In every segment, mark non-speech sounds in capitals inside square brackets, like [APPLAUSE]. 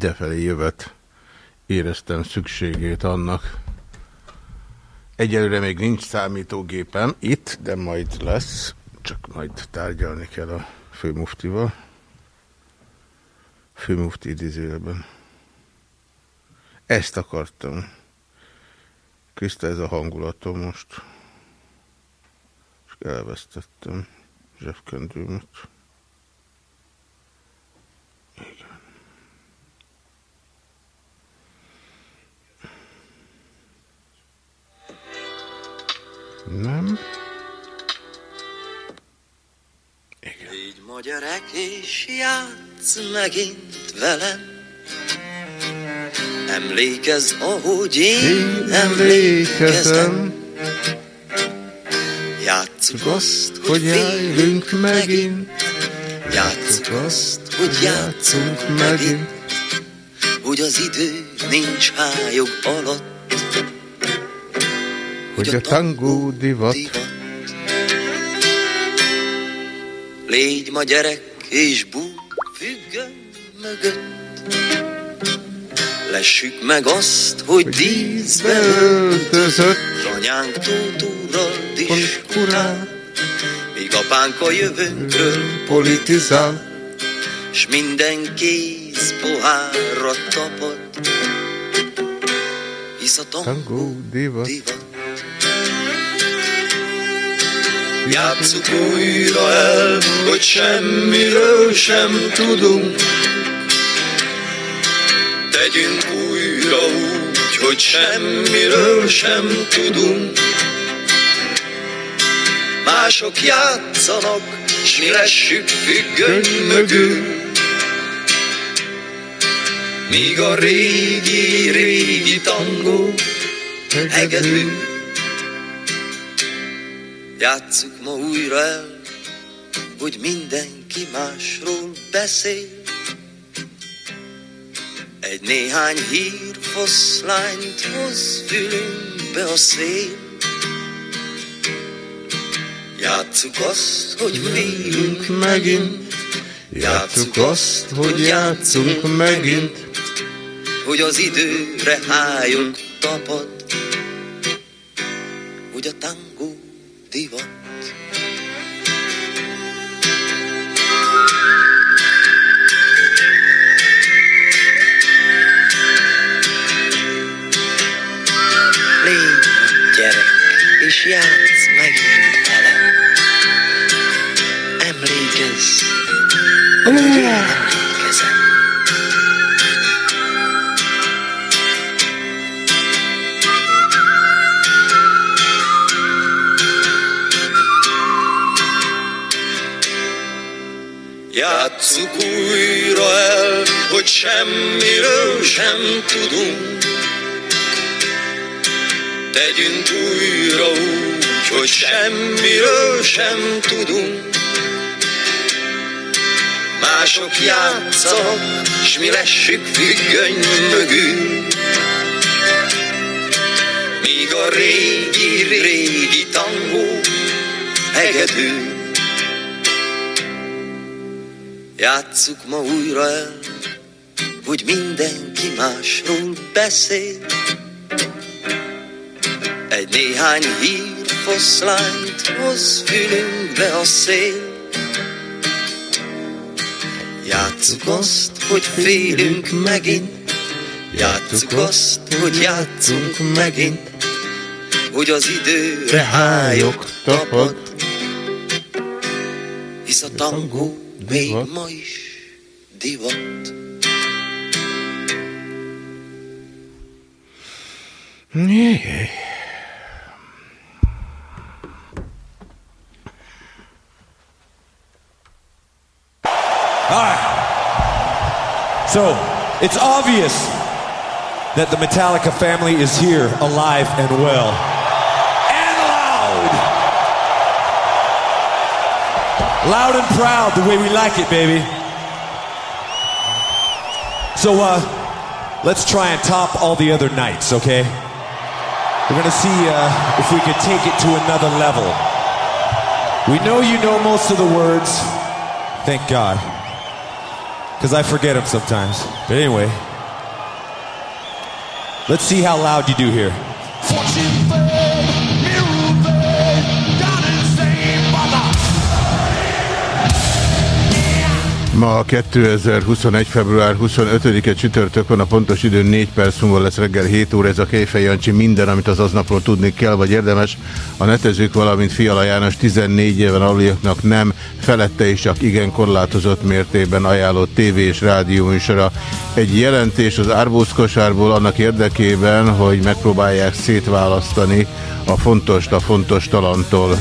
idefelé jövet éreztem szükségét annak. Egyelőre még nincs számítógépem itt, de majd lesz, csak majd tárgyalni kell a főmuftival. Főmufti idézőjelben. Ezt akartam. Kriszta, ez a hangulatom most. És elvesztettem zsebkendőmet. Nem. Igen. Így ma gyerek és játsz megint velem. Emlékezz, ahogy én, én emlékezem. Játsszuk azt, hogy élünk megint. Játsszuk azt, hogy játszunk megint. Hogy az idő nincs hájog alatt. Hogy a tangó divat. Légy ma gyerek és bú függön mögött. Lessük meg azt, hogy díszbe öltözött. Anyánk tótúrral diskurál Míg apánk a jövőnkről politizál. S minden kéz pohárra tapad Divat, divat. Játsszuk újra el, hogy semmiről sem tudunk Tegyünk újra úgy, hogy semmiről sem tudunk. Mások játszanak, s mi lessük függöny mögül. Míg a régi, régi tangó hegedül. Játsszuk ma újra el, hogy mindenki másról beszél. Egy néhány hír foszlányt hoz fülünkbe a szél. Játsszuk azt, hogy félünk megint, Játsszuk azt, hogy játszunk megint, Hogy az időre hájunk tapad, Hogy a tangó divat. és játsz megint velem. Emlékezz, emlékezem. Játsszuk újra el, hogy semmiről sem tudunk, Tegyünk újra úgy, hogy semmiről sem tudunk. Mások játszanak, s mi lessük függöny mögül. Míg a régi, régi tangó hegedül. Játsszuk ma újra el, hogy mindenki másról beszél. Egy néhány hír foszlányt hoz fülünkbe a szél. Játsszuk azt, hogy félünk megint, Játsszuk azt, hogy játszunk megint, Hogy az időre hájok tapad, Hisz a tangó még ma is divat. Yeah. All right. So, it's obvious that the Metallica family is here, alive and well. Loud and proud, the way we like it, baby. So, uh, let's try and top all the other nights, okay? We're gonna see uh, if we can take it to another level. We know you know most of the words. Thank God because I forget them sometimes. But anyway, Let's see how loud you do here. Ma 2021. február 25-e csütörtök van, a pontos idő 4 perc múlva lesz reggel 7 óra, ez a Kejfej Jancsi minden, amit az aznapról tudni kell, vagy érdemes. A netezők, valamint Fiala János 14 éven aluljaknak nem, felette is csak igen korlátozott mértékben ajánlott tévé és rádió műsora. Egy jelentés az árbózkosárból annak érdekében, hogy megpróbálják szétválasztani a fontos a fontos talantól.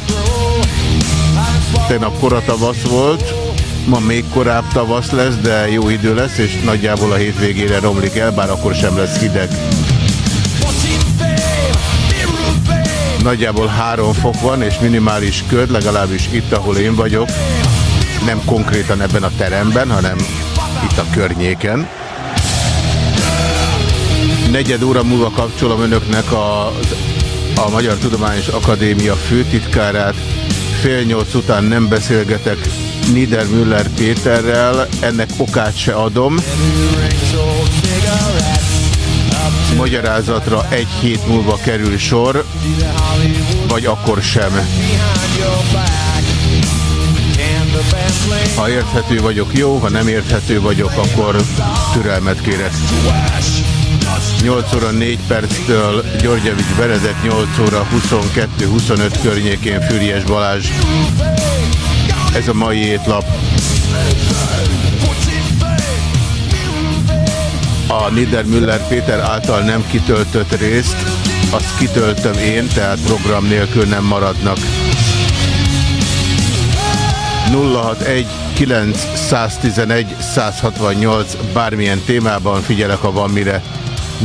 Tegnap koratavasz volt, Ma még korább tavasz lesz, de jó idő lesz, és nagyjából a hétvégére romlik el, bár akkor sem lesz hideg. Nagyjából három fok van, és minimális köd, legalábbis itt, ahol én vagyok. Nem konkrétan ebben a teremben, hanem itt a környéken. Negyed óra múlva kapcsolom önöknek a, a Magyar Tudományos Akadémia főtitkárát. Fél nyolc után nem beszélgetek Niedermüller Péterrel, ennek okát se adom. Magyarázatra egy hét múlva kerül sor, vagy akkor sem. Ha érthető vagyok, jó, ha nem érthető vagyok, akkor türelmet kérek. 8 óra 4 perctől Györgyevics Berezek, 8 óra 22-25 környékén Füriyes Balázs. Ez a mai étlap. A Niedermüller Péter által nem kitöltött részt, azt kitöltöm én, tehát program nélkül nem maradnak. 061 911 168 bármilyen témában figyelek, ha van mire.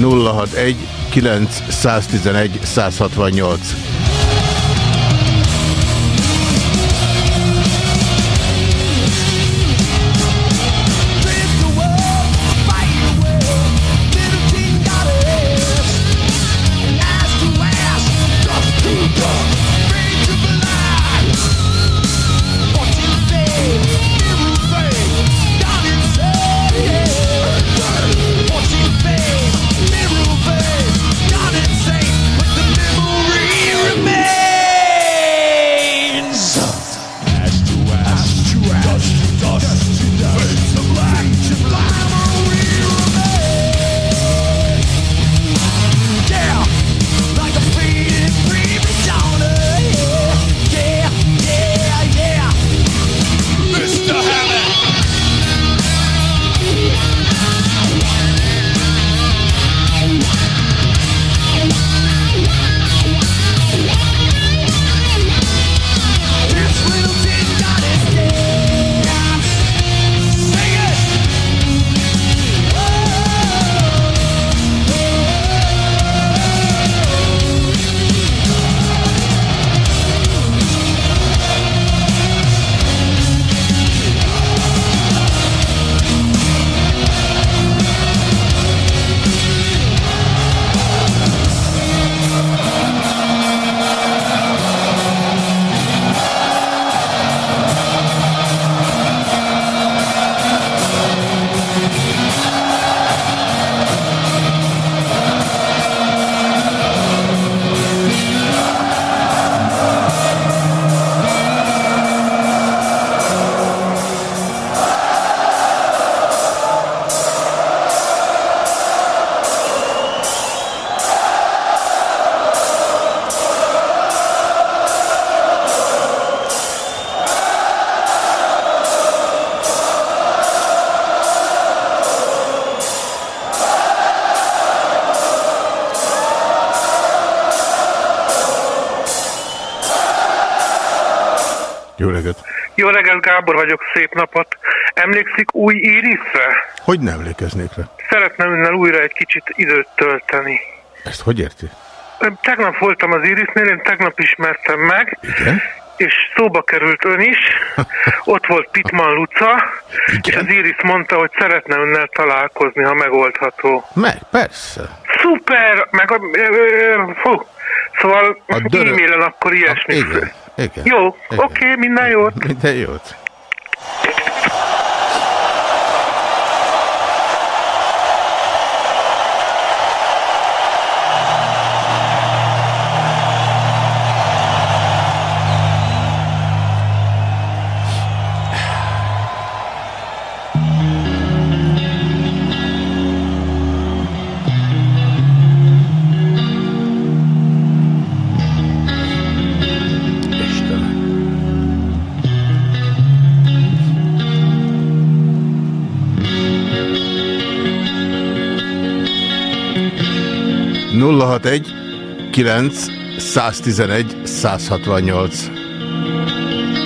061 911 168 Gábor vagyok, szép napot. Emlékszik új Irisre? Hogy nem emlékeznék rá? Szeretném önnel újra egy kicsit időt tölteni. Ezt hogy érti? Tegnap voltam az Irisnél, én tegnap ismertem meg. Igen? És szóba került ön is. [LAUGHS] Ott volt Pitman Luca, Igen? és az Iris mondta, hogy szeretne önnel találkozni, ha megoldható. Meg, persze. Szuper! Meg a... Fú. Szóval e-mailen akkor ilyesmi. A, igen. Igen. Jó, oké, okay, minden jót. Minden jót. 061 9 111 168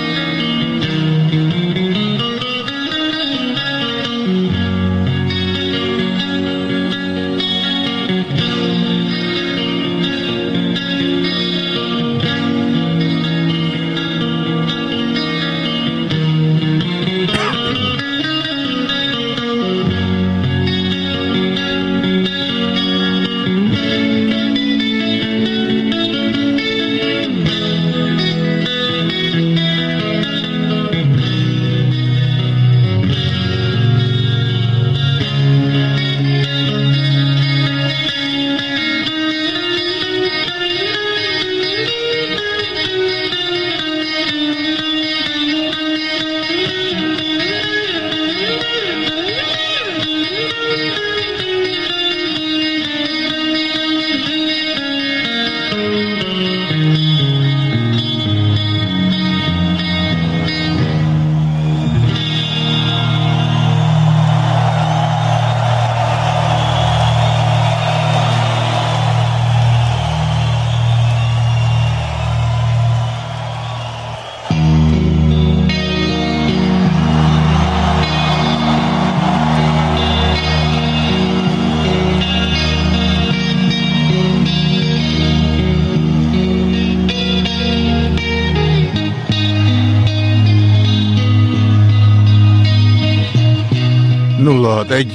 061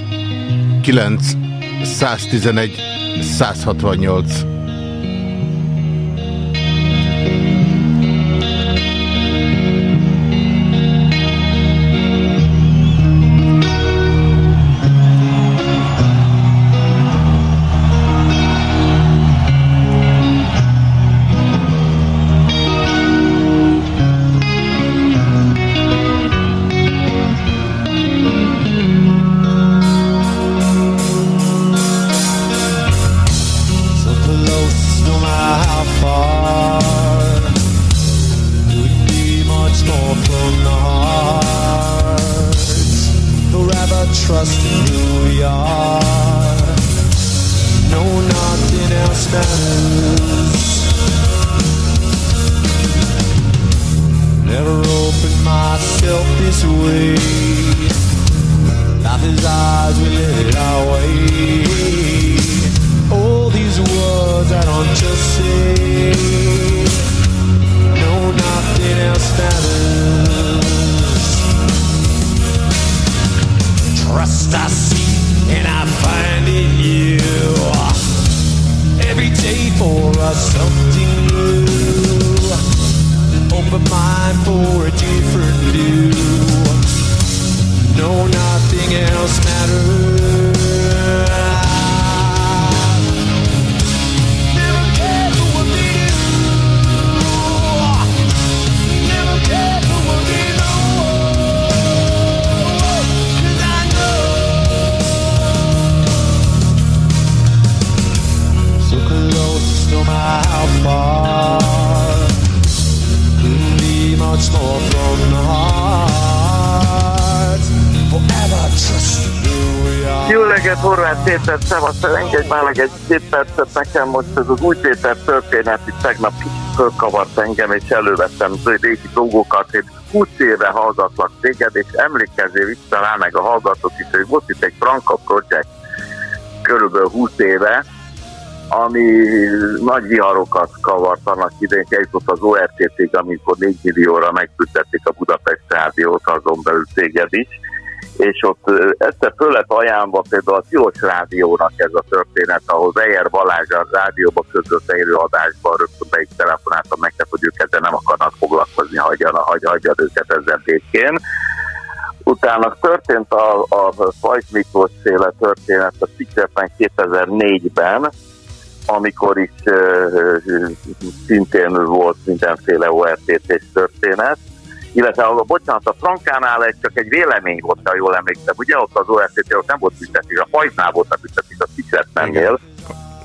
9 111 168 percet nekem most ez az új Péter történet, itt tegnap fölkavart engem, és elővettem régi dolgokat, én 20 éve hallgatlak téged, és emlékezzél vissza rá meg a hallgatók is, hogy volt itt egy Franka Project körülbelül 20 éve, ami nagy viharokat kavart annak idején, eljutott az ORTT-ig, amikor 4 millióra megtüntették a Budapest rádiót, azon belül téged is, és ott egyszer föl lett ajánlva például a Tilos Rádiónak ez a történet, ahol Weyer Balázs a rádióba között adásban rögtön be is telefonáltam neked, hogy ők ezzel nem akarnak foglalkozni, hagyjan, hagy, hagyjad őket ezzel békén. Utána történt a, a Fajt Miklós féle történet a Cikrepen 2004-ben, amikor is uh, szintén volt mindenféle ORTT-s történet, illetve a, bocsánat, a Frankánál egy csak egy vélemény volt, ha jól emlékszem, ugye ott az ORTT ott nem volt büntetés, a Pajznál volt a büntetés, a Kicsetmennél,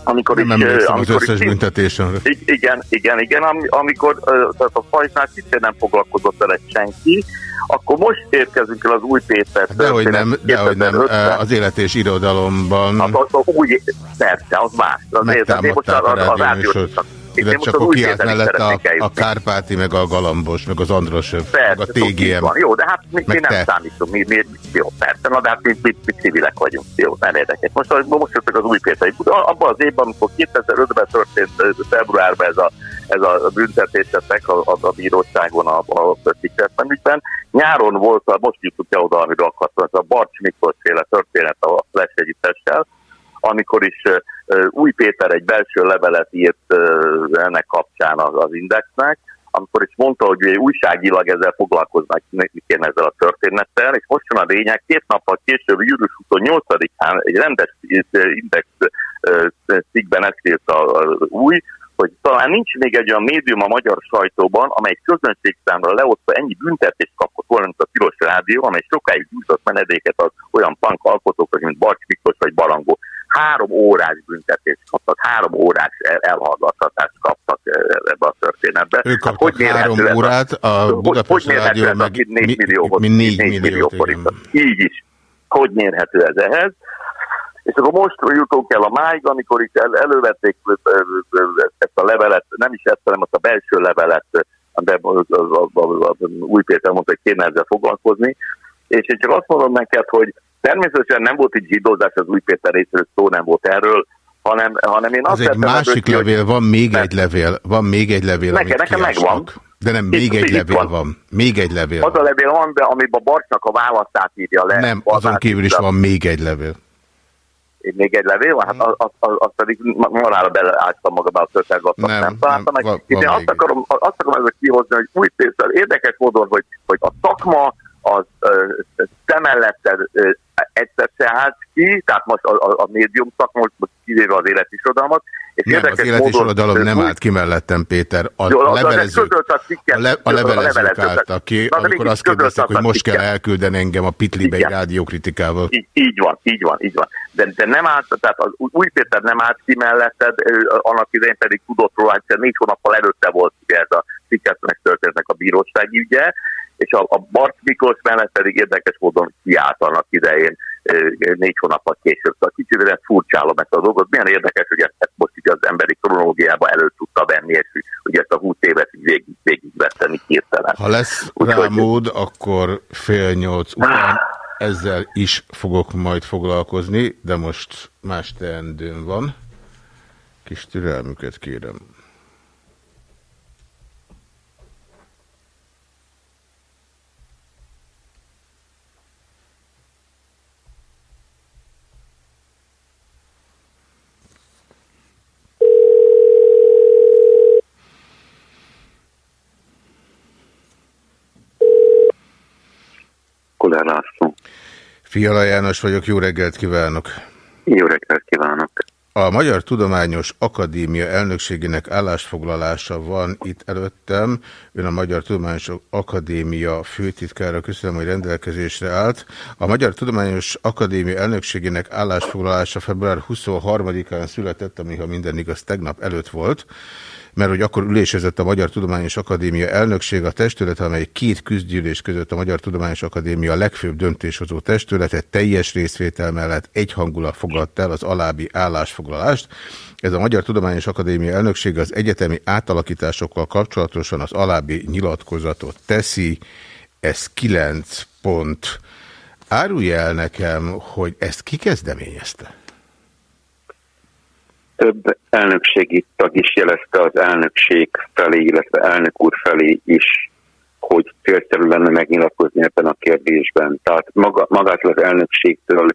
amikor nem is, emlékszem amikor az összes büntetésen. Igen, igen, igen, amikor tehát a Pajznál szintén nem foglalkozott vele senki, akkor most érkezünk el az új Péter Dehogy nem, dehogy nem, az élet és irodalomban. Hát az, az új, persze, az más. Az Megtámadták a, a, a rádiót illetve csak akkor kiállt mellett a, a Kárpáti, meg a Galambos, meg az Andros, meg a TGM. Van. Jó, de hát mi, mi nem számítunk. Mi, mi, jó, persze, na, de hát mi, mi, mi civilek vagyunk. Jó, nem érdekes. Most, most jöttek az új Péter. Abban az évben, amikor 2005-ben történt februárban ez a, ez a büntetésetek a, a, a bíróságon a, a Tikretben ügyben, nyáron volt, a, most el oda, amiről akartam, ez a Barcs Miklós féle történet a Flash együttessel, amikor is új Péter egy belső levelet írt ennek kapcsán az, az Indexnek, amikor is mondta, hogy újságilag ezzel foglalkoznak kéne ezzel a történettel, és most jön a lényeg, két nappal később, július 28-án egy rendes Index cikkben ezt írt a új, hogy talán nincs még egy olyan médium a magyar sajtóban, amely közönségszámra leosztva ennyi büntetést kapott volna, mint a Piros Rádió, amely sokáig gyújtott menedéket az olyan punk alkotóknak, mint Barcs Miklós vagy Barangó három órás büntetést kaptak, három órás elhallgattatást kaptak eh, ebbe a történetbe. Ők hát hát, három órát, a Budapest hogy Rádió meg 4 millió, mi, mi 4 millió, millió forintot. Így is. Hogy mérhető ez ehhez? És akkor most jutunk el a máig, amikor itt el, elővették eh, eh, ezt a levelet, nem is ezt, hanem azt a belső levelet, de új Péter mondta, hogy kéne ezzel foglalkozni, és én csak azt mondom neked, hogy Természetesen nem volt itt zsidózás az új Péter részéről, szó nem volt erről, hanem, hanem én azt Ez egy másik hogy, levél, van még egy levél, van még egy levél, nekem, nekem megvan. De nem, még itt, egy levél van. van. Még egy levél Az a levél van, de amiben Barcsnak a választát írja le. Nem, azon kívül is van még egy levél. Még egy levél van? Hát az, az, az, az pedig marára beleálltam magam a történetet, nem, nem találtam meg. Van, van azt, akarom, azt akarom ezzel kihozni, hogy új Péter, érdekes módon, hogy, hogy a szakma az te melletted egyszer se állt ki, tehát most a, a, a médium szakma, most kivéve az életirodalmat. És nem, az életirodalom nem állt ki mellettem, Péter. A, jó, levelezők, a, a, le, a levelezők álltak ki, Na, amikor azt kérdezték, hogy most kell elküldeni engem a Pitlibe egy rádiókritikával. Így, így van, így van, így van. De, de nem állt, tehát az új Péter nem állt ki melletted, annak idején pedig tudott róla, hogy négy hónappal előtte volt ugye ez a cikket történetnek a bírósági ügye, és a, a Bart Miklós mellett pedig érdekes módon kiállt annak idején négy hónappal később. Szóval kicsit furcsálom ezt a dolgot. Milyen érdekes, hogy ezt most így az emberi kronológiába elő tudta venni, és hogy ezt a húsz évet végig, végigvetteni hirtelen. Ha lesz Úgy, rá hogy... mód, akkor fél nyolc után ezzel is fogok majd foglalkozni, de most más teendőm van. Kis türelmüket kérem. Koller László. Fiala János vagyok, jó reggelt kívánok! Jó reggelt kívánok! A Magyar Tudományos Akadémia elnökségének állásfoglalása van itt előttem. Ön a Magyar Tudományos Akadémia főtitkára, köszönöm, hogy rendelkezésre állt. A Magyar Tudományos Akadémia elnökségének állásfoglalása február 23-án született, ami ha minden igaz tegnap előtt volt mert hogy akkor ülésezett a Magyar Tudományos Akadémia elnökség, a testület, amely két küzdgyűlés között a Magyar Tudományos Akadémia legfőbb döntéshozó testületet teljes részvétel mellett egyhangulat fogadta el az alábbi állásfoglalást. Ez a Magyar Tudományos Akadémia elnökség az egyetemi átalakításokkal kapcsolatosan az alábbi nyilatkozatot teszi. Ez 9 pont. Árulj el nekem, hogy ezt ki kezdeményezte? Több elnökségi tag is jelezte az elnökség felé, illetve elnök úr felé is, hogy célszerű lenne megnyilatkozni ebben a kérdésben. Tehát maga, magától az elnökségtől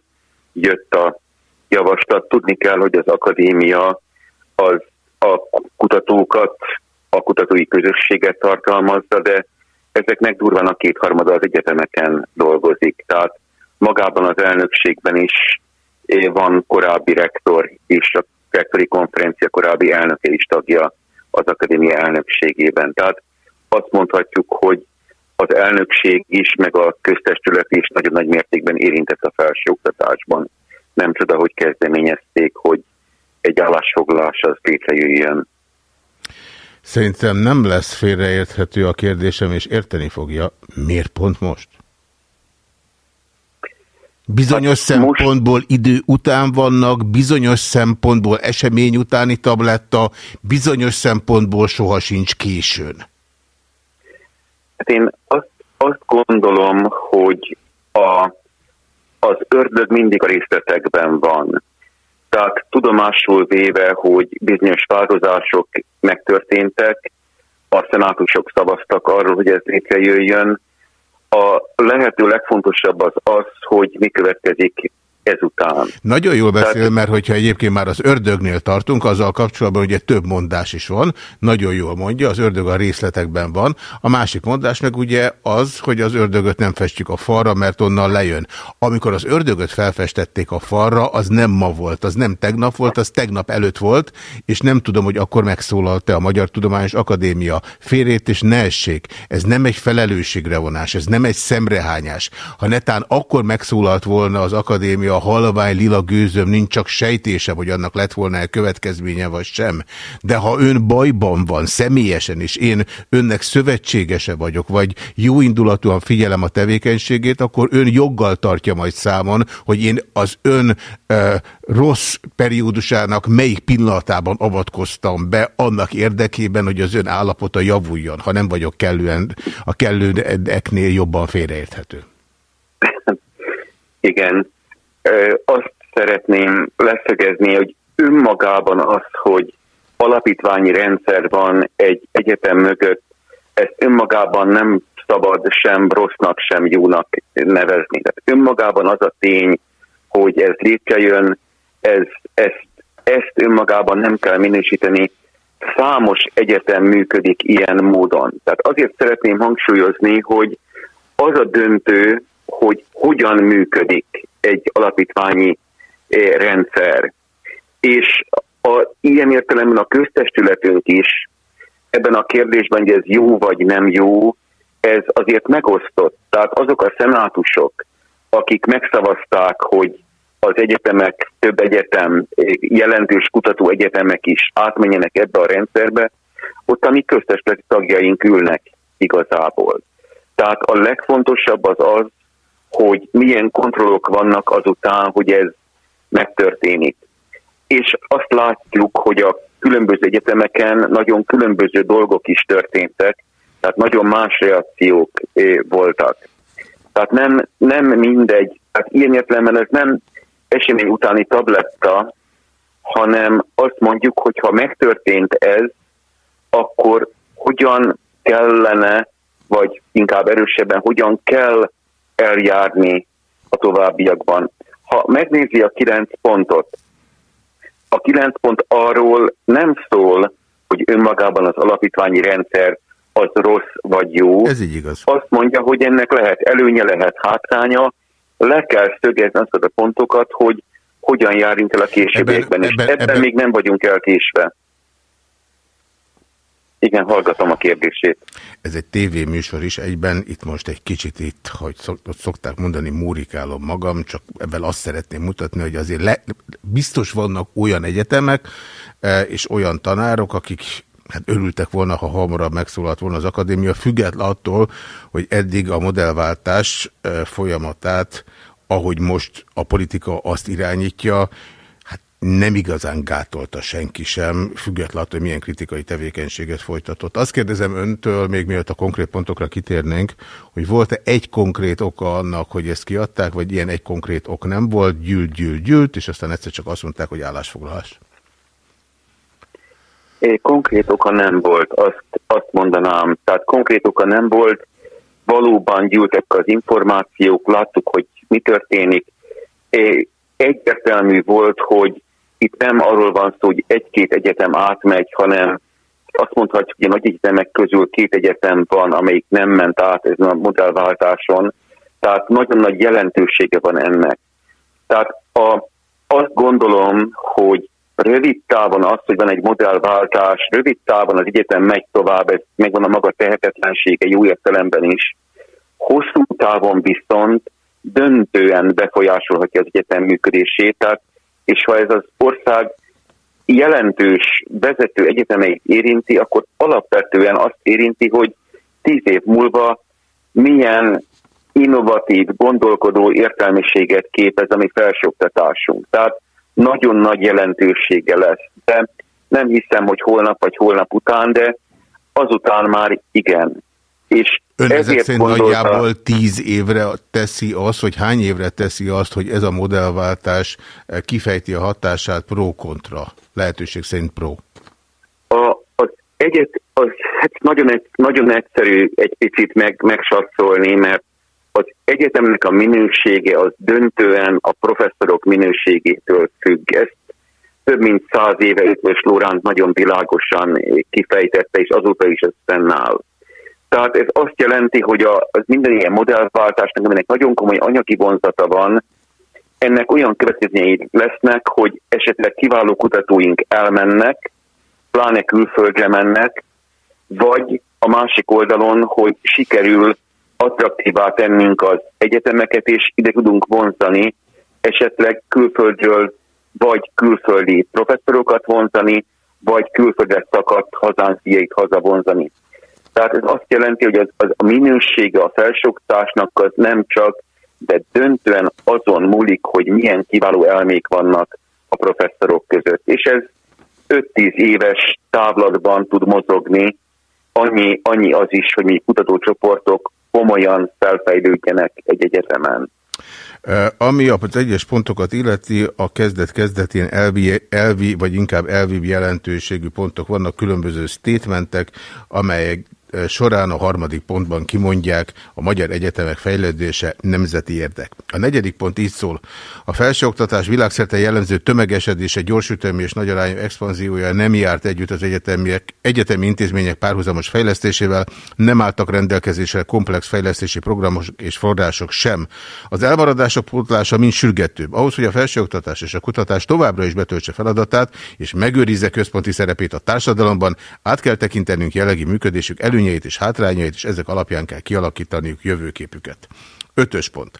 jött a javaslat. Tudni kell, hogy az akadémia az a kutatókat, a kutatói közösséget tartalmazza, de ezeknek durván a kétharmada az egyetemeken dolgozik. Tehát magában az elnökségben is van korábbi rektor és a rektori konferencia korábbi elnöke is tagja az akadémia elnökségében. Tehát azt mondhatjuk, hogy az elnökség is, meg a köztestület is nagyon nagy mértékben érintett a felsőoktatásban. Nem csoda, hogy kezdeményezték, hogy egy állásfoglalás az létrejöjjön. Szerintem nem lesz félreérthető a kérdésem, és érteni fogja. Miért pont most? Bizonyos hát szempontból most... idő után vannak, bizonyos szempontból esemény utáni tabletta, bizonyos szempontból soha sincs későn. Hát én azt, azt gondolom, hogy a, az ördög mindig a részletekben van. Tehát tudomásul véve, hogy bizonyos változások megtörténtek, a szenátusok szavaztak arról, hogy ez létrejöjjön. A lehető legfontosabb az az, hogy mi következik ezután. Nagyon jól beszél, Tehát... mert hogyha egyébként már az ördögnél tartunk, azzal kapcsolatban ugye több mondás is van, nagyon jól mondja, az ördög a részletekben van. A másik mondás meg ugye az, hogy az ördögöt nem festjük a falra, mert onnan lejön. Amikor az ördögöt felfestették a falra, az nem ma volt, az nem tegnap volt, az tegnap előtt volt, és nem tudom, hogy akkor megszólalt-e a Magyar Tudományos Akadémia. Férét és ne essék. Ez nem egy felelősségre vonás, ez nem egy szemrehányás. Ha netán akkor megszólalt volna az akadémia a halvány lila gőzöm nincs csak sejtése, hogy annak lett volna egy következménye vagy sem. De ha ön bajban van, személyesen, és én önnek szövetségese vagyok, vagy jóindulatúan figyelem a tevékenységét, akkor ön joggal tartja majd számon, hogy én az ön e, rossz periódusának melyik pillanatában avatkoztam be annak érdekében, hogy az ön állapota javuljon, ha nem vagyok kellően a kellődeknél jobban félreérthető. Igen, azt szeretném leszögezni, hogy önmagában az, hogy alapítványi rendszer van egy egyetem mögött, ezt önmagában nem szabad sem rossznak, sem jónak nevezni. Tehát önmagában az a tény, hogy ez létrejön, ez, ezt, ezt önmagában nem kell minősíteni. Számos egyetem működik ilyen módon. Tehát azért szeretném hangsúlyozni, hogy az a döntő, hogy hogyan működik egy alapítványi eh, rendszer. És a, ilyen értelemben a köztestületünk is ebben a kérdésben, hogy ez jó vagy nem jó, ez azért megosztott. Tehát azok a szenátusok, akik megszavazták, hogy az egyetemek, több egyetem, jelentős kutató egyetemek is átmenjenek ebbe a rendszerbe, ott a mi köztesületi tagjaink ülnek igazából. Tehát a legfontosabb az az, hogy milyen kontrollok vannak azután, hogy ez megtörténik. És azt látjuk, hogy a különböző egyetemeken nagyon különböző dolgok is történtek, tehát nagyon más reakciók eh, voltak. Tehát nem, nem mindegy, tehát ilyen értelemben ez nem esemény utáni tabletta, hanem azt mondjuk, hogy ha megtörtént ez, akkor hogyan kellene, vagy inkább erősebben, hogyan kell eljárni a továbbiakban. Ha megnézi a kilenc pontot, a kilenc pont arról nem szól, hogy önmagában az alapítványi rendszer az rossz vagy jó. Ez így igaz. Azt mondja, hogy ennek lehet előnye, lehet hátránya, le kell szögezni azokat a pontokat, hogy hogyan járjunk el a későbbiekben, és ebben, ebben, ebben még nem vagyunk elkésve. Igen, hallgatom a kérdését. Ez egy tévéműsor is egyben, itt most egy kicsit itt, hogy szokták mondani, múrikálom magam, csak ebben azt szeretném mutatni, hogy azért le, biztos vannak olyan egyetemek e, és olyan tanárok, akik hát örültek volna, ha hamarabb megszólalt volna az akadémia, független attól, hogy eddig a modellváltás e, folyamatát, ahogy most a politika azt irányítja, nem igazán gátolta senki sem, függetlenül, hogy milyen kritikai tevékenységet folytatott. Azt kérdezem öntől, még mielőtt a konkrét pontokra kitérnénk, hogy volt-e egy konkrét oka annak, hogy ezt kiadták, vagy ilyen egy konkrét ok nem volt, gyűlt, gyűlt, gyűlt, és aztán egyszer csak azt mondták, hogy állásfoglalás. É, konkrét oka nem volt, azt, azt mondanám. Tehát konkrét oka nem volt, valóban gyűltek az információk, láttuk, hogy mi történik. É, egyértelmű volt, hogy itt nem arról van szó, hogy egy-két egyetem átmegy, hanem azt mondhatjuk, hogy a nagy egyetemek közül két egyetem van, amelyik nem ment át ezen a modellváltáson, tehát nagyon nagy jelentősége van ennek. Tehát a, azt gondolom, hogy rövid távon az, hogy van egy modellváltás, rövid távon az egyetem megy tovább, ez megvan a maga tehetetlensége jó értelemben is. Hosszú távon viszont döntően befolyásolhatja az egyetem működését, tehát és ha ez az ország jelentős vezető egyetemeit érinti, akkor alapvetően azt érinti, hogy tíz év múlva milyen innovatív, gondolkodó értelmiséget képez a mi felsőoktatásunk. Tehát nagyon nagy jelentősége lesz. De nem hiszem, hogy holnap vagy holnap után, de azután már igen. És Ön ezek szerint gondolta... nagyjából tíz évre teszi azt, hogy hány évre teszi azt, hogy ez a modellváltás kifejti a hatását pro-kontra, lehetőség szerint pro? A, az egyet, az hát nagyon, nagyon egyszerű egy picit meg, megsatszolni, mert az egyetemnek a minősége az döntően a professzorok minőségétől függ. Ezt több mint száz éve Ötvös Lóránt nagyon világosan kifejtette, és azóta is ez fennáll. Tehát ez azt jelenti, hogy a, az minden ilyen modellváltásnak, aminek nagyon komoly anyagi vonzata van, ennek olyan következményei lesznek, hogy esetleg kiváló kutatóink elmennek, pláne külföldre mennek, vagy a másik oldalon, hogy sikerül attraktívá tennünk az egyetemeket, és ide tudunk vonzani esetleg külföldről vagy külföldi professzorokat vonzani, vagy külföldre szakadt hazánk fiait hazavonzani. Tehát ez azt jelenti, hogy az, az a minősége a felsőoktatásnak az nem csak, de döntően azon múlik, hogy milyen kiváló elmék vannak a professzorok között. És ez 5-10 éves távlatban tud mozogni, annyi, annyi az is, hogy mi kutatócsoportok komolyan felfejlődjenek egy egyetemen. Ami az egyes pontokat illeti, a kezdet-kezdetén elvi, elvi, vagy inkább elvi jelentőségű pontok vannak, különböző statementek, amelyek során a harmadik pontban kimondják a magyar egyetemek fejlődése nemzeti érdek. A negyedik pont így szól. A felsőoktatás világszerte jellemző tömegesedése, gyorsütemű és nagyarányú expanziója nem járt együtt az egyetemiek, egyetemi intézmények párhuzamos fejlesztésével, nem álltak rendelkezésre komplex fejlesztési programok és források sem. Az elmaradások pótlása mind sürgetőbb. Ahhoz, hogy a felsőoktatás és a kutatás továbbra is betöltse feladatát, és megőrizze központi szerepét a társadalomban, át kell tekintenünk jellegi működésük előny előnyeit és hátrányait, és ezek alapján kell kialakítaniuk jövőképüket. Ötös pont.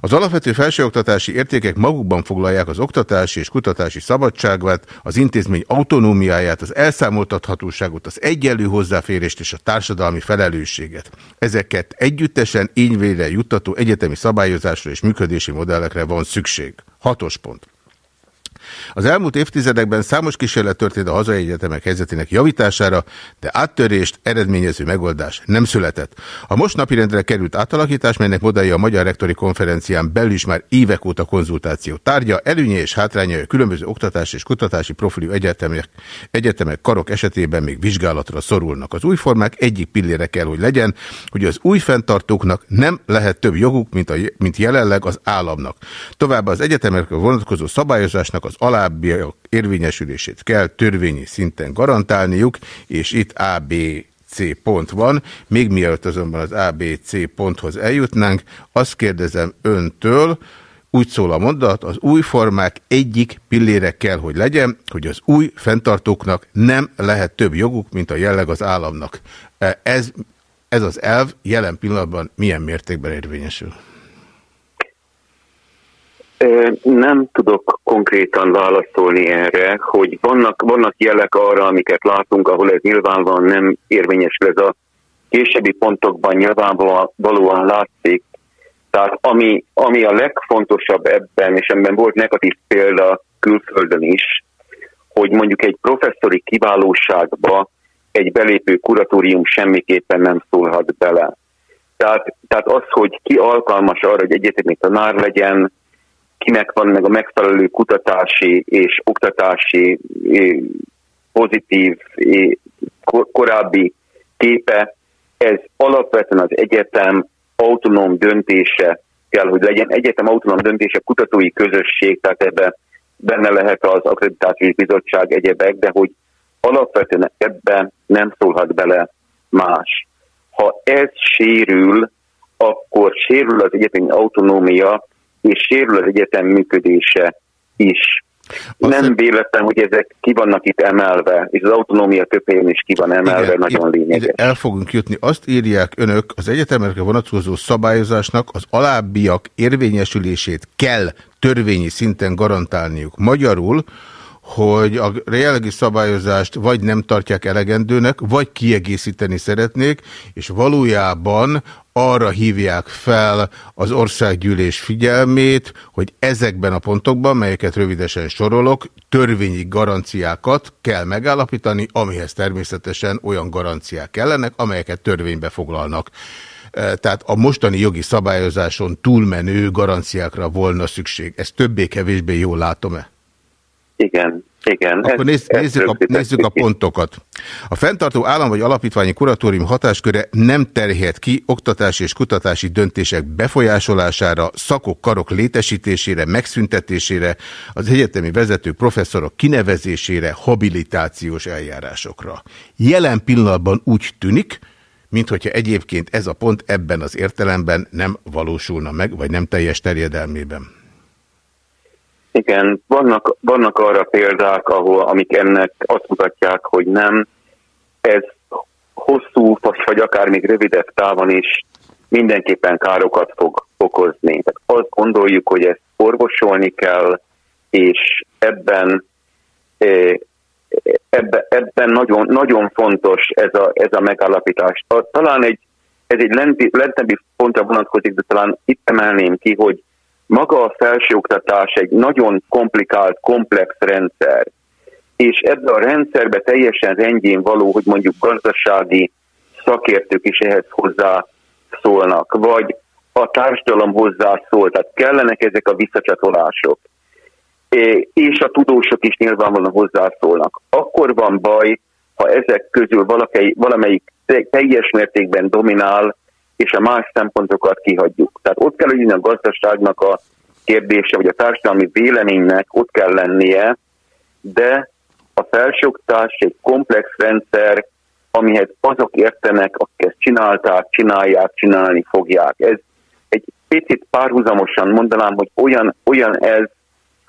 Az alapvető felsőoktatási értékek magukban foglalják az oktatási és kutatási szabadságát, az intézmény autonómiáját, az elszámoltathatóságot, az egyenlő hozzáférést és a társadalmi felelősséget. Ezeket együttesen ínyvére juttató egyetemi szabályozásra és működési modellekre van szükség. Hatos pont. Az elmúlt évtizedekben számos kísérlet történt a hazai egyetemek helyzetének javítására, de áttörést eredményező megoldás nem született. A most napirendre került átalakítás, melynek modellje a Magyar Rektori Konferencián belül is már évek óta konzultáció tárgya, előnye és hátránya a különböző oktatási és kutatási profilú egyetemek, egyetemek karok esetében még vizsgálatra szorulnak. Az új formák egyik pillére kell, hogy legyen, hogy az új fenntartóknak nem lehet több joguk, mint, a, mint jelenleg az államnak. Továbbá az egyetemekre vonatkozó szabályozásnak az alábbiak érvényesülését kell törvényi szinten garantálniuk, és itt A, B, C pont van. Még mielőtt azonban az ABC ponthoz eljutnánk, azt kérdezem öntől, úgy szól a mondat, az új formák egyik pillére kell, hogy legyen, hogy az új fenntartóknak nem lehet több joguk, mint a jelleg az államnak. Ez, ez az elv jelen pillanatban milyen mértékben érvényesül? Nem tudok konkrétan válaszolni erre, hogy vannak, vannak jelek arra, amiket látunk, ahol ez nyilvánvalóan nem érvényes, ez a későbbi pontokban nyilvánvalóan látszik. Tehát ami, ami a legfontosabb ebben, és ebben volt negatív példa külföldön is, hogy mondjuk egy professzori kiválóságba egy belépő kuratórium semmiképpen nem szólhat bele. Tehát, tehát az, hogy ki alkalmas arra, hogy egyetemi tanár legyen, kinek van meg a megfelelő kutatási és oktatási pozitív korábbi képe, ez alapvetően az egyetem autonóm döntése kell, hogy legyen. Egyetem autonóm döntése kutatói közösség, tehát ebbe benne lehet az akkreditációs bizottság egyebek, de hogy alapvetően ebben nem szólhat bele más. Ha ez sérül, akkor sérül az egyetemi autonómia, és sérül az egyetem működése is. Azt nem véletlen, hogy ezek ki vannak itt emelve, és az autonómia helyen is ki van emelve, igen, nagyon lényeges. El fogunk jutni. Azt írják önök, az egyetemekre vonatkozó szabályozásnak az alábbiak érvényesülését kell törvényi szinten garantálniuk. Magyarul, hogy a jelenlegi szabályozást vagy nem tartják elegendőnek, vagy kiegészíteni szeretnék, és valójában arra hívják fel az országgyűlés figyelmét, hogy ezekben a pontokban, melyeket rövidesen sorolok, törvényi garanciákat kell megállapítani, amihez természetesen olyan garanciák kellenek, amelyeket törvénybe foglalnak. E, tehát a mostani jogi szabályozáson túlmenő garanciákra volna szükség. Ezt többé-kevésbé jól látom-e? Igen, igen. Akkor nézz, nézzük, a, nézzük a pontokat. A fenntartó állam vagy alapítványi kuratórium hatásköre nem terhet ki oktatási és kutatási döntések befolyásolására, szakok, karok létesítésére, megszüntetésére, az egyetemi vezető professzorok kinevezésére, habilitációs eljárásokra. Jelen pillanatban úgy tűnik, mint hogyha egyébként ez a pont ebben az értelemben nem valósulna meg, vagy nem teljes terjedelmében. Igen, vannak, vannak arra példák, ahol, amik ennek azt mutatják, hogy nem. Ez hosszú, vagy akár még rövidebb távon is mindenképpen károkat fog okozni. Tehát azt gondoljuk, hogy ezt orvosolni kell, és ebben eh, ebben, ebben nagyon, nagyon fontos ez a, ez a megállapítás. Talán egy, ez egy lenti, lentebbi pontra vonatkozik, de talán itt emelném ki, hogy maga a felsőoktatás egy nagyon komplikált, komplex rendszer, és ebbe a rendszerbe teljesen rendjén való, hogy mondjuk gazdasági szakértők is ehhez hozzá szólnak, vagy a társadalom hozzászól, tehát kellenek ezek a visszacsatolások, és a tudósok is nyilvánvalóan hozzászólnak. Akkor van baj, ha ezek közül valaki, valamelyik teljes mértékben dominál, és a más szempontokat kihagyjuk. Tehát ott kell legyen a gazdaságnak a kérdése, vagy a társadalmi véleménynek ott kell lennie, de a felsőoktatás egy komplex rendszer, amihez azok értenek, akik ezt csinálták, csinálják, csinálni fogják. Ez egy picit párhuzamosan mondanám, hogy olyan, olyan ez,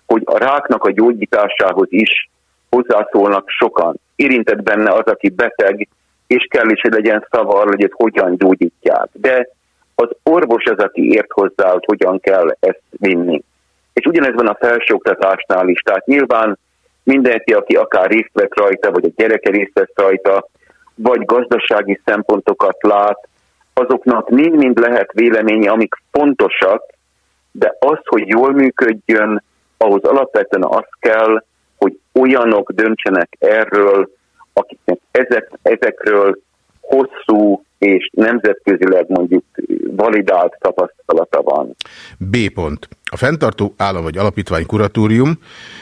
hogy a ráknak a gyógyításához is hozzászólnak sokan. Érintett benne az, aki beteg, és kell is, hogy legyen szava arra, hogy ezt hogyan gyógyítják. De az orvos az, aki ért hozzá, hogy hogyan kell ezt vinni. És ugyanez van a felsőoktatásnál is. Tehát nyilván mindenki, aki akár részt vett rajta, vagy a gyereke részt vett rajta, vagy gazdasági szempontokat lát, azoknak mind-mind lehet véleménye, amik fontosak, de az, hogy jól működjön, ahhoz alapvetően az kell, hogy olyanok döntsenek erről, akiknek ezek, ezekről hosszú és nemzetközileg mondjuk validált tapasztalata van. B pont. A fenntartó állam vagy alapítvány kuratórium,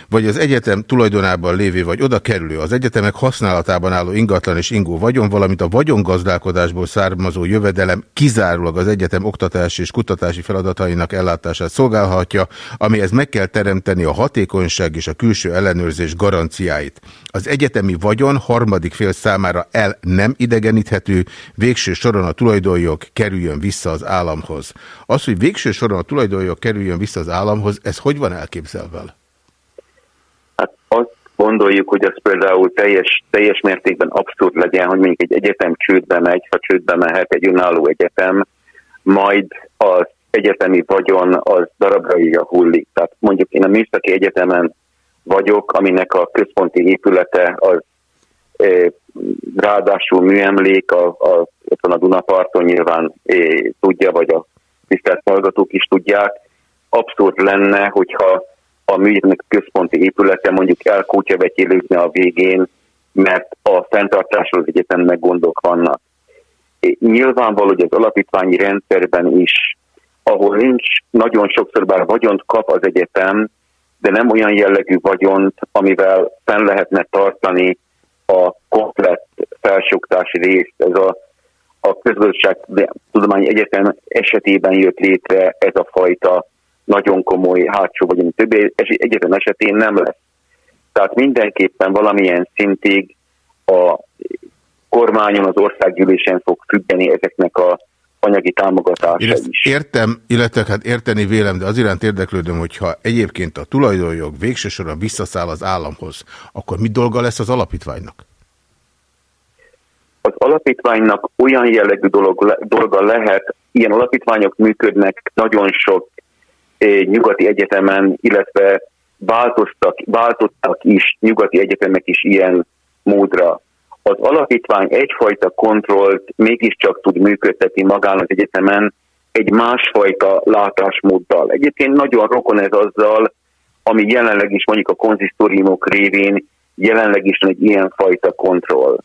vagy az egyetem tulajdonában lévő vagy oda kerülő, az egyetemek használatában álló ingatlan és ingó vagyon, valamint a vagyongazdálkodásból származó jövedelem kizárólag az egyetem oktatási és kutatási feladatainak ellátását szolgálhatja, amihez meg kell teremteni a hatékonyság és a külső ellenőrzés garanciáit. Az egyetemi vagyon harmadik fél számára el nem idegeníthető, végső soron a tulajdonjog kerüljön vissza az államhoz. Az, hogy végső soron a tulajdonjog kerüljön vissza az államhoz, ez hogy van elképzelve? Hát azt gondoljuk, hogy az például teljes, teljes mértékben abszurd legyen, hogy mondjuk egy egyetem csődbe megy, ha csődbe mehet egy önálló egyetem, majd az egyetemi vagyon az darabra hullik. Tehát mondjuk én a Műszaki Egyetemen vagyok, aminek a központi épülete az e, ráadásul műemlék, a, a, ott van a Dunaparton nyilván e, tudja, vagy a tisztelt hallgatók is tudják, abszurd lenne, hogyha a műegyetemnek központi épülete mondjuk elkótyavetélődne a végén, mert a fenntartásról az egyetemnek gondok vannak. Nyilvánvaló, hogy az alapítványi rendszerben is, ahol nincs nagyon sokszor, bár vagyont kap az egyetem, de nem olyan jellegű vagyont, amivel fenn lehetne tartani a komplett felsőoktási részt. Ez a, a közgazdaság tudományi egyetem esetében jött létre ez a fajta nagyon komoly hátsó, vagy többi egyetem esetén nem lesz. Tehát mindenképpen valamilyen szintig a kormányon, az országgyűlésen fog függeni ezeknek a anyagi támogatása Én is. Értem, illetve hát érteni vélem, de az iránt érdeklődöm, hogyha egyébként a tulajdonjog végsősorban visszaszáll az államhoz, akkor mi dolga lesz az alapítványnak? Az alapítványnak olyan jellegű dolog, dolga lehet, ilyen alapítványok működnek nagyon sok nyugati egyetemen, illetve változtak, változtak is, nyugati egyetemek is ilyen módra. Az alapítvány egyfajta kontrollt mégiscsak tud működtetni magán az egyetemen egy másfajta látásmóddal. Egyébként nagyon rokon ez azzal, ami jelenleg is mondjuk a konzisztóriumok révén jelenleg is egy ilyen fajta kontroll.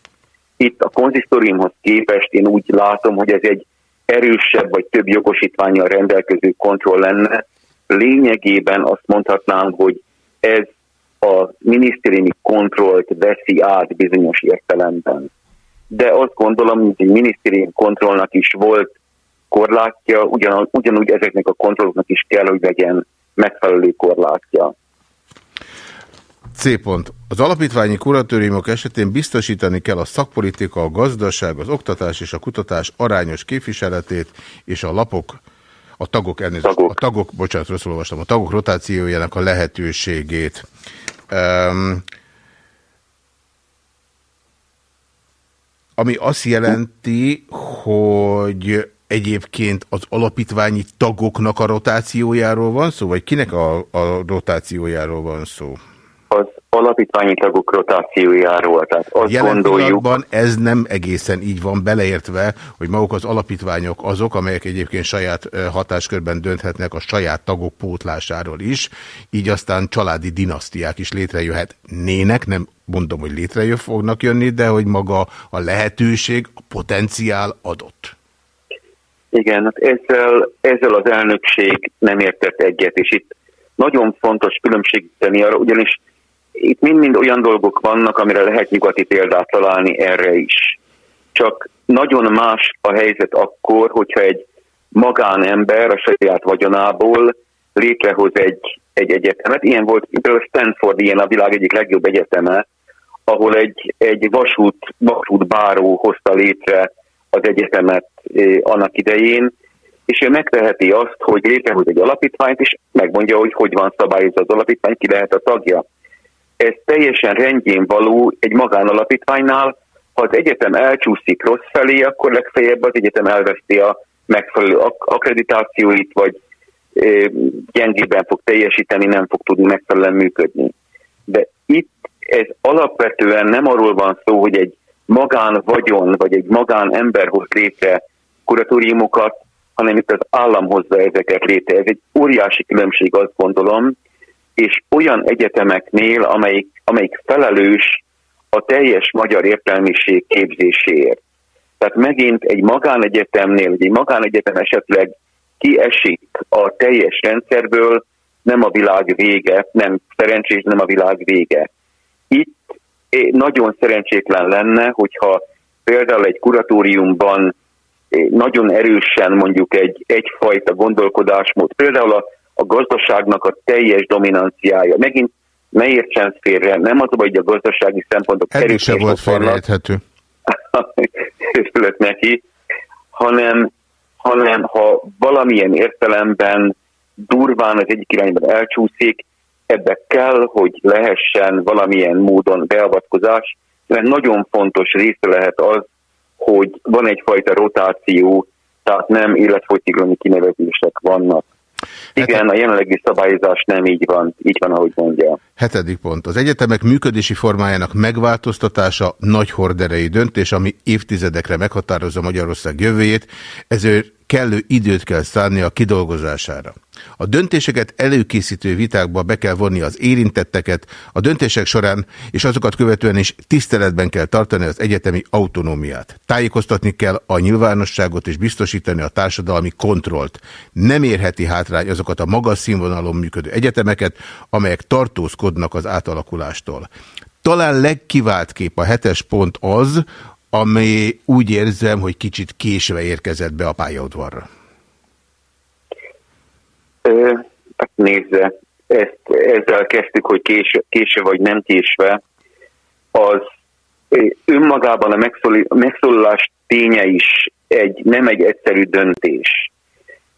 Itt a konzisztóriumhoz képest én úgy látom, hogy ez egy erősebb vagy több jogosítványjal rendelkező kontroll lenne. Lényegében azt mondhatnám, hogy ez a minisztériumi kontrollt veszi át bizonyos értelemben. De azt gondolom, hogy egy minisztérium kontrollnak is volt korlátja, ugyan, ugyanúgy ezeknek a kontrolloknak is kell, hogy legyen megfelelő korlátja. C pont. Az alapítványi kuratóriumok esetén biztosítani kell a szakpolitika, a gazdaság, az oktatás és a kutatás arányos képviseletét, és a lapok, a tagok, elnézést, tagok. a tagok, bocsánat, rosszul olvastam, a tagok rotációjának a lehetőségét. Um, ami azt jelenti, hogy egyébként az alapítványi tagoknak a rotációjáról van szó, vagy kinek a, a rotációjáról van szó? Az alapítványi tagok rotációjáról. Tehát azt Jelen gondoljuk... ez nem egészen így van, beleértve, hogy maguk az alapítványok azok, amelyek egyébként saját hatáskörben dönthetnek a saját tagok pótlásáról is, így aztán családi dinasztiák is létrejöhetnének, nem mondom, hogy létrejön fognak jönni, de hogy maga a lehetőség, a potenciál adott. Igen, hát ezzel, ezzel az elnökség nem értett egyet, és itt nagyon fontos különbségíteni arra, ugyanis itt mind-mind olyan dolgok vannak, amire lehet nyugati példát találni erre is. Csak nagyon más a helyzet akkor, hogyha egy magánember a saját vagyonából létrehoz egy, egy egyetemet. Ilyen volt például Stanford, ilyen a világ egyik legjobb egyeteme, ahol egy, egy vasút, vasútbáró hozta létre az egyetemet eh, annak idején, és ő megteheti azt, hogy létrehoz egy alapítványt, és megmondja, hogy hogy van szabályozva az alapítvány, ki lehet a tagja. Ez teljesen rendjén való egy magánalapítványnál, ha az egyetem elcsúszik rossz felé, akkor legfeljebb az egyetem elveszti a megfelelő akkreditációit, vagy gyengében fog teljesíteni, nem fog tudni megfelelően működni. De itt ez alapvetően nem arról van szó, hogy egy magán vagyon, vagy egy magán ember hoz létre kuratóriumokat, hanem itt az állam hozza ezeket létre. Ez egy óriási különbség, azt gondolom, és olyan egyetemeknél, amelyik, amelyik felelős a teljes magyar értelmiség képzéséért. Tehát megint egy magánegyetemnél, egy magánegyetem esetleg kiesik a teljes rendszerből, nem a világ vége, nem szerencsés, nem a világ vége. Itt nagyon szerencsétlen lenne, hogyha például egy kuratóriumban nagyon erősen mondjuk egy, egyfajta gondolkodásmód, például a, a gazdaságnak a teljes dominanciája. Megint ne értsen félre, nem az, hogy a gazdasági szempontok erősen volt félreérthető. [LAUGHS] neki, hanem, hanem ha valamilyen értelemben durván az egyik irányban elcsúszik, ebbe kell, hogy lehessen valamilyen módon beavatkozás, mert nagyon fontos része lehet az, hogy van egyfajta rotáció, tehát nem életfogytiglani kinevezések vannak. Igen, a jelenlegi szabályozás nem így van, így van, ahogy mondja. Hetedik pont. Az egyetemek működési formájának megváltoztatása nagy horderei döntés, ami évtizedekre meghatározza Magyarország jövőjét, ezért kellő időt kell szánni a kidolgozására. A döntéseket előkészítő vitákba be kell vonni az érintetteket, a döntések során és azokat követően is tiszteletben kell tartani az egyetemi autonómiát. Tájékoztatni kell a nyilvánosságot és biztosítani a társadalmi kontrollt. Nem érheti hátrány azokat a magas színvonalon működő egyetemeket, amelyek tartózkodnak az átalakulástól. Talán legkivált kép a hetes pont az, ami úgy érzem, hogy kicsit késve érkezett be a pályaudvarra. Hát nézze, ezt, ezzel kezdtük, hogy késve, késve vagy nem késve, az önmagában a megszólalás ténye is egy, nem egy egyszerű döntés.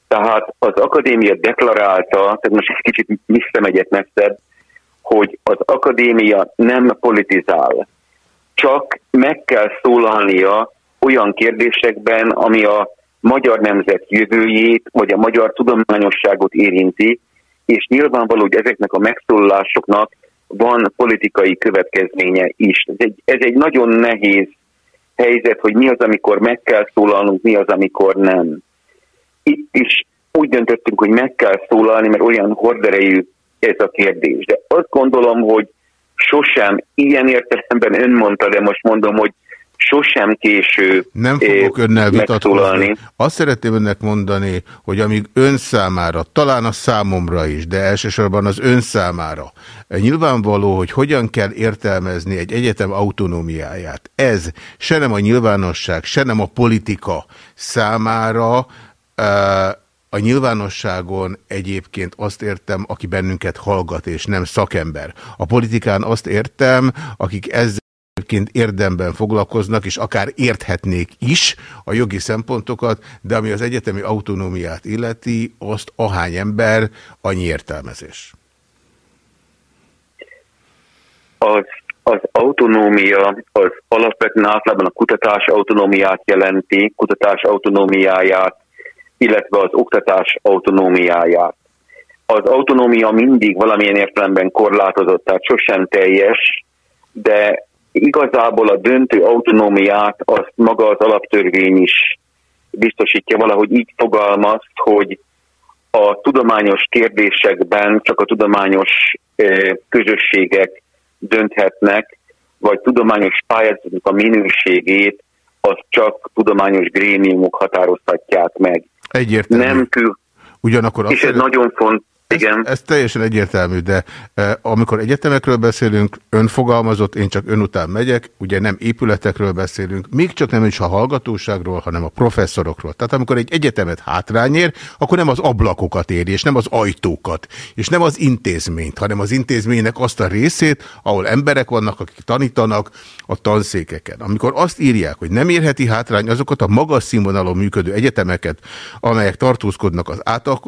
Tehát az akadémia deklarálta, tehát most egy kicsit visszam egyet messzebb, hogy az akadémia nem politizál, csak meg kell szólalnia olyan kérdésekben, ami a magyar nemzet jövőjét, vagy a magyar tudományosságot érinti, és nyilvánvaló, hogy ezeknek a megszólalásoknak van politikai következménye is. Ez egy, ez egy nagyon nehéz helyzet, hogy mi az, amikor meg kell szólalnunk, mi az, amikor nem. Itt is úgy döntöttünk, hogy meg kell szólalni, mert olyan horderejű ez a kérdés. De azt gondolom, hogy sosem, ilyen értelemben ön mondta, de most mondom, hogy sosem késő Nem fogok önnel vitatkozni. Azt szeretném önnek mondani, hogy amíg ön számára, talán a számomra is, de elsősorban az ön számára, nyilvánvaló, hogy hogyan kell értelmezni egy egyetem autonómiáját. Ez se nem a nyilvánosság, se nem a politika számára a nyilvánosságon egyébként azt értem, aki bennünket hallgat, és nem szakember. A politikán azt értem, akik ezzel egyébként érdemben foglalkoznak, és akár érthetnék is a jogi szempontokat, de ami az egyetemi autonómiát illeti, azt ahány ember, annyi értelmezés. Az, az autonómia az alapvetően általában a kutatás autonómiát jelenti, kutatás autonómiáját, illetve az oktatás autonómiáját. Az autonómia mindig valamilyen értelemben korlátozott, tehát sosem teljes, de igazából a döntő autonómiát azt maga az alaptörvény is biztosítja, valahogy így fogalmaz, hogy a tudományos kérdésekben csak a tudományos közösségek dönthetnek, vagy tudományos pályázatok a minőségét az csak tudományos grémiumok határozhatják meg. Egyértelmű. Nem kül... Ugyanakkor és ez nagyon fontos. Igen. Ez, ez teljesen egyértelmű, de e, amikor egyetemekről beszélünk, önfogalmazott, én csak ön után megyek, ugye nem épületekről beszélünk, még csak nem is a hallgatóságról, hanem a professzorokról. Tehát amikor egy egyetemet hátrányér, akkor nem az ablakokat éri, és nem az ajtókat, és nem az intézményt, hanem az intézménynek azt a részét, ahol emberek vannak, akik tanítanak a tanszékeken. Amikor azt írják, hogy nem érheti hátrány azokat a magas színvonalon működő egyetemeket, amelyek tartózkodnak az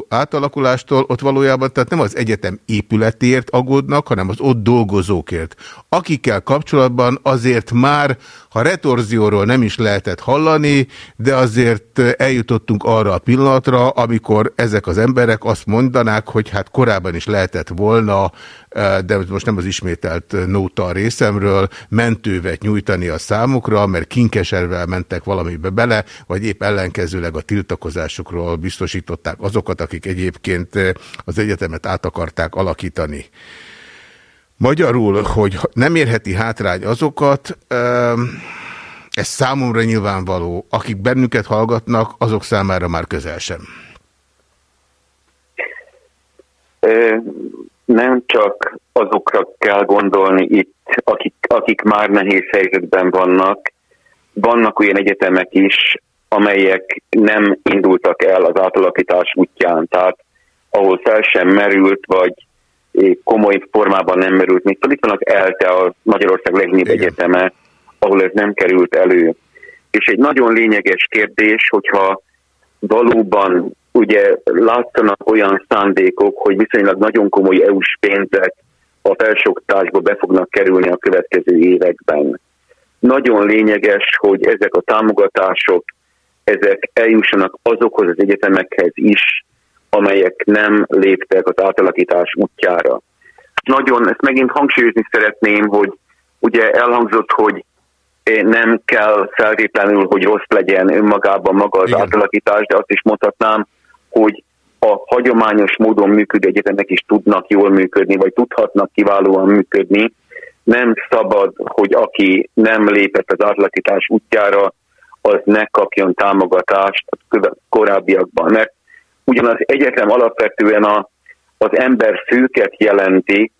átalakulástól, ott valójában valójában tehát nem az egyetem épületért aggódnak, hanem az ott dolgozókért. Akikkel kapcsolatban azért már, ha retorzióról nem is lehetett hallani, de azért eljutottunk arra a pillanatra, amikor ezek az emberek azt mondanák, hogy hát korábban is lehetett volna de most nem az ismételt nóta a részemről, mentővet nyújtani a számukra, mert kinkeservel mentek valamibe bele, vagy épp ellenkezőleg a tiltakozásokról biztosították azokat, akik egyébként az egyetemet át akarták alakítani. Magyarul, hogy nem érheti hátrány azokat, ez számomra nyilvánvaló, akik bennünket hallgatnak, azok számára már közel sem. Nem csak azokra kell gondolni itt, akik, akik már nehéz helyzetben vannak, vannak olyan egyetemek is, amelyek nem indultak el az átalakítás útján, tehát ahol fel sem merült, vagy komoly formában nem merült. Még itt vannak ELTE, a Magyarország legnagyobb egyeteme, ahol ez nem került elő. És egy nagyon lényeges kérdés, hogyha valóban ugye látszanak olyan szándékok, hogy viszonylag nagyon komoly EU-s pénzek a felsőoktatásba be fognak kerülni a következő években. Nagyon lényeges, hogy ezek a támogatások, ezek eljussanak azokhoz az egyetemekhez is, amelyek nem léptek az átalakítás útjára. Nagyon, ezt megint hangsúlyozni szeretném, hogy ugye elhangzott, hogy nem kell feltétlenül, hogy rossz legyen önmagában maga az Igen. átalakítás, de azt is mondhatnám, hogy a hagyományos módon működő egyetemek is tudnak jól működni, vagy tudhatnak kiválóan működni. Nem szabad, hogy aki nem lépett az átlakítás útjára, az ne kapjon támogatást a korábbiakban. Mert ugyanaz egyetem alapvetően a, az ember főket jelenti,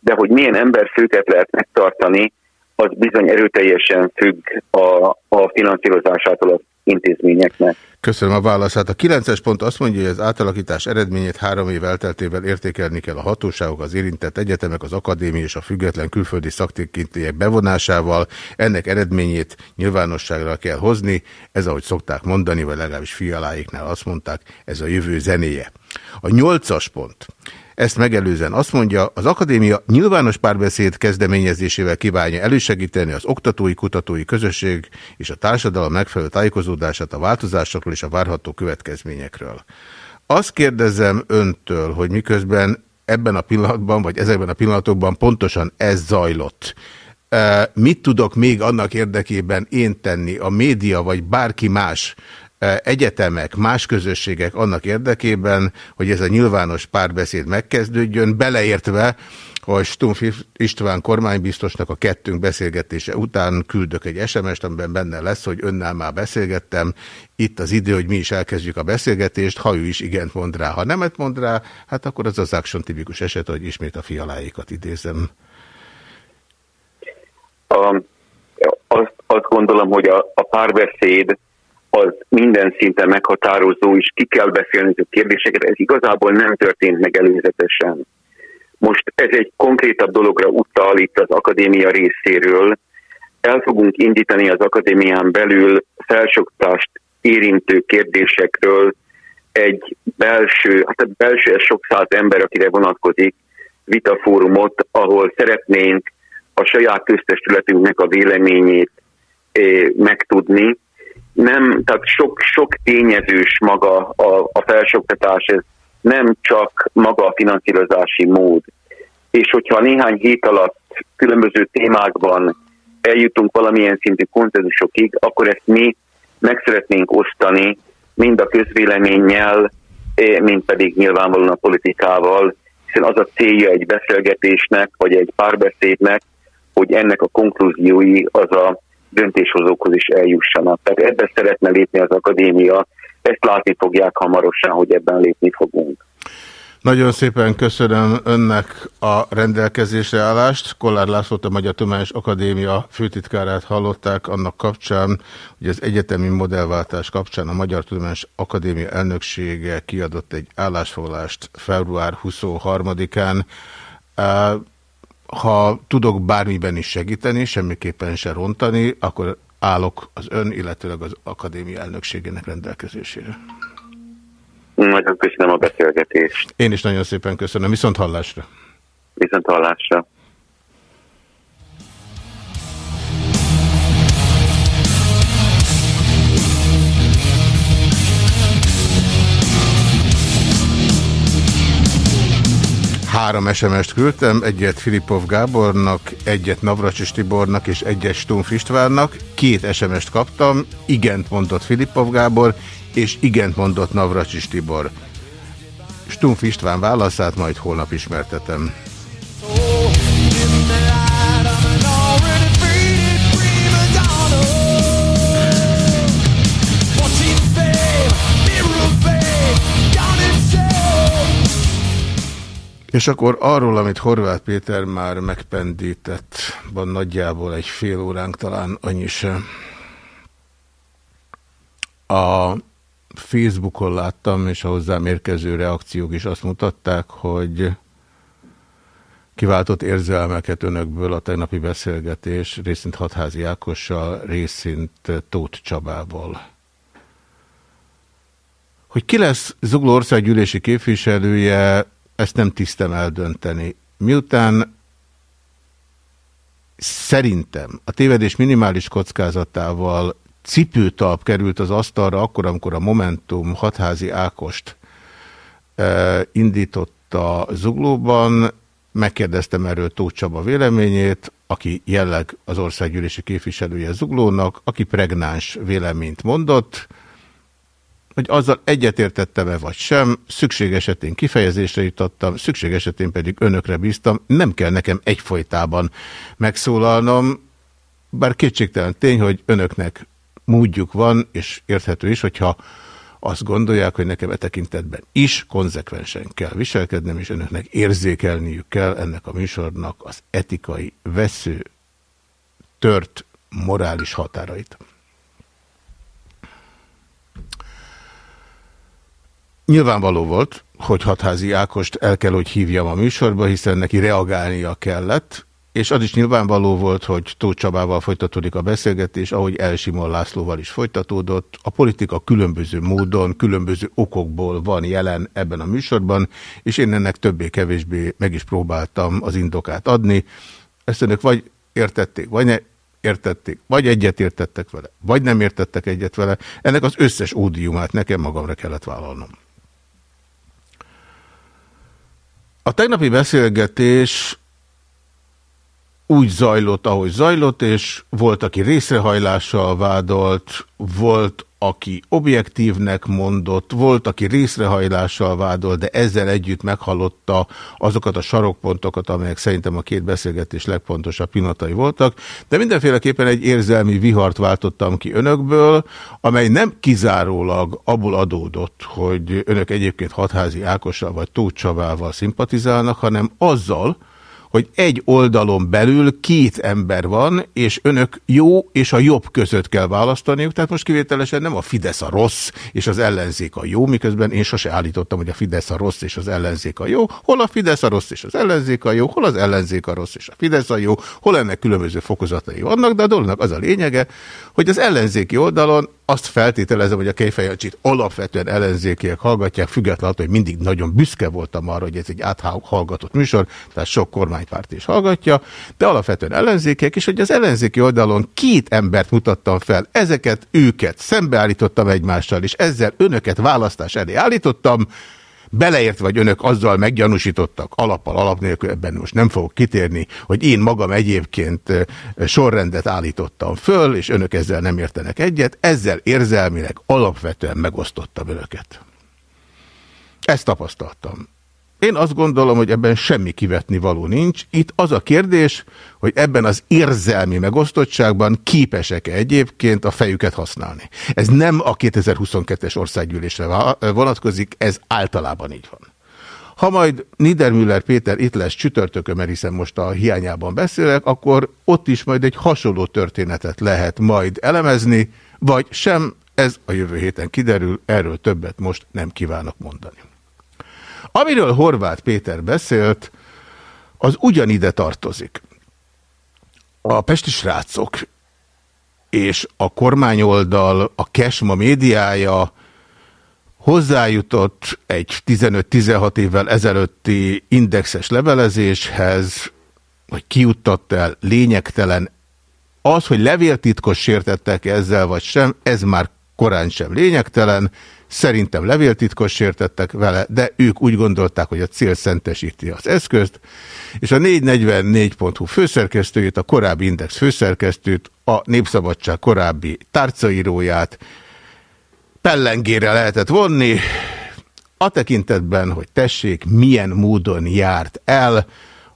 de hogy milyen ember főket lehet megtartani, az bizony erőteljesen függ a, a finanszírozásától az intézményeknek. Köszönöm a válaszát. A 9-es pont azt mondja, hogy az átalakítás eredményét három év elteltével értékelni kell a hatóságok, az érintett egyetemek, az akadémia és a független külföldi szaktékintélyek bevonásával. Ennek eredményét nyilvánosságra kell hozni. Ez, ahogy szokták mondani, vagy legalábbis fialáiknál azt mondták, ez a jövő zenéje. A 8-as pont. Ezt megelőzen azt mondja, az akadémia nyilvános párbeszéd kezdeményezésével kívánja elősegíteni az oktatói, kutatói közösség és a társadalom megfelelő tájékozódását a változásokról és a várható következményekről. Azt kérdezem öntől, hogy miközben ebben a pillanatban, vagy ezekben a pillanatokban pontosan ez zajlott. Mit tudok még annak érdekében én tenni, a média vagy bárki más, egyetemek, más közösségek annak érdekében, hogy ez a nyilvános párbeszéd megkezdődjön, beleértve, hogy Stumpf István kormánybiztosnak a kettőnk beszélgetése után küldök egy SMS-t, amiben benne lesz, hogy önnel már beszélgettem, itt az idő, hogy mi is elkezdjük a beszélgetést, ha ő is igent mond rá, ha nemet mond rá, hát akkor az az action tipikus eset, hogy ismét a fialáikat idézem. Um, azt, azt gondolom, hogy a, a párbeszéd az minden szinten meghatározó, és ki kell beszélni a kérdéseket. Ez igazából nem történt meg előzetesen. Most ez egy konkrétabb dologra utal itt az akadémia részéről. El fogunk indítani az akadémián belül felsoktást érintő kérdésekről egy belső, hát a belső, ez sok száz ember, akire vonatkozik, vitafórumot, ahol szeretnénk a saját köztestületünknek a véleményét eh, megtudni. Nem, tehát sok, sok tényezős maga a, a felsőoktatás, ez nem csak maga a finanszírozási mód. És hogyha néhány hét alatt különböző témákban eljutunk valamilyen szintű konszenzusokig, akkor ezt mi meg szeretnénk osztani mind a közvéleménnyel, mind pedig nyilvánvalóan a politikával, hiszen az a célja egy beszélgetésnek, vagy egy párbeszédnek, hogy ennek a konklúziói az a döntéshozókhoz is eljussanak. Tehát ebben szeretne lépni az akadémia, ezt látni fogják hamarosan, hogy ebben lépni fogunk. Nagyon szépen köszönöm önnek a rendelkezésre állást. Kollár Lászlót, a Magyar Tudományos Akadémia főtitkárát hallották annak kapcsán, hogy az egyetemi modellváltás kapcsán a Magyar Tudományos Akadémia elnöksége kiadott egy állásfoglalást február 23-án. Ha tudok bármiben is segíteni, semmiképpen se rontani, akkor állok az ön, illetőleg az akadémia elnökségének rendelkezésére. Nagyon köszönöm a beszélgetést. Én is nagyon szépen köszönöm. Viszont hallásra. Viszont hallásra. Három SMS-t küldtem, egyet Filipov Gábornak, egyet Navracsis Tibornak és egyet Stumf Istvánnak. Két SMS-t kaptam, igent mondott Filipov Gábor, és igent mondott Navracsis Tibor. Stumf István válaszát majd holnap ismertetem. És akkor arról, amit Horváth Péter már megpendített, van nagyjából egy fél óránk talán annyi sem. A Facebookon láttam, és a hozzám érkező reakciók is azt mutatták, hogy kiváltott érzelmeket önökből a tegnapi beszélgetés, részint Hatházi Ákossal, részint Tóth Csabával. Hogy ki lesz Zugló országgyűlési képviselője, ezt nem tisztem eldönteni. Miután szerintem a tévedés minimális kockázatával cipőtalp került az asztalra akkor, amikor a Momentum hatházi Ákost e, indította Zuglóban, megkérdeztem erről Tóth Csaba véleményét, aki jelleg az országgyűlési képviselője Zuglónak, aki pregnáns véleményt mondott, hogy azzal egyetértettem-e vagy sem, szükség esetén kifejezésre jutottam, szükség esetén pedig önökre bíztam, nem kell nekem egyfolytában megszólalnom, bár kétségtelen tény, hogy önöknek módjuk van, és érthető is, hogyha azt gondolják, hogy nekem e tekintetben is konzekvensen kell viselkednem, és önöknek érzékelniük kell ennek a műsornak az etikai vesző, tört, morális határait. Nyilvánvaló volt, hogy Hatházi Ákost el kell, hogy hívjam a műsorba, hiszen neki reagálnia kellett, és az is nyilvánvaló volt, hogy Tóth Csabával folytatódik a beszélgetés, ahogy Elsimon Lászlóval is folytatódott. A politika különböző módon, különböző okokból van jelen ebben a műsorban, és én ennek többé-kevésbé meg is próbáltam az indokát adni. Ezt önök vagy értették, vagy ne értették, vagy egyet értettek vele, vagy nem értettek egyet vele. Ennek az összes ódiumát nekem magamra kellett vállalnom. A tegnapi beszélgetés úgy zajlott, ahogy zajlott, és volt, aki részrehajlással vádolt, volt, aki objektívnek mondott, volt, aki részrehajlással vádolt, de ezzel együtt meghallotta azokat a sarokpontokat, amelyek szerintem a két beszélgetés legfontosabb pillanatai voltak, de mindenféleképpen egy érzelmi vihart váltottam ki önökből, amely nem kizárólag abból adódott, hogy önök egyébként hatházi Ákossal vagy Tóth Csavával szimpatizálnak, hanem azzal, hogy egy oldalon belül két ember van, és önök jó és a jobb között kell választaniuk, tehát most kivételesen nem a Fidesz a rossz, és az ellenzék a jó, miközben én sose állítottam, hogy a Fidesz a rossz, és az ellenzék a jó, hol a Fidesz a rossz, és az ellenzék a jó, hol az ellenzék a rossz, és a Fidesz a jó, hol ennek különböző fokozatai vannak, de a dolognak az a lényege, hogy az ellenzéki oldalon azt feltételezem, hogy a Kejfejancsit alapvetően ellenzékiek hallgatják, függetlenül, hogy mindig nagyon büszke voltam arra, hogy ez egy áthallgatott műsor, tehát sok kormánypárt is hallgatja, de alapvetően ellenzékiek, és hogy az ellenzéki oldalon két embert mutattam fel, ezeket őket szembeállítottam egymással, és ezzel önöket választás elé állítottam, beleért vagy önök azzal meggyanúsítottak, alappal, alap nélkül, ebben most nem fogok kitérni, hogy én magam egyébként sorrendet állítottam föl, és önök ezzel nem értenek egyet, ezzel érzelmileg alapvetően megosztottam önöket. Ezt tapasztaltam. Én azt gondolom, hogy ebben semmi kivetni való nincs. Itt az a kérdés, hogy ebben az érzelmi megosztottságban képesek-e egyébként a fejüket használni. Ez nem a 2022-es országgyűlésre vonatkozik, ez általában így van. Ha majd Niedermüller Péter itt lesz csütörtökön, mert hiszen most a hiányában beszélek, akkor ott is majd egy hasonló történetet lehet majd elemezni, vagy sem, ez a jövő héten kiderül, erről többet most nem kívánok mondani. Amiről Horváth Péter beszélt, az ugyanide tartozik. A pesti srácok és a kormányoldal, a Kesma médiája hozzájutott egy 15-16 évvel ezelőtti indexes levelezéshez, hogy kiuttatta el lényegtelen. Az, hogy levéltitkos sértettek ezzel vagy sem, ez már korán sem lényegtelen. Szerintem levéltitkos sértettek vele, de ők úgy gondolták, hogy a cél szentesíti az eszközt, és a 444.hu főszerkesztőjét, a korábbi Index főszerkesztőt, a Népszabadság korábbi tárcaíróját pellengére lehetett vonni, a tekintetben, hogy tessék, milyen módon járt el,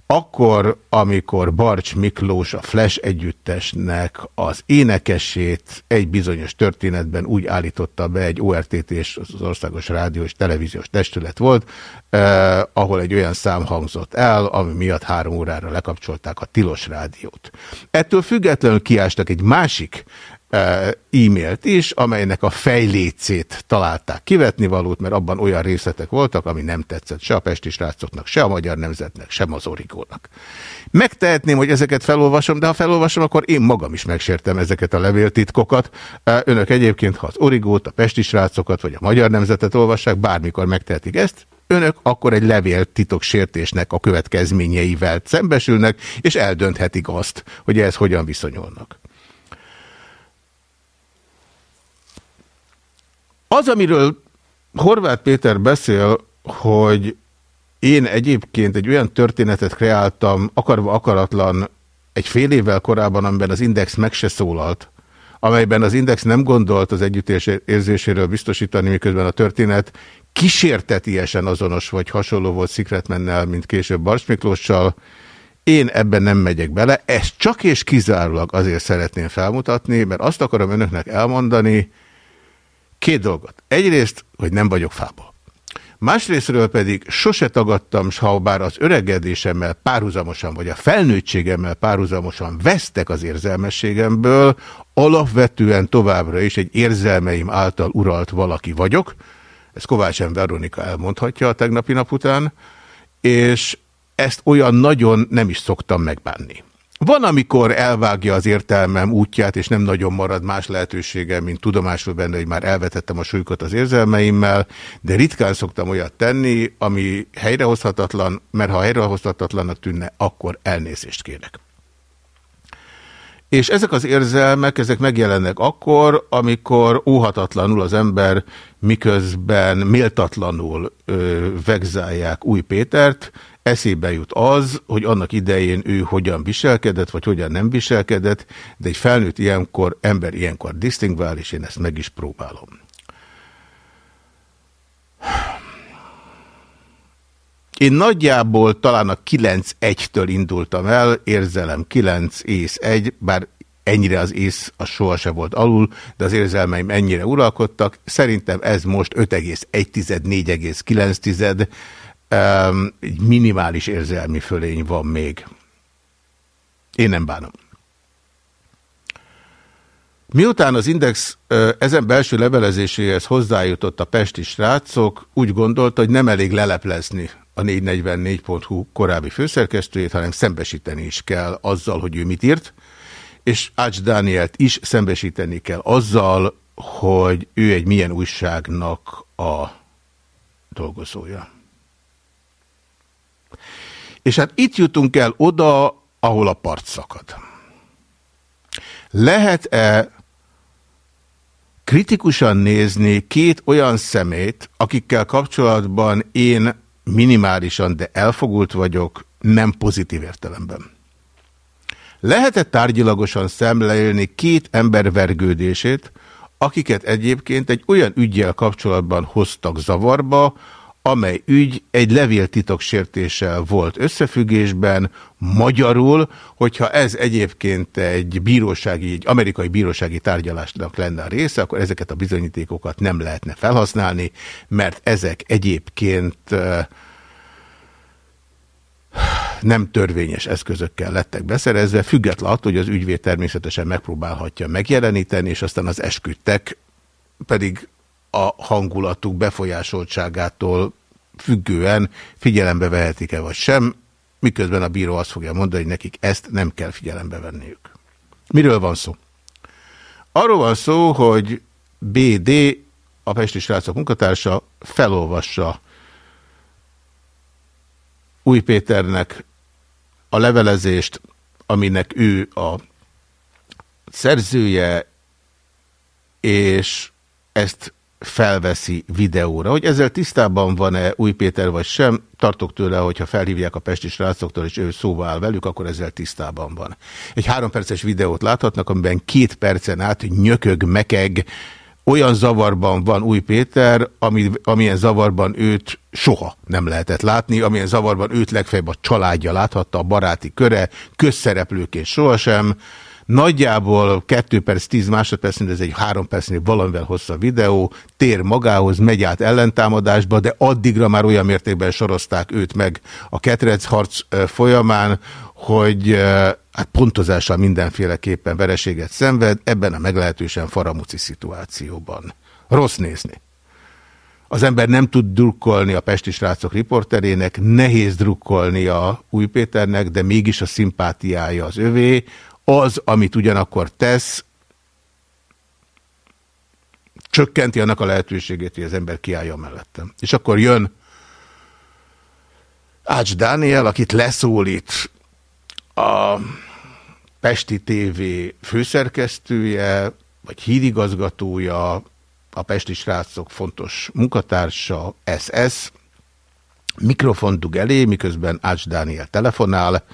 akkor, amikor Barcs Miklós a Flash együttesnek az énekesét egy bizonyos történetben úgy állította be, egy ORTT és az Országos Rádió és Televíziós Testület volt, eh, ahol egy olyan szám hangzott el, ami miatt három órára lekapcsolták a Tilos Rádiót. Ettől függetlenül kiástak egy másik e-mailt is, amelynek a fejlécét találták kivetni valót, mert abban olyan részletek voltak, ami nem tetszett se a pesti srácoknak, se a magyar nemzetnek, sem az origónak. Megtehetném, hogy ezeket felolvasom, de ha felolvasom, akkor én magam is megsértem ezeket a levéltitkokat. Önök egyébként, ha az origót, a pesti srácokat, vagy a magyar nemzetet olvassák, bármikor megtehetik ezt, önök akkor egy levél titoksértésnek a következményeivel szembesülnek, és eldönthetik azt, hogy ez hogyan viszonyulnak. Az, amiről Horváth Péter beszél, hogy én egyébként egy olyan történetet kreáltam, akarva akaratlan, egy fél évvel korábban, amiben az Index meg se szólalt, amelyben az Index nem gondolt az együttérzéséről biztosítani, miközben a történet kísértetiesen azonos vagy hasonló volt Szikretmennel, mint később Bars Miklóssal. Én ebben nem megyek bele, ezt csak és kizárólag azért szeretném felmutatni, mert azt akarom önöknek elmondani, Két dolgot. Egyrészt, hogy nem vagyok fából. Másrésztről pedig sose tagadtam, ha bár az öregedésemmel párhuzamosan, vagy a felnőttségemmel párhuzamosan vesztek az érzelmességemből, alapvetően továbbra is egy érzelmeim által uralt valaki vagyok. Ez Kovács M. Veronika elmondhatja a tegnapi nap után, és ezt olyan nagyon nem is szoktam megbánni. Van, amikor elvágja az értelmem útját, és nem nagyon marad más lehetőségem, mint tudomásul benne, hogy már elvetettem a súlykot az érzelmeimmel, de ritkán szoktam olyat tenni, ami helyrehozhatatlan, mert ha helyrehozhatatlannak tűnne, akkor elnézést kérek. És ezek az érzelmek, ezek megjelennek akkor, amikor óhatatlanul az ember miközben méltatlanul ö, vegzálják új Pétert, eszébe jut az, hogy annak idején ő hogyan viselkedett, vagy hogyan nem viselkedett, de egy felnőtt ilyenkor, ember ilyenkor disztingvál, és én ezt meg is próbálom. Én nagyjából talán a 9-1-től indultam el, érzelem 9, ész 1, bár ennyire az ész az sohasem volt alul, de az érzelmeim ennyire uralkodtak. Szerintem ez most 5,1-4,9, um, egy minimális érzelmi fölény van még. Én nem bánom. Miután az Index ezen belső levelezéséhez hozzájutott a pesti srácok, úgy gondolta, hogy nem elég leleplezni a 444.hu korábbi főszerkesztőjét, hanem szembesíteni is kell azzal, hogy ő mit írt, és Ács Dánielt is szembesíteni kell azzal, hogy ő egy milyen újságnak a dolgozója. És hát itt jutunk el oda, ahol a part szakad. Lehet-e kritikusan nézni két olyan szemét, akikkel kapcsolatban én minimálisan, de elfogult vagyok, nem pozitív értelemben. Lehet-e tárgyilagosan szemlélni két ember vergődését, akiket egyébként egy olyan ügyjel kapcsolatban hoztak zavarba, amely ügy egy levéltitoksértéssel volt összefüggésben, magyarul, hogyha ez egyébként egy bírósági, egy amerikai bírósági tárgyalásnak lenne a része, akkor ezeket a bizonyítékokat nem lehetne felhasználni, mert ezek egyébként nem törvényes eszközökkel lettek beszerezve, független attól, hogy az ügyvéd természetesen megpróbálhatja megjeleníteni, és aztán az esküdtek pedig a hangulatuk befolyásoltságától függően figyelembe vehetik-e vagy sem, miközben a bíró azt fogja mondani, hogy nekik ezt nem kell figyelembe venniük. Miről van szó? Arról van szó, hogy BD, a Pesti Srácok munkatársa felolvassa Új Péternek a levelezést, aminek ő a szerzője, és ezt felveszi videóra. Hogy ezzel tisztában van-e Új Péter vagy sem, tartok tőle, hogyha felhívják a pesti srácoktól, és ő szóba áll velük, akkor ezzel tisztában van. Egy három perces videót láthatnak, amiben két percen át nyökög, mekeg, olyan zavarban van Új Péter, ami, amilyen zavarban őt soha nem lehetett látni, amilyen zavarban őt legfeljebb a családja láthatta, a baráti köre, közszereplőként sohasem, Nagyjából 2 perc 10 másodpercnél, ez egy 3 percnél valamivel hosszabb videó, tér magához, megy át ellentámadásba, de addigra már olyan mértékben sorozták őt meg a ketrec harc folyamán, hogy hát pontozással mindenféleképpen vereséget szenved, ebben a meglehetősen faramuci szituációban. Rossz nézni. Az ember nem tud drukkolni a Pesti srácok riporterének, nehéz drukkolni a Új Péternek, de mégis a szimpátiája az övé, az, amit ugyanakkor tesz, csökkenti annak a lehetőségét, hogy az ember kiállja mellettem. És akkor jön Ács Dániel, akit leszólít a Pesti TV főszerkesztője, vagy hídigazgatója, a Pesti srácok fontos munkatársa, SS, mikrofon dug elé, miközben Ács Dániel telefonál,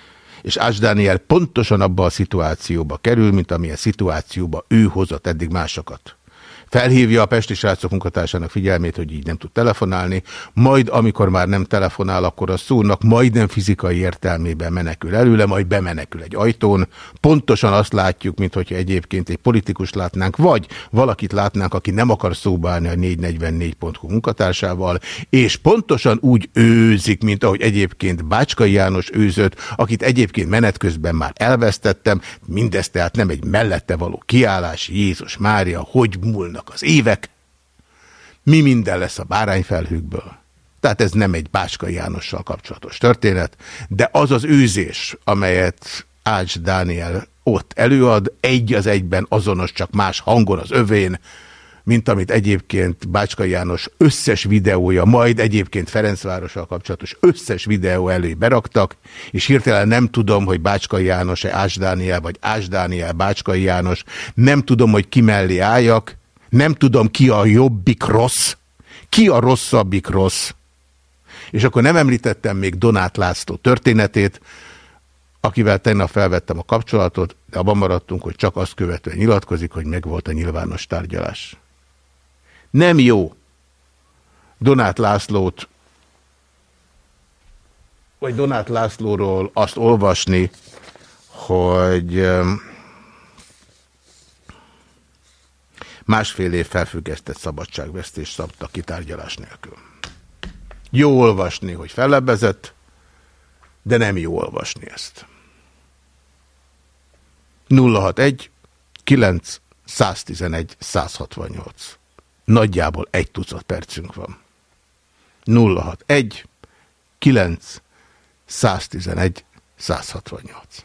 és Ács Dániel pontosan abba a szituációba kerül, mint amilyen szituációba ő hozott eddig másokat felhívja a Pesti srácok munkatársának figyelmét, hogy így nem tud telefonálni, majd amikor már nem telefonál, akkor a szónak majdnem fizikai értelmében menekül előle, majd bemenekül egy ajtón. Pontosan azt látjuk, mint hogyha egyébként egy politikus látnánk, vagy valakit látnánk, aki nem akar szóba állni a 444.hu munkatársával, és pontosan úgy őzik, mint ahogy egyébként Bácskai János őzött, akit egyébként menet közben már elvesztettem, mindez tehát nem egy mellette való kiállás, Jézus Mária, hogy múlna múlnak az évek, mi minden lesz a bárányfelhőkből. Tehát ez nem egy Báskai Jánossal kapcsolatos történet, de az az őzés, amelyet Ács Dániel ott előad, egy az egyben azonos, csak más hangon az övén, mint amit egyébként Bácskai János összes videója, majd egyébként Ferencvárossal kapcsolatos összes videó elé beraktak, és hirtelen nem tudom, hogy Bácskai János-e Ás Dániel, vagy Ás Dániel Bácskai János, nem tudom, hogy ki mellé álljak, nem tudom ki a jobbik rossz, ki a rosszabbik rossz. És akkor nem említettem még Donát László történetét, akivel tegnap felvettem a kapcsolatot, de abban maradtunk, hogy csak azt követően nyilatkozik, hogy megvolt a nyilvános tárgyalás. Nem jó Donát Lászlót, vagy Donát Lászlóról azt olvasni, hogy másfél év felfüggesztett szabadságvesztés szabta kitárgyalás nélkül. Jó olvasni, hogy fellebbezett, de nem jó olvasni ezt. 061 9 111 168. Nagyjából egy tucat percünk van. 061 9 111 168.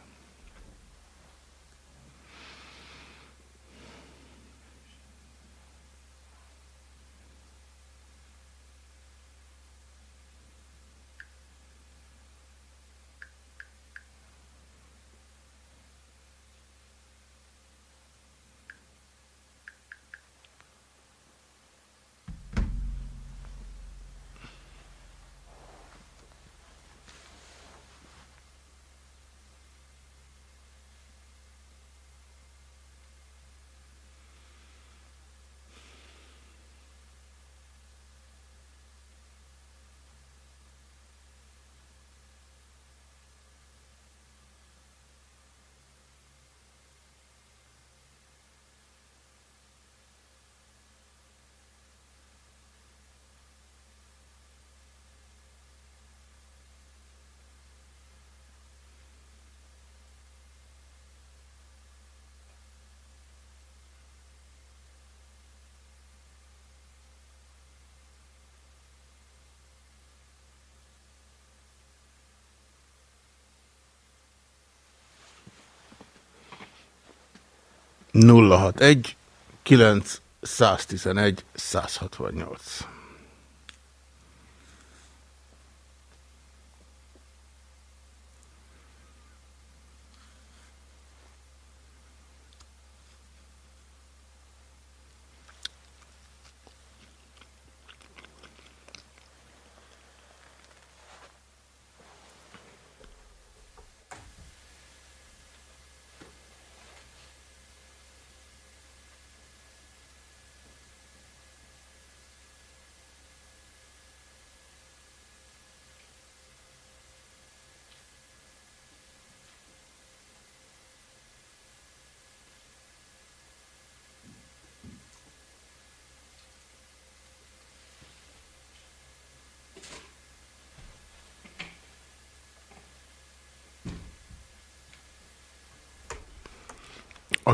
061 9 111 168.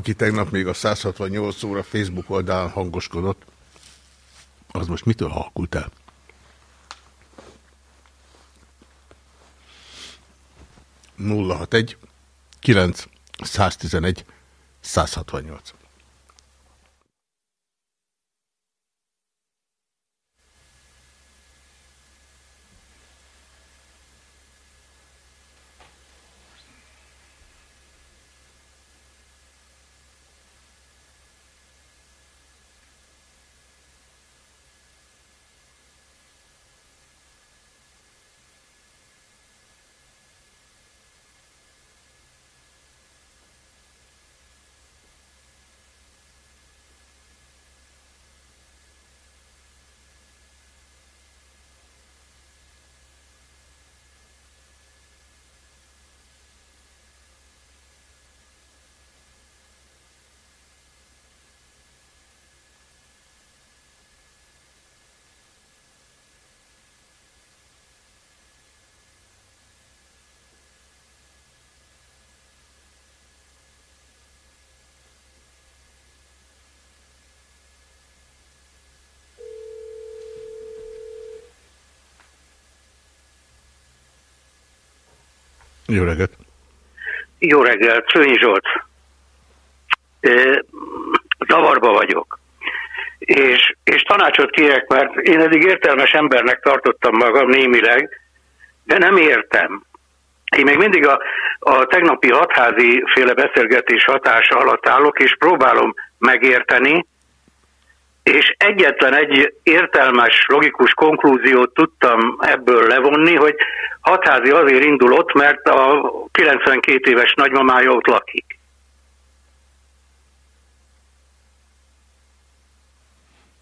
aki tegnap még a 168 óra Facebook oldalán hangoskodott, az most mitől halkult el? Nulla hat egy, kilenc, 111, 168. Jó reggelt! Jó reggelt, Szőnyi Zsolt. Zavarba vagyok. És, és tanácsot kérek, mert én eddig értelmes embernek tartottam magam némileg, de nem értem. Én még mindig a, a tegnapi hatházi féle beszélgetés hatása alatt állok, és próbálom megérteni, és egyetlen egy értelmes, logikus konklúziót tudtam ebből levonni, hogy hatházi azért indul ott, mert a 92 éves nagymamája ott lakik.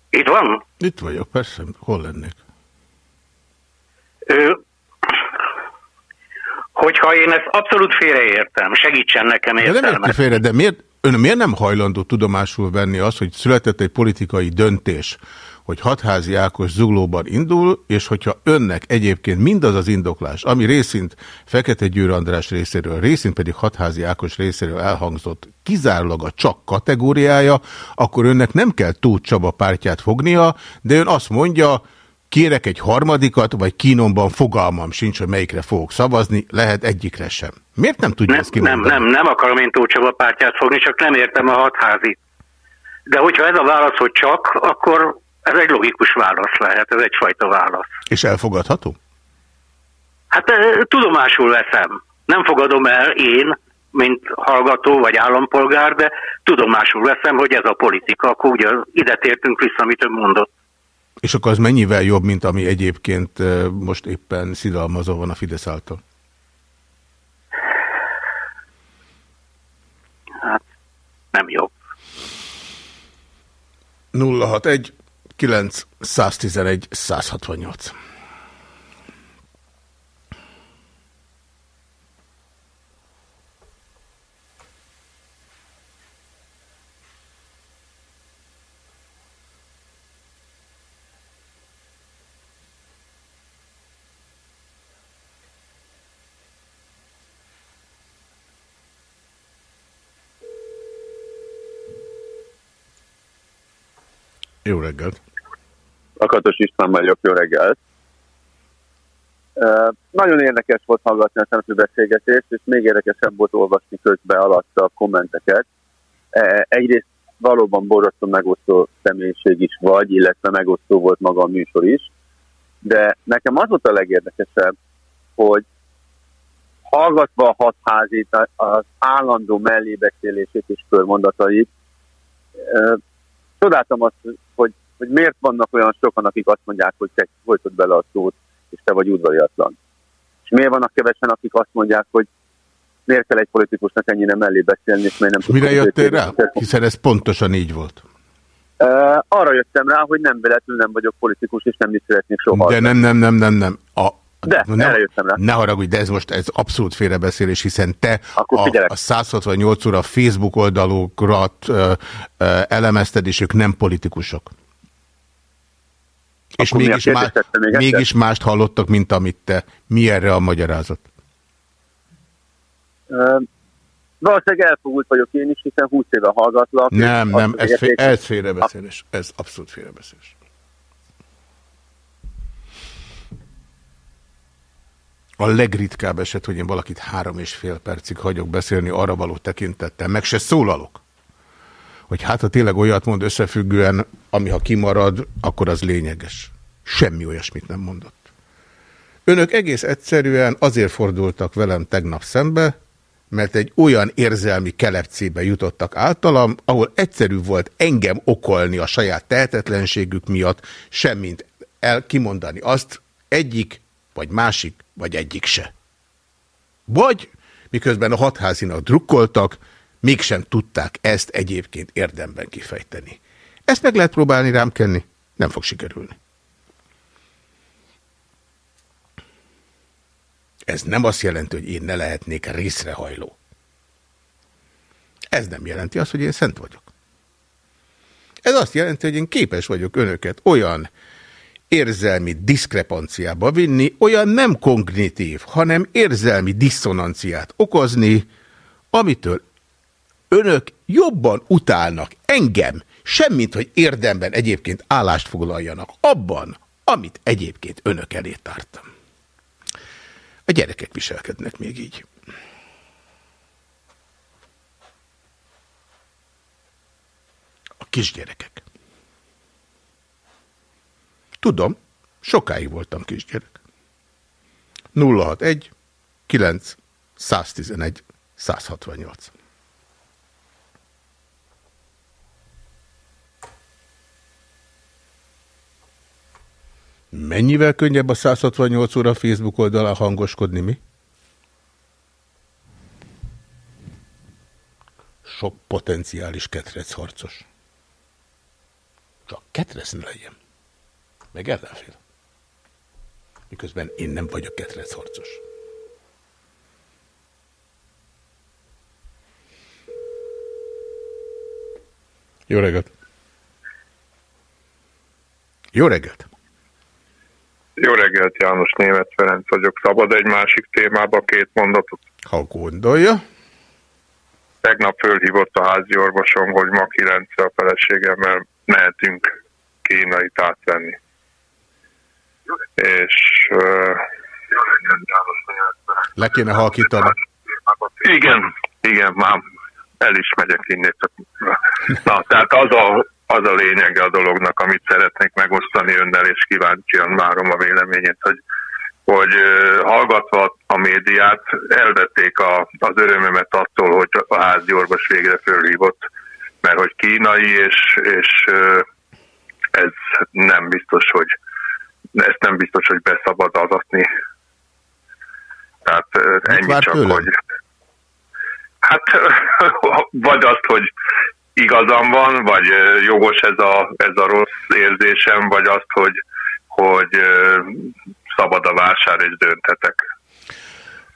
Itt van? Itt vagyok, persze. Hol lennék? Ö, hogyha én ezt abszolút félreértem, segítsen nekem értelmet. De nem érti félre, de miért, ön miért nem hajlandó tudomásul venni azt, hogy született egy politikai döntés, hogy hatházi Ákos zuglóban indul, és hogyha önnek egyébként mindaz az indoklás, ami részint Fekete Győr András részéről, részint pedig hatházi Ákos részéről elhangzott, kizárólag a csak kategóriája, akkor önnek nem kell Tóth Csaba pártját fognia, de ön azt mondja, kérek egy harmadikat, vagy kínomban fogalmam sincs, hogy melyikre fogok szavazni, lehet egyikre sem. Miért nem tudja nem, ezt kimondani? Nem, nem, nem akarom én Tóth Csaba pártját fogni, csak nem értem a hatházit. De hogyha ez a válasz, hogy csak, akkor ez egy logikus válasz lehet, ez egyfajta válasz. És elfogadható? Hát tudomásul veszem. Nem fogadom el én, mint hallgató vagy állampolgár, de tudomásul veszem, hogy ez a politika, akkor ugye ide tértünk vissza, amit ön mondott. És akkor az mennyivel jobb, mint ami egyébként most éppen szidalmazó van a Fidesz által? Hát nem jobb. 061 9 111 168 Jó reggelt! Akatos István vagyok, jó reggelt! Uh, nagyon érdekes volt hallgatni a szemfű beszélgetést, és még érdekesebb volt olvasni közben alatta a kommenteket. Egyrészt valóban borzasztó megosztó személyiség is vagy, illetve megosztó volt maga a műsor is, de nekem az volt a legérdekesebb, hogy hallgatva a hatházit, az állandó mellébeszélését és körmondatait, csodáltam azt, hogy, hogy miért vannak olyan sokan, akik azt mondják, hogy te folytod bele a szót, és te vagy udvariatlan. És miért vannak kevesen, akik azt mondják, hogy miért kell egy politikusnak ennyire mellé beszélni, és miért nem Mire jöttél rá? Hiszen ez pontosan így volt. Uh, arra jöttem rá, hogy nem véletlenül nem vagyok politikus, és nem is szeretnék soha. De nem, nem, nem, nem, nem. A, de, ne, erre jöttem rá. Ne haragudj, de ez most ez abszolút félrebeszélés, hiszen te a, a 168 óra Facebook oldalokat ö, ö, elemezted, és ők nem politikusok. Akkor és mégis, más, még mégis mást hallottak, mint amit te. Mi erre a magyarázat? Uh, valószínűleg elfogult vagyok én is, hiszen 20 éve hallgatlak. Nem, nem, ez, fél, ez félrebeszélés. Ez abszolút félrebeszélés. A legritkább eset, hogy én valakit három és fél percig hagyok beszélni arra való tekintettel, meg se szólalok. Hogy hát, ha tényleg olyat mond összefüggően, ami ha kimarad, akkor az lényeges. Semmi olyasmit nem mondott. Önök egész egyszerűen azért fordultak velem tegnap szembe, mert egy olyan érzelmi kelepcébe jutottak általam, ahol egyszerű volt engem okolni a saját tehetetlenségük miatt, semmint el kimondani azt, egyik vagy másik, vagy egyik se. Vagy miközben a hatházinak drukkoltak, mégsem tudták ezt egyébként érdemben kifejteni. Ezt meg lehet próbálni rám kenni, nem fog sikerülni. Ez nem azt jelenti, hogy én ne lehetnék részrehajló. Ez nem jelenti azt, hogy én szent vagyok. Ez azt jelenti, hogy én képes vagyok önöket olyan érzelmi diszkrepanciába vinni, olyan nem kognitív, hanem érzelmi diszonanciát okozni, amitől önök jobban utálnak engem, semmit, hogy érdemben egyébként állást foglaljanak abban, amit egyébként önök elé tártam. A gyerekek viselkednek még így. A kisgyerekek. Tudom, sokáig voltam kisgyerek. 061 9 111 168. Mennyivel könnyebb a 168 óra Facebook oldalán hangoskodni, mi? Sok potenciális ketrec harcos. Csak ketrec ne legyen. Meg ellenfél. Miközben én nem vagyok ketrec harcos. Jó reggelt! Jó reggelt! Jó reggelt, János Német Ferenc vagyok. Szabad egy másik témába két mondatot? Ha gondolja. Tegnap fölhívott a házi orvosom, hogy ma 9 a feleségemmel mehetünk kínai átvenni. És... Uh, Le kéne halkítani. Igen, igen, már el is megyek innét. Na, tehát az a, az a lényege a dolognak, amit szeretnék megosztani önnel, és kíváncsian várom a véleményét, hogy, hogy hallgatva a médiát, elvették a, az örömömet attól, hogy a házi orvos végre fölhívott, mert hogy kínai, és, és ez nem biztos, hogy ezt nem biztos, hogy beszabad adatni. Tehát ennyi csak, tőlem? hogy Hát [LAUGHS] vagy azt, hogy igazam van, vagy jogos ez a, ez a rossz érzésem, vagy azt, hogy, hogy szabad a vásár és dönthetek.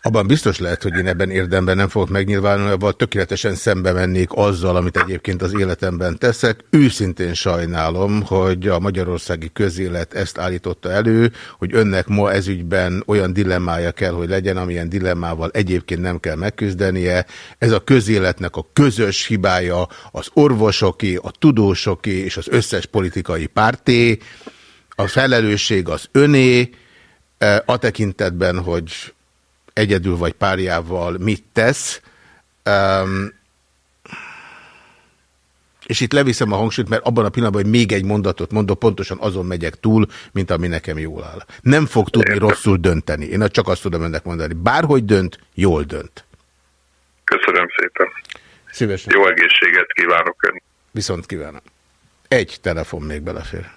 Abban biztos lehet, hogy én ebben érdemben nem fogok megnyilvánulni, abban tökéletesen szembe mennék azzal, amit egyébként az életemben teszek. Őszintén sajnálom, hogy a magyarországi közélet ezt állította elő, hogy önnek ma ezügyben olyan dilemmája kell, hogy legyen, amilyen dilemmával egyébként nem kell megküzdenie. Ez a közéletnek a közös hibája, az orvosoké, a tudósoké és az összes politikai párté. A felelősség az öné, e, a tekintetben, hogy egyedül vagy párjával mit tesz. Um, és itt leviszem a hangsúlyt, mert abban a pillanatban, hogy még egy mondatot mondok, pontosan azon megyek túl, mint ami nekem jól áll. Nem fog tudni Értem. rosszul dönteni. Én csak azt tudom önnek mondani. Bárhogy dönt, jól dönt. Köszönöm szépen. Szívesen. Jó egészséget kívánok ön. Viszont kívánok. Egy telefon még belefér.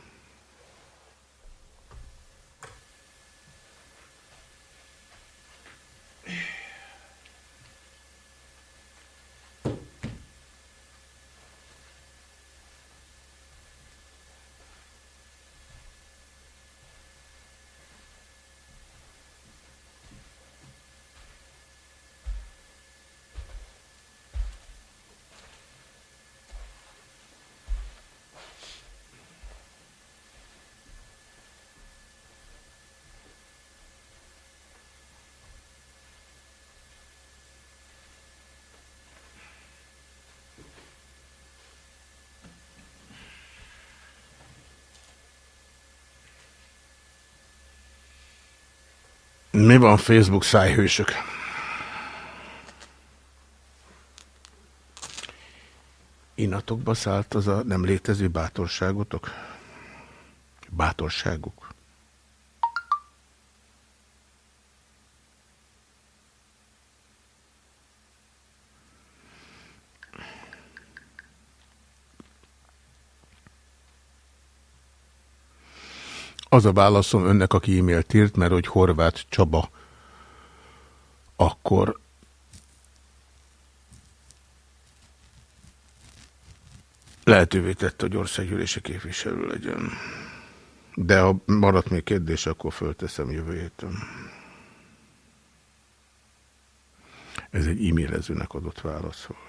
Mi van Facebook szájhősök? Inatokba szállt az a nem létező bátorságotok? Bátorságuk? Az a válaszom önnek, aki e-mailt írt, mert hogy Horváth Csaba akkor lehetővé tette, hogy országgyűlési képviselő legyen. De ha maradt még kérdés, akkor fölteszem jövő héten. Ez egy e-mailezőnek adott válasz volt.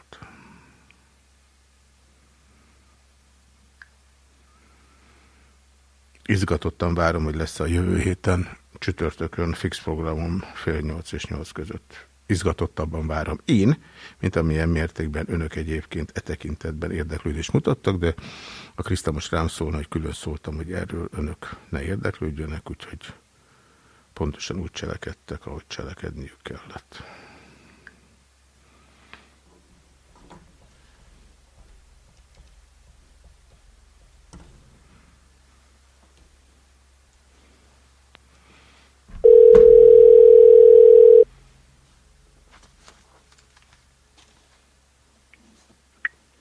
Izgatottan várom, hogy lesz a jövő héten, csütörtökön fix programom fél nyolc és nyolc között. Izgatottabban várom én, mint amilyen mértékben önök egyébként e tekintetben érdeklődést mutattak, de a Kriszta most rám szólna, hogy külön szóltam, hogy erről önök ne érdeklődjönek, úgyhogy pontosan úgy cselekedtek, ahogy cselekedniük kellett.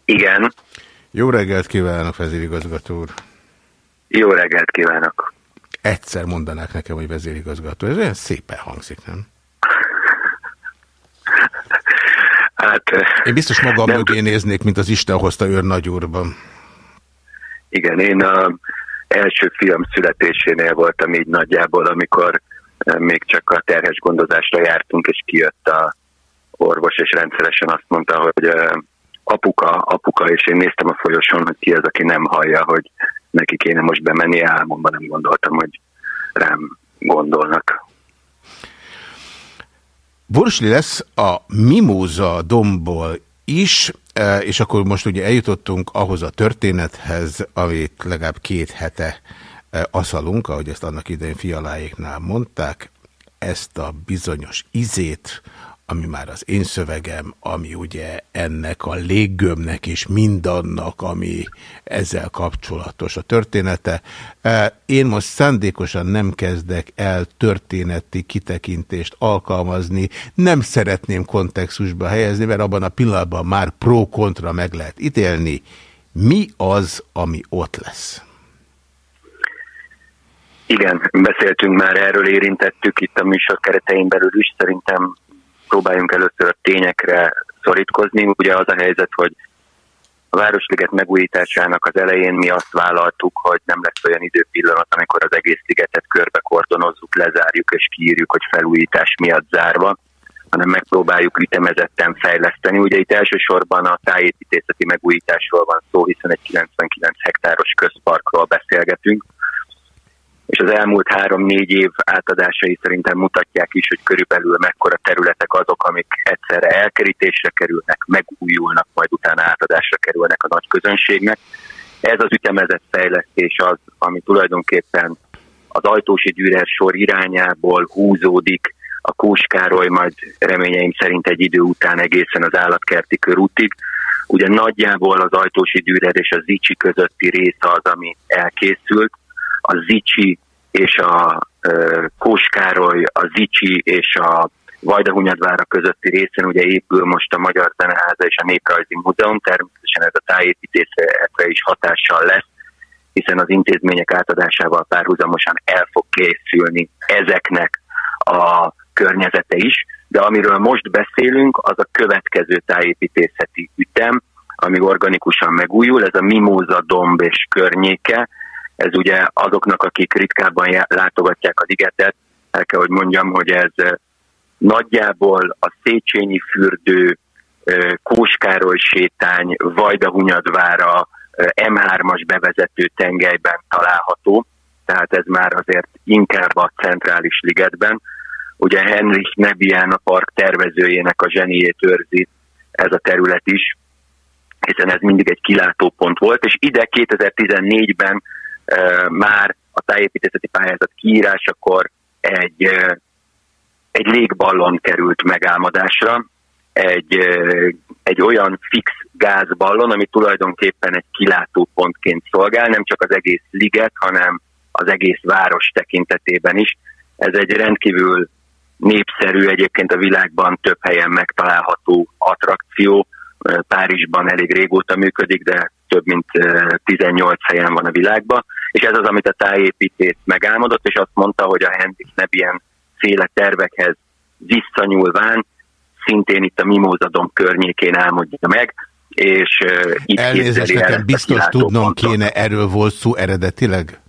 Igen. Jó reggelt kívánok, vezérigazgató úr. Jó reggelt kívánok. egyszer mondanák nekem, hogy vezérigazgató. Ez olyan szépen hangzik, nem? [LAUGHS] Hát, Én biztos magam nem... mögé néznék, mint az Isten hozta őr nagyúrban. Igen, én a első fiam születésénél voltam így nagyjából, amikor még csak a terhes gondozásra jártunk, és kijött a orvos, és rendszeresen azt mondta, hogy apuka, apuka, és én néztem a folyosón, hogy ki az, aki nem hallja, hogy neki kéne most bemenni, álmomban nem gondoltam, hogy rám gondolnak. Borsli lesz a Mimóza domból is, e, és akkor most ugye eljutottunk ahhoz a történethez, amit legalább két hete e, aszalunk, ahogy ezt annak idején fialáéknál mondták, ezt a bizonyos izét, ami már az én szövegem, ami ugye ennek a léggömnek és mindannak, ami ezzel kapcsolatos a története. E, én most szándékosan nem kezdek el történeti kitekintést alkalmazni, nem szeretném kontextusba helyezni, mert abban a pillanatban már pro-kontra meg lehet ítélni. Mi az, ami ott lesz? Igen, beszéltünk már erről, érintettük itt a műsor keretein belül is, szerintem próbáljunk először a tényekre szorítkozni. Ugye az a helyzet, hogy a Városliget megújításának az elején mi azt vállaltuk, hogy nem lesz olyan időpillanat, amikor az egész ligetet körbe kordonozzuk, lezárjuk és kiírjuk, hogy felújítás miatt zárva, hanem megpróbáljuk ütemezetten fejleszteni. Ugye itt elsősorban a tájépítészeti megújításról van szó, hiszen egy 99 hektáros közparkról beszélgetünk, és az elmúlt három-négy év átadásai szerintem mutatják is, hogy körülbelül mekkora területek azok, amik egyszerre elkerítésre kerülnek, megújulnak, majd utána átadásra kerülnek a nagy közönségnek. Ez az ütemezett fejlesztés az, ami tulajdonképpen az Ajtósi Dürer sor irányából húzódik a Kóskároly, majd reményeim szerint egy idő után egészen az állatkerti körútig. Ugye nagyjából az Ajtósi Dürer és a Zicsi közötti rész az, ami elkészült, a Zicsi és a Kóskároly, a Zicsi és a Vajdahunyadvára közötti részen ugye épül most a Magyar Zeneháza és a Néprajzi Múzeum, természetesen ez a tájépítésre is hatással lesz, hiszen az intézmények átadásával párhuzamosan el fog készülni ezeknek a környezete is, de amiről most beszélünk, az a következő tájépítészeti ütem, ami organikusan megújul, ez a Mimóza domb és környéke, ez ugye azoknak, akik ritkábban látogatják a ligetet, el kell, hogy mondjam, hogy ez nagyjából a Széchenyi fürdő, Kóskároly sétány, Vajdahunyadvára, eh, M3-as bevezető tengelyben található, tehát ez már azért inkább a centrális ligetben. Ugye Henrich Nebien a park tervezőjének a zseniét őrzi ez a terület is, hiszen ez mindig egy kilátópont volt, és ide 2014-ben már a tájépítészeti pályázat kiírásakor egy, egy légballon került megálmodásra, egy, egy olyan fix gázballon, ami tulajdonképpen egy kilátópontként szolgál, nem csak az egész liget, hanem az egész város tekintetében is. Ez egy rendkívül népszerű, egyébként a világban több helyen megtalálható attrakció. Párizsban elég régóta működik, de több mint 18 helyen van a világban, és ez az, amit a tájépítés megálmodott, és azt mondta, hogy a Hendrik Nebien féle tervekhez visszanyúlván, szintén itt a Mimózadom környékén álmodja meg, és uh, itt Elnézést nekem biztos tudnom pontot. kéne, erről volt szó eredetileg?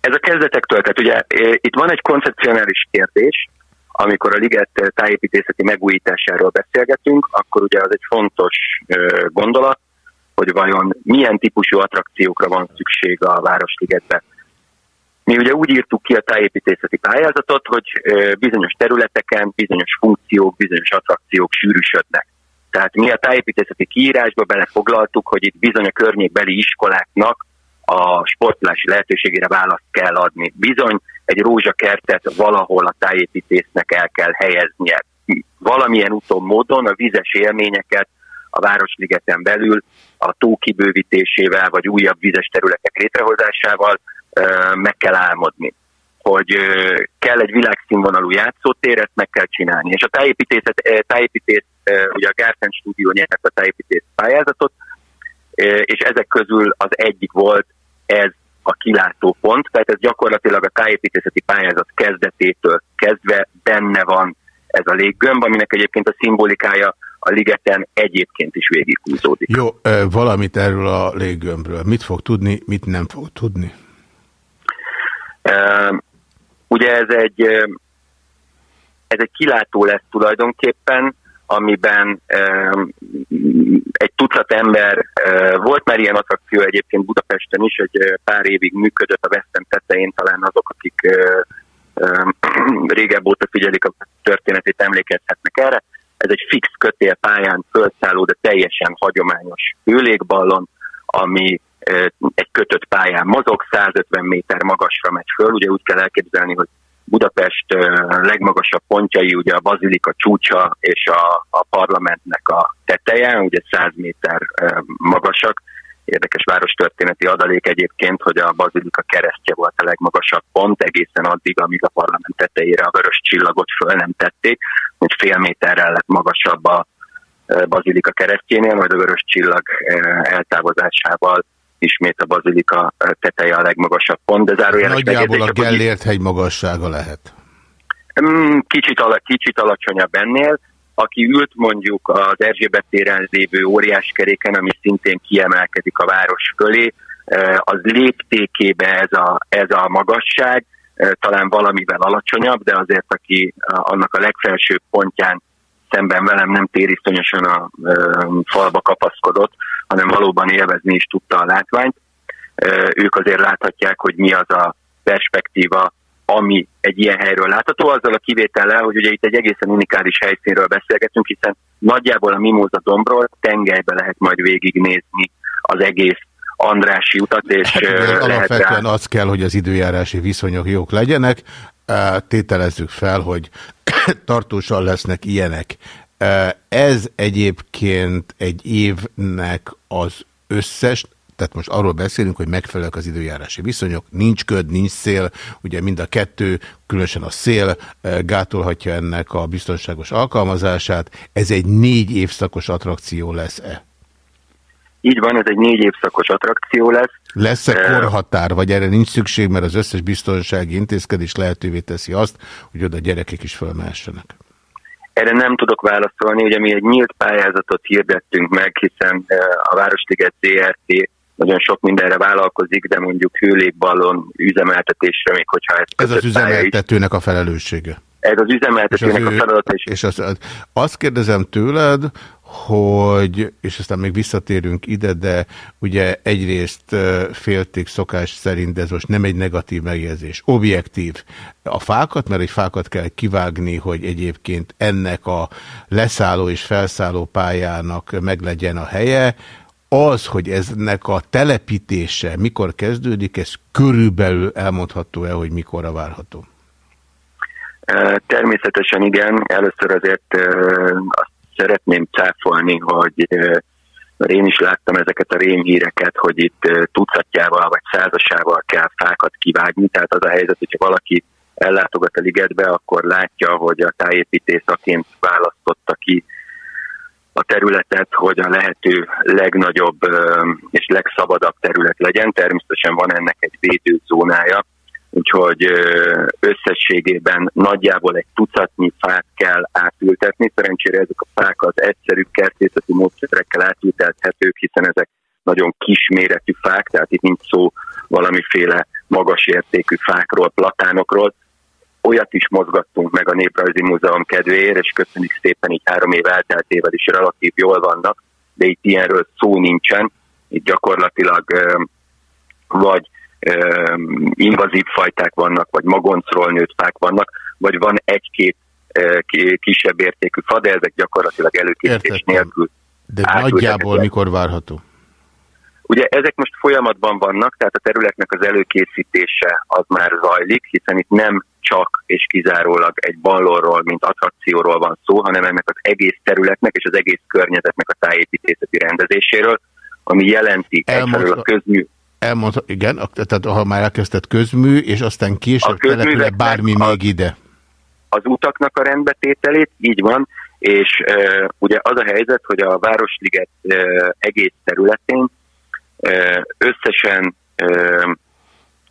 Ez a kezdetektől, tehát ugye itt van egy koncepcionális kérdés, amikor a liget tájépítészeti megújításáról beszélgetünk, akkor ugye az egy fontos gondolat, hogy vajon milyen típusú attrakciókra van szükség a Városligetben. Mi ugye úgy írtuk ki a tájépítészeti pályázatot, hogy bizonyos területeken bizonyos funkciók, bizonyos attrakciók sűrűsödnek. Tehát mi a tájépítészeti kiírásba belefoglaltuk, hogy itt bizony a környékbeli iskoláknak a sportolási lehetőségére választ kell adni. Bizony egy rózsakertet valahol a tájépítésznek el kell helyeznie. Valamilyen úton módon a vizes élményeket a Városligeten belül a tó kibővítésével, vagy újabb vizes területek létrehozásával meg kell álmodni hogy kell egy világszínvonalú játszótér, ezt meg kell csinálni. És a tájépítészet, tájépítés, ugye a Gárten stúdió nyert a tájépítés pályázatot, és ezek közül az egyik volt ez a kilátó pont, tehát ez gyakorlatilag a tájépítészeti pályázat kezdetétől kezdve benne van ez a léggömb, aminek egyébként a szimbolikája a ligeten egyébként is végighúzódik. Jó, valamit erről a léggömbről. Mit fog tudni, mit nem fog tudni? Ugye ez egy, ez egy kilátó lesz tulajdonképpen, amiben egy tucat ember, volt már ilyen attrakció egyébként Budapesten is, egy pár évig működött a Western tetején, talán azok, akik [CLEARS THROAT] régebb óta figyelik a történetét, emlékezhetnek erre. Ez egy fix kötélpályán fölszálló, de teljesen hagyományos hőlégballon, ami egy kötött pályán mozog, 150 méter magasra megy föl. Ugye úgy kell elképzelni, hogy Budapest legmagasabb pontjai ugye a bazilika csúcsa és a, a parlamentnek a teteje, ugye 100 méter magasak. Érdekes várostörténeti adalék egyébként, hogy a bazilika keresztje volt a legmagasabb pont, egészen addig, amíg a parlament tetejére a vörös csillagot föl nem tették, hogy fél méterrel lett magasabb a bazilika keresztjénél, majd a vörös csillag eltávozásával ismét a bazilika teteje a legmagasabb pont, de zárójeles Nagyjából a Gellért hegy magassága lehet. Mm, kicsit, ala, kicsit alacsonyabb ennél. Aki ült mondjuk az Erzsébet téren lévő óriáskeréken, ami szintén kiemelkedik a város fölé, az léptékébe ez a, ez a magasság, talán valamivel alacsonyabb, de azért aki annak a legfelsőbb pontján szemben velem nem térisztonyosan a falba kapaszkodott, hanem valóban élvezni is tudta a látványt. Ők azért láthatják, hogy mi az a perspektíva, ami egy ilyen helyről látható, azzal a kivétellel, hogy ugye itt egy egészen unikális helyszínről beszélgetünk, hiszen nagyjából a Mimóza dombról tengelybe lehet majd végignézni az egész Andrási utat, és hát, alapvetően rá... az kell, hogy az időjárási viszonyok jók legyenek. Tételezzük fel, hogy [COUGHS] tartósan lesznek ilyenek. Ez egyébként egy évnek az összes, tehát most arról beszélünk, hogy megfelelők az időjárási viszonyok, nincs köd, nincs szél, ugye mind a kettő, különösen a szél gátolhatja ennek a biztonságos alkalmazását. Ez egy négy évszakos attrakció lesz-e? Így van, ez egy négy évszakos attrakció lesz. Lesz-e korhatár, vagy erre nincs szükség, mert az összes biztonsági intézkedés lehetővé teszi azt, hogy oda gyerekek is fölmássanak? Erre nem tudok válaszolni, ugye mi egy nyílt pályázatot hirdettünk meg, hiszen a Városliget ZRT nagyon sok mindenre vállalkozik, de mondjuk hőlégballon üzemeltetésre, még hogyha ez... Ez az üzemeltetőnek a felelőssége. Ez az üzemeltetőnek a feladata is. És az, azt kérdezem tőled, hogy, és aztán még visszatérünk ide, de ugye egyrészt félték szokás szerint, de ez most nem egy negatív megjegyzés, objektív a fákat, mert egy fákat kell kivágni, hogy egyébként ennek a leszálló és felszálló pályának meglegyen a helye, az, hogy eznek a telepítése mikor kezdődik, ez körülbelül elmondható-e, hogy mikorra várható? Természetesen igen. Először azért azt szeretném cáfolni, hogy mert én is láttam ezeket a rémhíreket, hogy itt tucatjával vagy százasával kell fákat kivágni, tehát az a helyzet, hogyha valaki ellátogat a ligetbe, akkor látja, hogy a tájépítés aként választotta ki a területet, hogy a lehető legnagyobb és legszabadabb terület legyen. Természetesen van ennek egy védőzónája, úgyhogy összességében nagyjából egy tucatnyi fát kell átültetni. Szerencsére ezek a fák az egyszerű kertészeti módszerekkel átültethetők, hiszen ezek nagyon kisméretű fák, tehát itt nincs szó valamiféle magas értékű fákról, platánokról. Olyat is mozgattunk meg a Néprajzi Múzeum kedvéért, és köszönjük szépen, így három év elteltével is relatív jól vannak, de itt ilyenről szó nincsen. Itt gyakorlatilag vagy invazív fajták vannak, vagy magoncról nőtt fák vannak, vagy van egy-két kisebb értékű fa, de ezek gyakorlatilag előkészítés nélkül. De nagyjából mikor várható? Ugye ezek most folyamatban vannak, tehát a területnek az előkészítése az már zajlik, hiszen itt nem csak és kizárólag egy ballonról, mint attrakcióról van szó, hanem ennek az egész területnek és az egész környezetnek a tájépítészeti rendezéséről, ami jelenti egyfelől a közmű Elmondta, igen, tehát ha már elkezdett közmű, és aztán később települ bármi a, még ide. Az utaknak a rendbetételét, így van, és e, ugye az a helyzet, hogy a Városliget e, egész területén összesen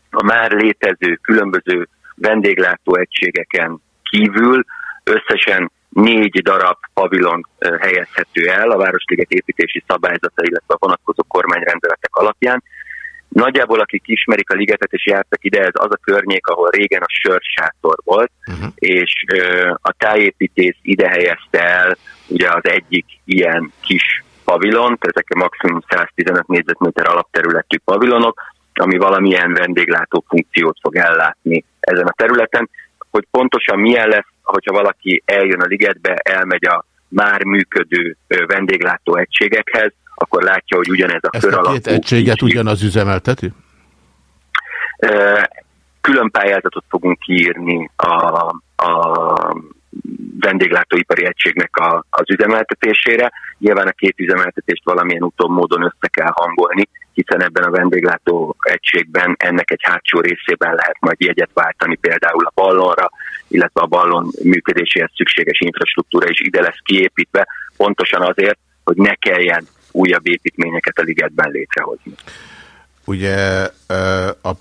a már létező különböző vendéglátó egységeken kívül összesen négy darab pavilon helyezhető el a Városliget építési szabályzata, illetve a vonatkozó kormányrendeletek alapján. Nagyjából akik ismerik a ligetet és jártak ide, ez az a környék, ahol régen a sörsátor volt, uh-huh. és a tájépítész ide helyezte el ugye az egyik ilyen kis pavilont, ezek a maximum 115 négyzetméter alapterületű pavilonok, ami valamilyen vendéglátó funkciót fog ellátni ezen a területen. Hogy pontosan milyen lesz, hogyha valaki eljön a ligetbe, elmegy a már működő vendéglátó egységekhez, akkor látja, hogy ugyanez a Ezt kör a két egységet ugyanaz üzemelteti? Külön pályázatot fogunk kiírni a, a vendéglátóipari egységnek a, az üzemeltetésére. Nyilván a két üzemeltetést valamilyen úton módon össze kell hangolni, hiszen ebben a vendéglátó egységben ennek egy hátsó részében lehet majd jegyet váltani például a ballonra, illetve a ballon működéséhez szükséges infrastruktúra is ide lesz kiépítve, pontosan azért, hogy ne kelljen újabb építményeket a ligetben létrehozni. Ugye a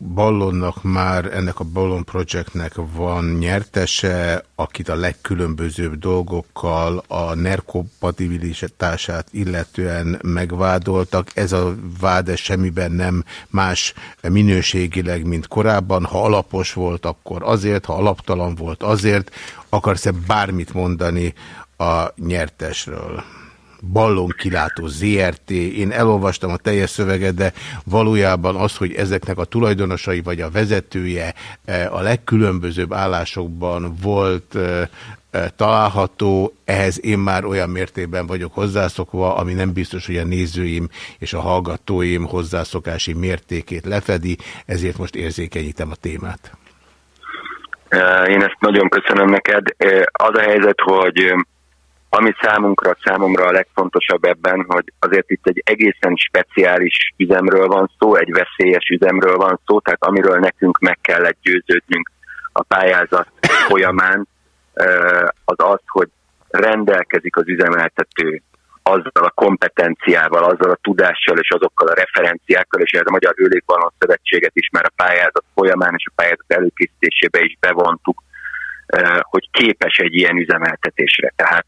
Ballonnak már, ennek a Ballon Projectnek van nyertese, akit a legkülönbözőbb dolgokkal a NER kompatibilitását illetően megvádoltak. Ez a vád semmiben nem más minőségileg, mint korábban. Ha alapos volt, akkor azért, ha alaptalan volt, azért. Akarsz-e bármit mondani a nyertesről? Ballon kilátó ZRT, én elolvastam a teljes szöveget, de valójában az, hogy ezeknek a tulajdonosai vagy a vezetője e, a legkülönbözőbb állásokban volt e, e, található, ehhez én már olyan mértékben vagyok hozzászokva, ami nem biztos, hogy a nézőim és a hallgatóim hozzászokási mértékét lefedi, ezért most érzékenyítem a témát. Én ezt nagyon köszönöm neked. Az a helyzet, hogy ami számunkra, számomra a legfontosabb ebben, hogy azért itt egy egészen speciális üzemről van szó, egy veszélyes üzemről van szó, tehát amiről nekünk meg kellett győződnünk a pályázat folyamán, az az, hogy rendelkezik az üzemeltető azzal a kompetenciával, azzal a tudással és azokkal a referenciákkal, és ez a Magyar Hőlékballon Szövetséget is már a pályázat folyamán és a pályázat előkészítésébe is bevontuk, hogy képes egy ilyen üzemeltetésre. Tehát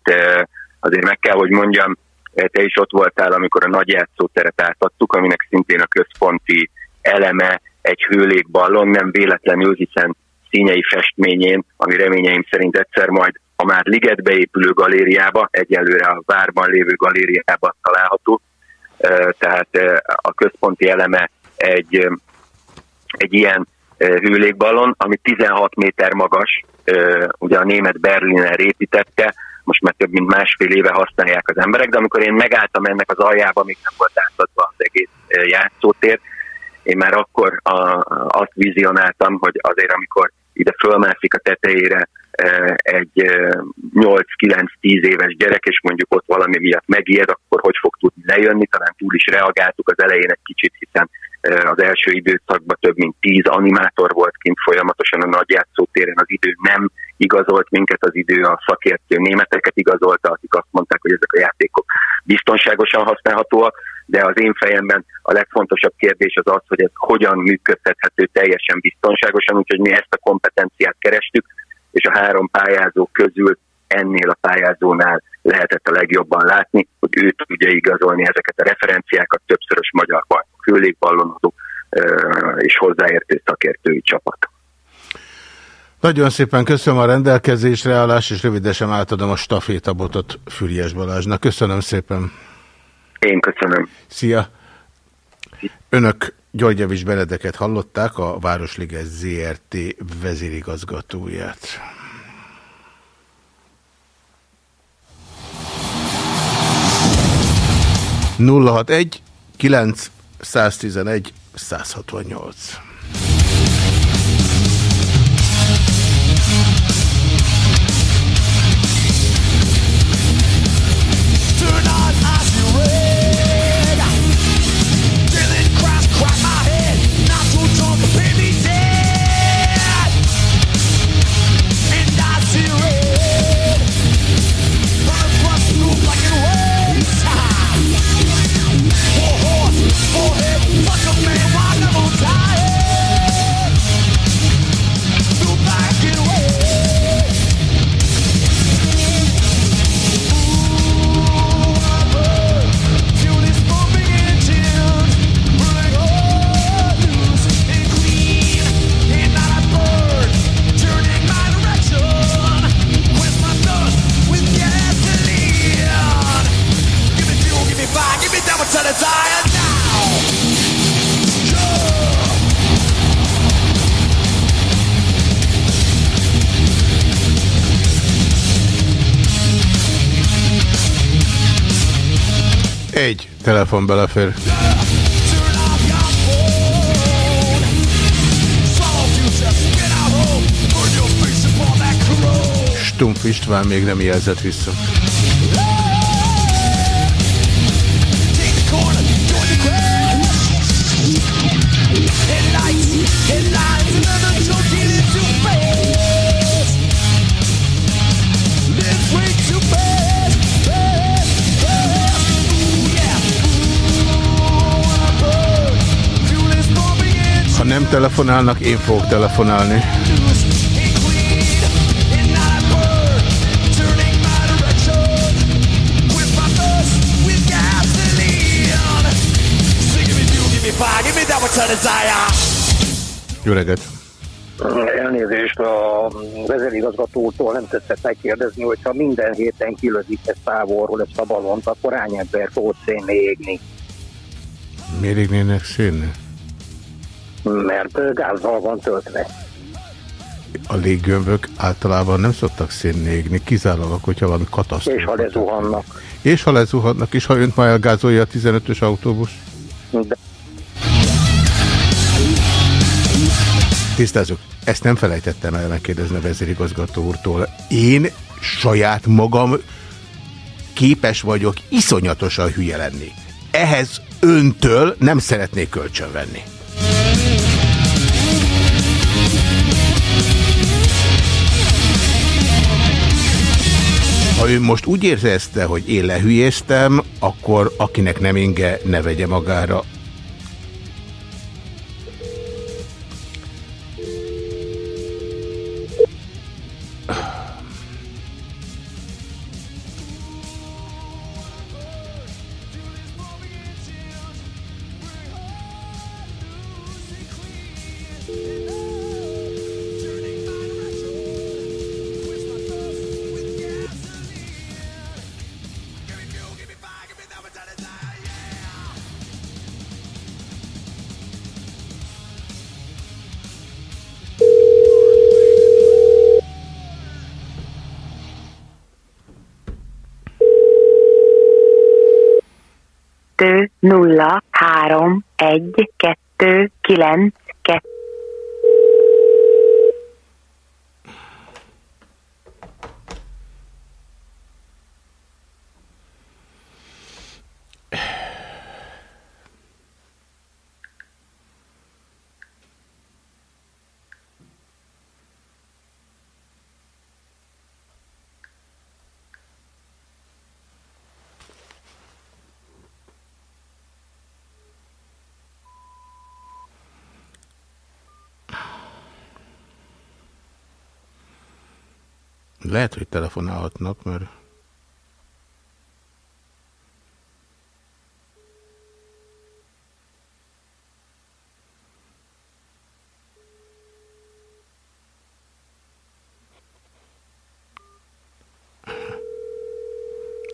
azért meg kell, hogy mondjam, te is ott voltál, amikor a nagy játszóteret átadtuk, aminek szintén a központi eleme egy hőlékballon, nem véletlenül, hiszen színei festményén, ami reményeim szerint egyszer majd a már ligetbe épülő galériába, egyelőre a várban lévő galériában található, tehát a központi eleme egy, egy ilyen hőlékballon, ami 16 méter magas, ugye a német Berliner építette, most már több mint másfél éve használják az emberek, de amikor én megálltam ennek az aljába, még nem volt átadva az egész játszótér, én már akkor a, azt vizionáltam, hogy azért amikor ide fölmászik a tetejére egy 8-9-10 éves gyerek, és mondjuk ott valami miatt megijed, akkor hogy fog tudni lejönni, talán túl is reagáltuk az elején egy kicsit, hiszen az első időszakban több mint tíz animátor volt kint folyamatosan a nagy játszótéren, az idő nem igazolt minket, az idő a szakértő németeket igazolta, akik azt mondták, hogy ezek a játékok biztonságosan használhatóak, de az én fejemben a legfontosabb kérdés az az, hogy ez hogyan működtethető teljesen biztonságosan, úgyhogy mi ezt a kompetenciát kerestük, és a három pályázó közül ennél a pályázónál lehetett a legjobban látni, hogy ő tudja igazolni ezeket a referenciákat, többszörös magyar ballonozó és hozzáértő szakértői csapat. Nagyon szépen köszönöm a rendelkezésre állás, és rövidesen átadom a stafétabotot Füriás Balázsnak. Köszönöm szépen. Én köszönöm. Szia. Önök Györgyevics Benedeket hallották, a Városliges ZRT vezérigazgatóját. 061 9 111 168. telefon belefér. Stumpf István még nem jelzett vissza. Nem telefonálnak, én fogok telefonálni. Jó reggelt! Elnézést a vezérigazgatótól nem tetszett megkérdezni, hogyha minden héten kilözik ezt távolról ezt a balont, akkor hány ember fog szénni égni? Miért égnének szénni? Mert gázzal van töltve. A léggömbök általában nem szoktak szénni égni, kizárólag, hogyha valami katasztrófa. És ha lezuhannak. És ha lezuhannak, és ha önt már elgázolja a 15-ös autóbusz. De Tisztázzuk, ezt nem felejtettem el megkérdezni a vezérigazgató úrtól. Én saját magam képes vagyok iszonyatosan hülye lenni. Ehhez öntől nem szeretnék kölcsön venni. Ha ő most úgy érzezte, hogy én lehülyéztem, akkor akinek nem inge, ne vegye magára. Három, egy, kettő, kilenc, kettő. Lehet, hogy telefonálhatnak, mert...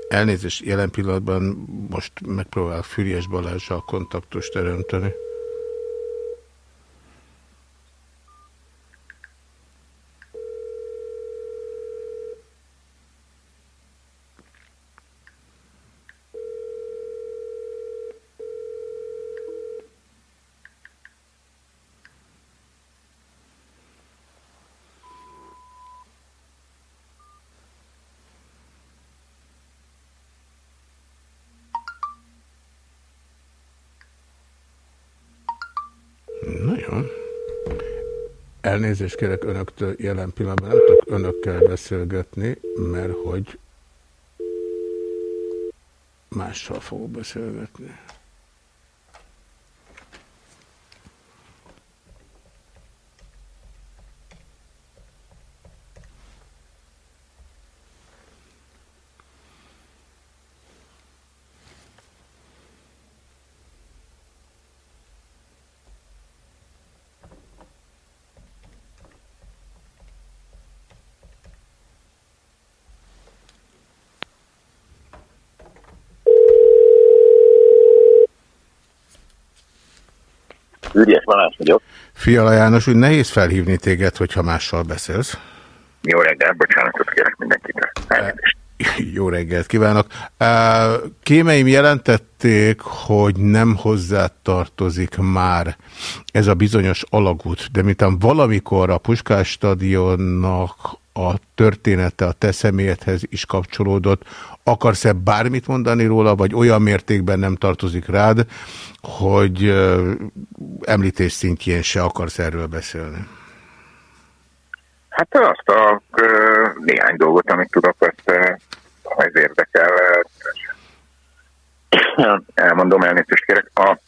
Elnézést, jelen pillanatban most megpróbál Füriás Balázsral kontaktust teremteni. Nagyon. Elnézést kérek önöktől, jelen pillanatban nem tudok önökkel beszélgetni, mert hogy mással fogok beszélgetni. Ügyes Balázs vagyok. Fiala János, úgy nehéz felhívni téged, hogyha mással beszélsz. Jó reggel, bocsánatot kérek mindenkitől. Elnézést. Jó reggelt kívánok! Kémeim jelentették, hogy nem hozzá tartozik már ez a bizonyos alagút, de miután valamikor a Puskás stadionnak a története a te személyedhez is kapcsolódott, akarsz-e bármit mondani róla, vagy olyan mértékben nem tartozik rád, hogy említés szintjén se akarsz erről beszélni? Hát azt a néhány dolgot, amit tudok, ezt ha ez érdekel, elmondom, elnézést kérek. A,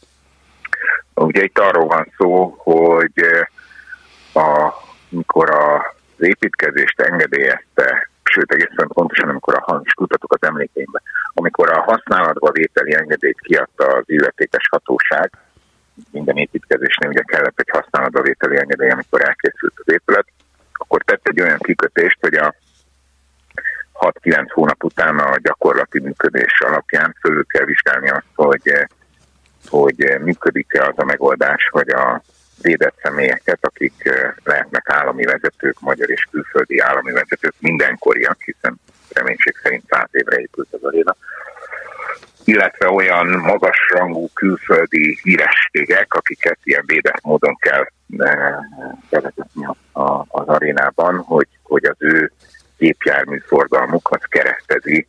ugye itt arról van szó, hogy a, mikor az építkezést engedélyezte, sőt egészen pontosan, amikor a hamis kutatok az emlékeimben, amikor a használatba vételi engedélyt kiadta az illetékes hatóság, minden építkezésnél ugye kellett egy használatba vételi engedély, amikor elkészült az épület, akkor tett egy olyan kikötést, hogy a 6-9 hónap után a gyakorlati működés alapján fölül kell vizsgálni azt, hogy, hogy működik-e az a megoldás, hogy a védett személyeket, akik lehetnek állami vezetők, magyar és külföldi állami vezetők, mindenkoriak, hiszen reménység szerint 100 évre épült az aréna, illetve olyan magasrangú külföldi hírességek, akiket ilyen védett módon kell bevezetni az arénában, hogy, hogy az ő gépjárműforgalmukat keresztezi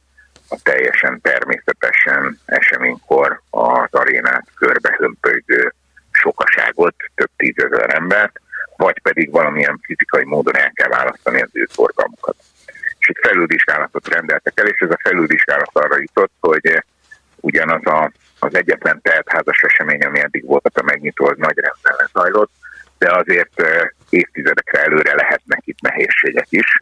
a teljesen természetesen eseménykor az arénát körbehömpölygő sokaságot, több tízezer embert, vagy pedig valamilyen fizikai módon el kell választani az ő forgalmukat. És egy felülvizsgálatot rendeltek el, és ez a felülvizsgálat arra jutott, hogy ugyanaz a, az egyetlen teltházas esemény, ami eddig volt a megnyitó, az nagy rendben lezajlott, de azért évtizedekre előre lehetnek itt nehézségek is,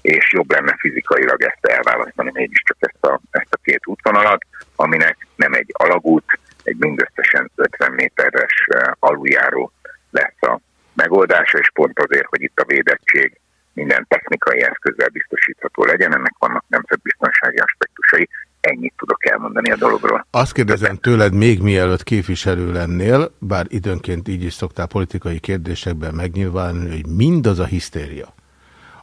és jobb lenne fizikailag ezt elválasztani mégiscsak ezt a, ezt a két útvonalat, aminek nem egy alagút, egy mindösszesen 50 méteres aluljáró lesz a megoldása, és pont azért, hogy itt a védettség minden technikai eszközzel biztosítható legyen, ennek vannak nemzetbiztonsági aspektusai, ennyit tudok elmondani a dologról. Azt kérdezem tőled még mielőtt képviselő lennél, bár időnként így is szoktál politikai kérdésekben megnyilvánulni, hogy mindaz a hisztéria,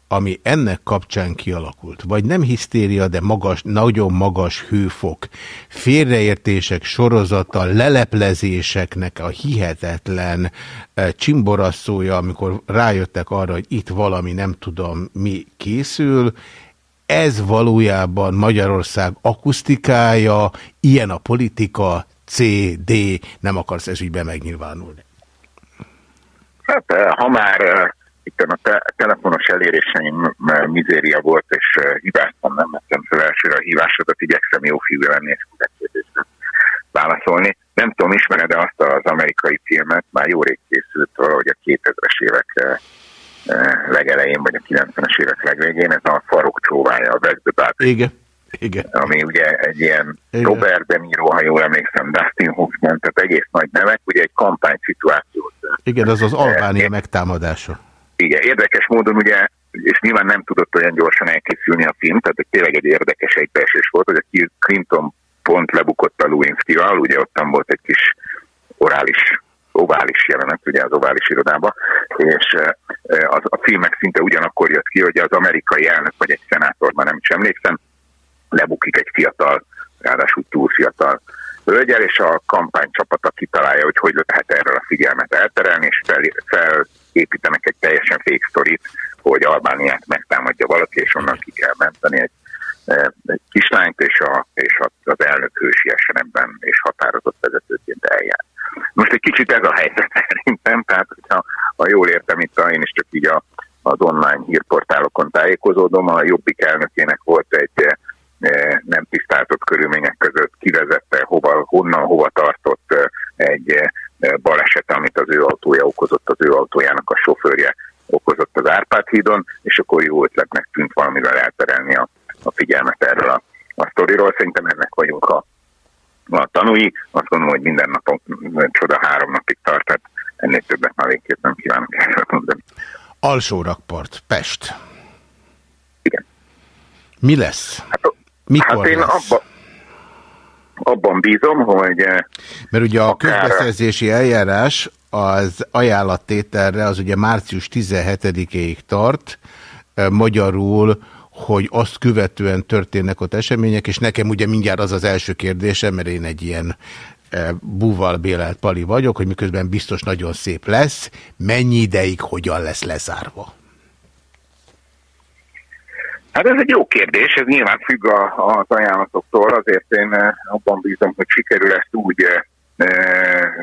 ami ennek kapcsán kialakult, vagy nem hisztéria, de magas, nagyon magas hőfok, félreértések sorozata, leleplezéseknek a hihetetlen e, csimborasszója, amikor rájöttek arra, hogy itt valami nem tudom mi készül, ez valójában Magyarország akusztikája, ilyen a politika, C, D, nem akarsz ezügyben megnyilvánulni. Hát, e, ha már e, itt a te telefonos eléréseim mizéria volt, és hibáztam, nem vettem fel elsőre a hívásodat, igyekszem jó fiú lenni, és kérdésre válaszolni. Nem tudom, ismered-e azt az amerikai filmet, már jó rég készült valahogy a 2000-es évek legelején, vagy a 90-es évek legvégén, ez a farok csóvája, a West Igen. Igen. Ami ugye egy ilyen Igen. Robert De Niro, ha jól emlékszem, Dustin Hoffman, tehát egész nagy nevek, ugye egy kampány szituációt. Igen, az az Albánia megtámadása. Igen, érdekes módon ugye, és nyilván nem tudott olyan gyorsan elkészülni a film, tehát tényleg egy érdekes egybeesés volt, hogy a Clinton pont lebukott a Lewinsky-val, ugye ottan volt egy kis orális ovális jelenet, ugye az ovális irodában, és az, a filmek szinte ugyanakkor jött ki, hogy az amerikai elnök vagy egy szenátor, már nem is emlékszem, lebukik egy fiatal, ráadásul túl fiatal hölgyel, és a kampánycsapata kitalálja, hogy hogy lehet erről a figyelmet elterelni, és fel, felépítenek egy teljesen fake sztorit, hogy Albániát megtámadja valaki, és onnan ki kell menteni egy, e, egy kislányt, és, a, és az elnök hősiesen ebben, és határozott vezetőként eljár. Most egy kicsit ez a helyzet [LAUGHS] szerintem, tehát hogyha, ha jól értem, itt én is csak így a, az online hírportálokon tájékozódom, a Jobbik elnökének volt egy nem tisztáltott körülmények között kivezette, hova, honnan, hova tartott e, egy e, baleset, amit az ő autója okozott, az ő autójának a sofőrje okozott az Árpád hídon, és akkor jó ötletnek tűnt valamivel elterelni a, a figyelmet erről a, a sztoriról. Szerintem ennek vagyunk a, a tanúi. Azt gondolom, hogy minden napon csoda három napig tart, tehát ennél többet már végképp nem kívánok erről mondani. Alsó rakpart, Pest. Igen. Mi lesz? Hát, Mikor hát én abba, abban bízom, hogy... Eh, Mert ugye a közbeszerzési eljárás az ajánlattételre az ugye március 17-ig tart, eh, magyarul, hogy azt követően történnek ott események, és nekem ugye mindjárt az az első kérdésem, mert én egy ilyen e, búval bélelt pali vagyok, hogy miközben biztos nagyon szép lesz, mennyi ideig, hogyan lesz lezárva? Hát ez egy jó kérdés, ez nyilván függ a, az ajánlatoktól, azért én e, abban bízom, hogy sikerül ezt úgy e,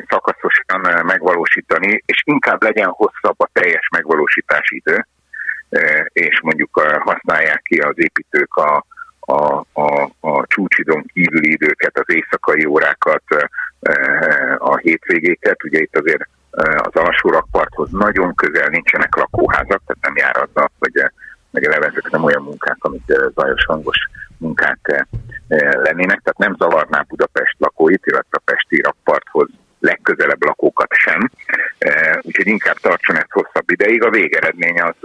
szakaszosan megvalósítani, és inkább legyen hosszabb a teljes megvalósítási idő, és mondjuk használják ki az építők a, a, a, a csúcsidon kívüli időket, az éjszakai órákat, a hétvégéket. Ugye itt azért az alsó rakparthoz nagyon közel nincsenek lakóházak, tehát nem jár azzal, hogy meg eleve ezek nem olyan munkák, amik zajos hangos munkák lennének, tehát nem zavarná Budapest lakóit, illetve a Pesti rakparthoz legközelebb lakókat sem, úgyhogy inkább tartson ezt hosszabb ideig. A végeredmény az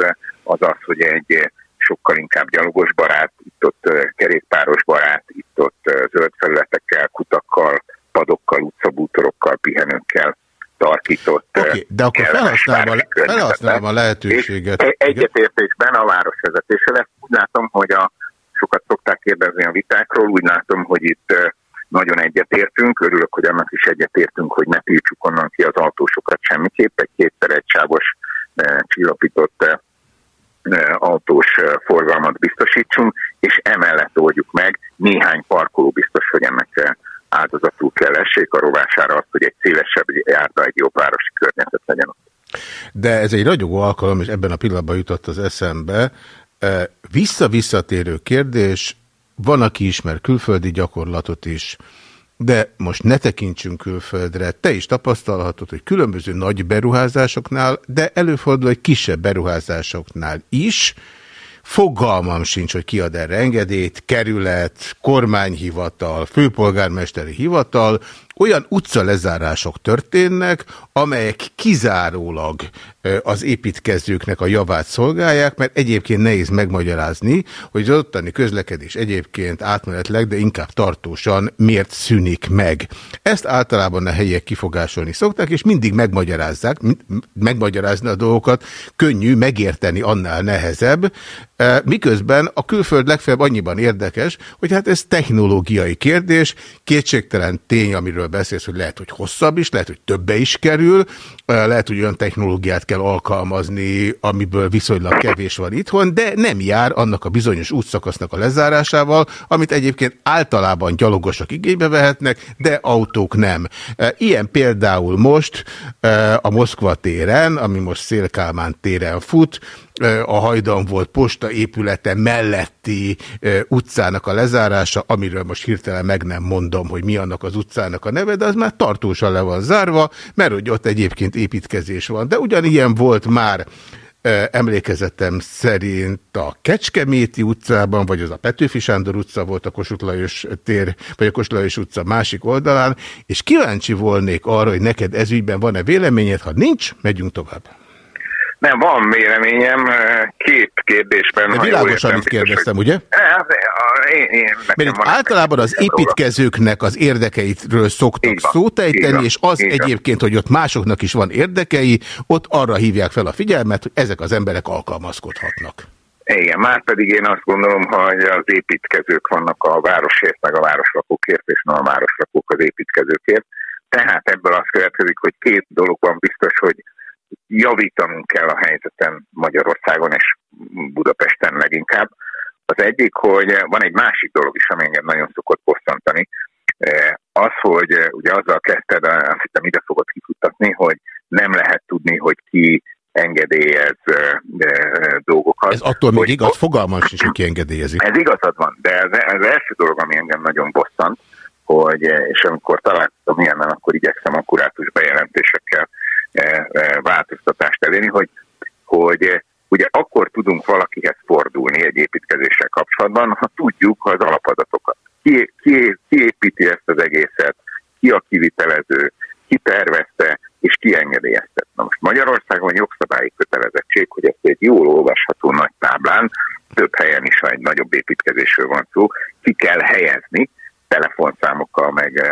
az, az hogy egy sokkal inkább gyalogos barát, itt ott kerékpáros barát, itt ott zöld felületekkel, kutakkal, padokkal, utcabútorokkal, pihenőkkel tarkított. Okay, de akkor felhasználva, felhasználva a lehetőséget. Egy, egyetértésben a városvezetése lesz. Úgy látom, hogy a sokat szokták kérdezni a vitákról, úgy látom, hogy itt nagyon egyetértünk, örülök, hogy annak is egyetértünk, hogy ne tiltsuk onnan ki az autósokat semmiképp, egy kétszer egysávos csillapított autós forgalmat biztosítsunk, és emellett oldjuk meg, néhány parkoló biztos, hogy ennek áldozatul kell essék a rovására azt, hogy egy szélesebb járda, egy jobb városi környezet legyen. De ez egy ragyogó alkalom, és ebben a pillanatban jutott az eszembe. Vissza-visszatérő kérdés, van, aki ismer külföldi gyakorlatot is, de most ne tekintsünk külföldre. Te is tapasztalhatod, hogy különböző nagy beruházásoknál, de előfordul, hogy kisebb beruházásoknál is, Fogalmam sincs, hogy kiad erre engedélyt, kerület, kormányhivatal, főpolgármesteri hivatal, olyan utcalezárások történnek, amelyek kizárólag az építkezőknek a javát szolgálják, mert egyébként nehéz megmagyarázni, hogy az ottani közlekedés egyébként átmenetleg, de inkább tartósan miért szűnik meg. Ezt általában a helyiek kifogásolni szokták, és mindig megmagyarázzák, megmagyarázni a dolgokat könnyű, megérteni annál nehezebb, miközben a külföld legfeljebb annyiban érdekes, hogy hát ez technológiai kérdés, kétségtelen tény, amiről beszélsz, hogy lehet, hogy hosszabb is, lehet, hogy többe is kerül, lehet, hogy olyan technológiát kell alkalmazni, amiből viszonylag kevés van itthon, de nem jár annak a bizonyos útszakasznak a lezárásával, amit egyébként általában gyalogosok igénybe vehetnek, de autók nem. Ilyen például most a Moszkva téren, ami most Szélkálmán téren fut, a hajdan volt posta épülete melletti utcának a lezárása, amiről most hirtelen meg nem mondom, hogy mi annak az utcának a neve, de az már tartósan le van zárva, mert hogy ott egyébként építkezés van. De ugyanilyen volt már emlékezetem szerint a Kecskeméti utcában, vagy az a Petőfi Sándor utca volt a Kossuth Lajos tér, vagy a Kossuth Lajos utca másik oldalán, és kíváncsi volnék arra, hogy neked ezügyben van-e véleményed, ha nincs, megyünk tovább. Nem, van véleményem, két kérdésben. De világosan itt kérdeztem, ugye? Én, én, Mert itt általában az építkezőknek az érdekeitről szoktak szót ejteni, és az egyébként, hogy ott másoknak is van érdekei, ott arra hívják fel a figyelmet, hogy ezek az emberek alkalmazkodhatnak. Igen, már pedig én azt gondolom, hogy az építkezők vannak a városért, meg a városlakókért, és nem a városlakók az építkezőkért. Tehát ebből az következik, hogy két dolog van biztos, hogy javítanunk kell a helyzeten Magyarországon és Budapesten leginkább. Az egyik, hogy van egy másik dolog is, ami engem nagyon szokott bosszantani, az, hogy ugye azzal kezdted, azt hittem ide fogod kifutatni, hogy nem lehet tudni, hogy ki engedélyez dolgokat. Ez attól még igaz, fogalmam sincs, hogy ki engedélyezik. Ez igazad van, de ez, ez első dolog, ami engem nagyon bosszant, hogy, és amikor találkoztam ilyennel, akkor igyekszem akkurátus bejelentésekkel E, e, változtatást elérni, hogy, hogy e, ugye akkor tudunk valakihez fordulni egy építkezéssel kapcsolatban, ha tudjuk az alapadatokat. Ki, ki, ki építi ezt az egészet, ki a kivitelező, ki tervezte, és ki engedélyezte. Na most Magyarországon jogszabályi kötelezettség, hogy ezt egy jól olvasható nagy táblán, több helyen is, ha egy nagyobb építkezésről van szó, ki kell helyezni, telefonszámokkal, meg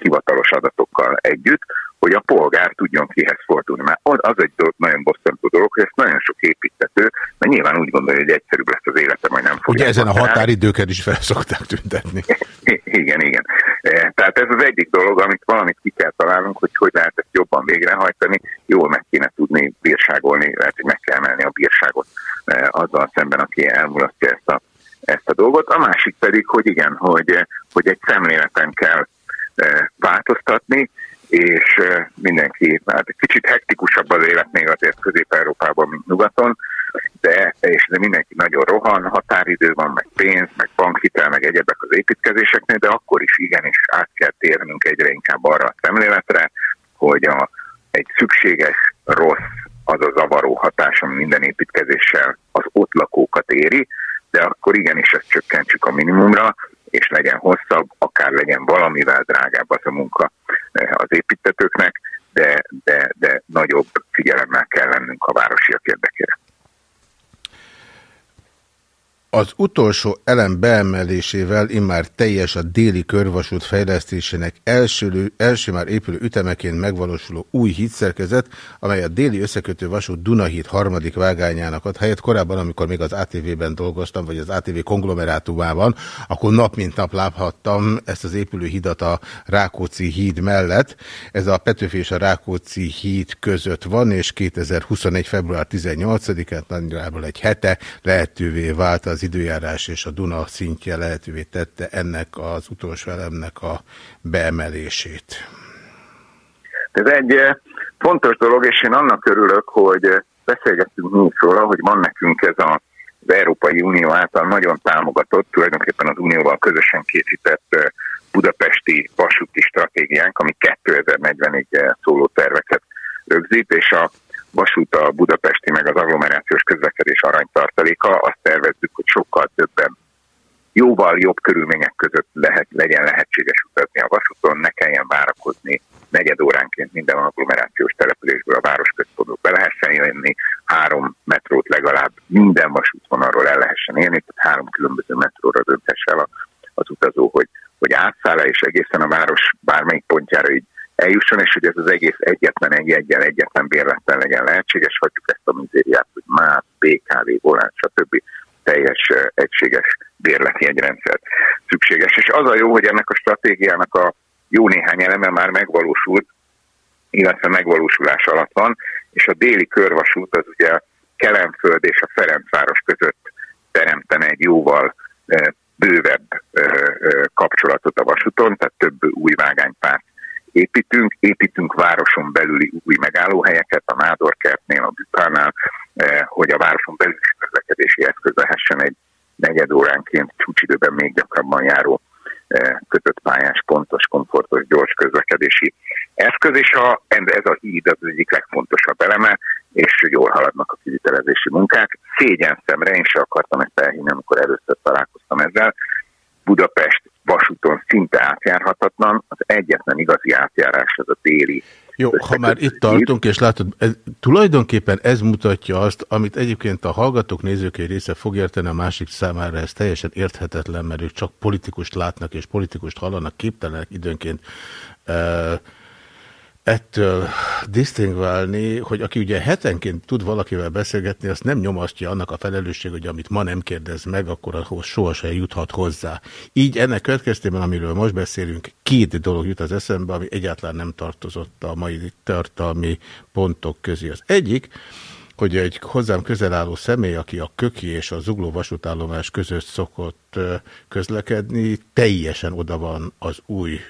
hivatalos adatokkal együtt, hogy a polgár tudjon kihez fordulni. Mert az egy dolog, nagyon bosszantó dolog, hogy ezt nagyon sok építető, mert nyilván úgy gondolja, hogy egyszerűbb lesz az élete, majd nem fogja. Ugye ezen a határidőket is fel szokták tüntetni. [LAUGHS] Igen, igen. E, tehát ez az egyik dolog, amit valamit ki kell találnunk, hogy hogy lehet ezt jobban végrehajtani, jól meg kéne tudni bírságolni, lehet, hogy meg kell emelni a bírságot e, azzal szemben, aki elmulasztja ezt a, ezt a dolgot. A másik pedig, hogy igen, hogy, hogy egy szemléleten kell e, változtatni, és mindenki, hát egy kicsit hektikusabb az élet még azért Közép-Európában, mint nyugaton, de, és de mindenki nagyon rohan, határidő van, meg pénz, meg bankhitel, meg egyebek az építkezéseknél, de akkor is igenis át kell térnünk egyre inkább arra a szemléletre, hogy a, egy szükséges rossz, az a zavaró hatás, ami minden építkezéssel az ott lakókat éri, de akkor igenis ezt csökkentsük a minimumra, és legyen hosszabb, akár legyen valamivel drágább az a munka eh, az építetőknek, de, de, de nagyobb figyelemmel kell lennünk a városiak érdekére. Az utolsó elem beemelésével immár teljes a déli körvasút fejlesztésének első, első már épülő ütemeként megvalósuló új hídszerkezet, amely a déli összekötő vasút Dunahíd harmadik vágányának ad helyet. Korábban, amikor még az ATV-ben dolgoztam, vagy az ATV konglomerátumában, akkor nap mint nap láthattam ezt az épülő hidat a Rákóczi híd mellett. Ez a Petőfi és a Rákóczi híd között van, és 2021. február 18-án, nagyjából egy hete lehetővé vált az időjárás és a Duna szintje lehetővé tette ennek az utolsó elemnek a beemelését. Ez egy eh, fontos dolog, és én annak örülök, hogy eh, beszélgettünk mi róla, hogy van nekünk ez a, az Európai Unió által nagyon támogatott, tulajdonképpen az Unióval közösen készített eh, budapesti vasúti stratégiánk, ami 2040-ig szóló terveket rögzít, és a vasút a budapesti meg az agglomerációs közlekedés aranytartaléka. Azt tervezzük, hogy sokkal többen jóval jobb körülmények között lehet, legyen lehetséges utazni a vasúton, ne kelljen várakozni negyed óránként minden agglomerációs településből a városközpontból be lehessen jönni, három metrót legalább minden vasútvonalról el lehessen élni, tehát három különböző metróra dönthesse el az utazó, hogy, hogy átszáll és egészen a város bármelyik pontjára így eljusson, és hogy ez az egész egyetlen egy egyen, egyetlen bérlettel legyen lehetséges, hagyjuk ezt a mizériát, hogy már BKV, volán, stb. teljes egységes bérleti egyrendszer szükséges. És az a jó, hogy ennek a stratégiának a jó néhány eleme már megvalósult, illetve megvalósulás alatt van, és a déli körvasút az ugye Kelenföld és a Ferencváros között teremtene egy jóval bővebb kapcsolatot a vasúton, tehát több új vágánypárt építünk, építünk városon belüli új megállóhelyeket, a Nádorkertnél, a Bükánál, eh, hogy a városon belüli közlekedési eszköz lehessen egy negyed óránként csúcsidőben még gyakrabban járó eh, kötött pályás, pontos, komfortos, gyors közlekedési eszköz, és a, ez a híd az egyik legfontosabb eleme, és jól haladnak a kivitelezési munkák. Szégyen szemre, én se akartam ezt elhinni, amikor először találkoztam ezzel. Budapest vasúton szinte átjárhatatlan, az egyetlen igazi átjárás az a déli. Jó, ha már itt tartunk, és látod, ez, tulajdonképpen ez mutatja azt, amit egyébként a hallgatók, nézők egy része fog érteni, a másik számára ez teljesen érthetetlen, mert ők csak politikust látnak és politikust hallanak, képtelenek időnként uh, ettől disztingválni, hogy aki ugye hetenként tud valakivel beszélgetni, azt nem nyomasztja annak a felelősség, hogy amit ma nem kérdez meg, akkor ahhoz sohasem juthat hozzá. Így ennek következtében, amiről most beszélünk, két dolog jut az eszembe, ami egyáltalán nem tartozott a mai tartalmi pontok közé. Az egyik, hogy egy hozzám közel álló személy, aki a Köki és a Zugló vasútállomás között szokott közlekedni, teljesen oda van az új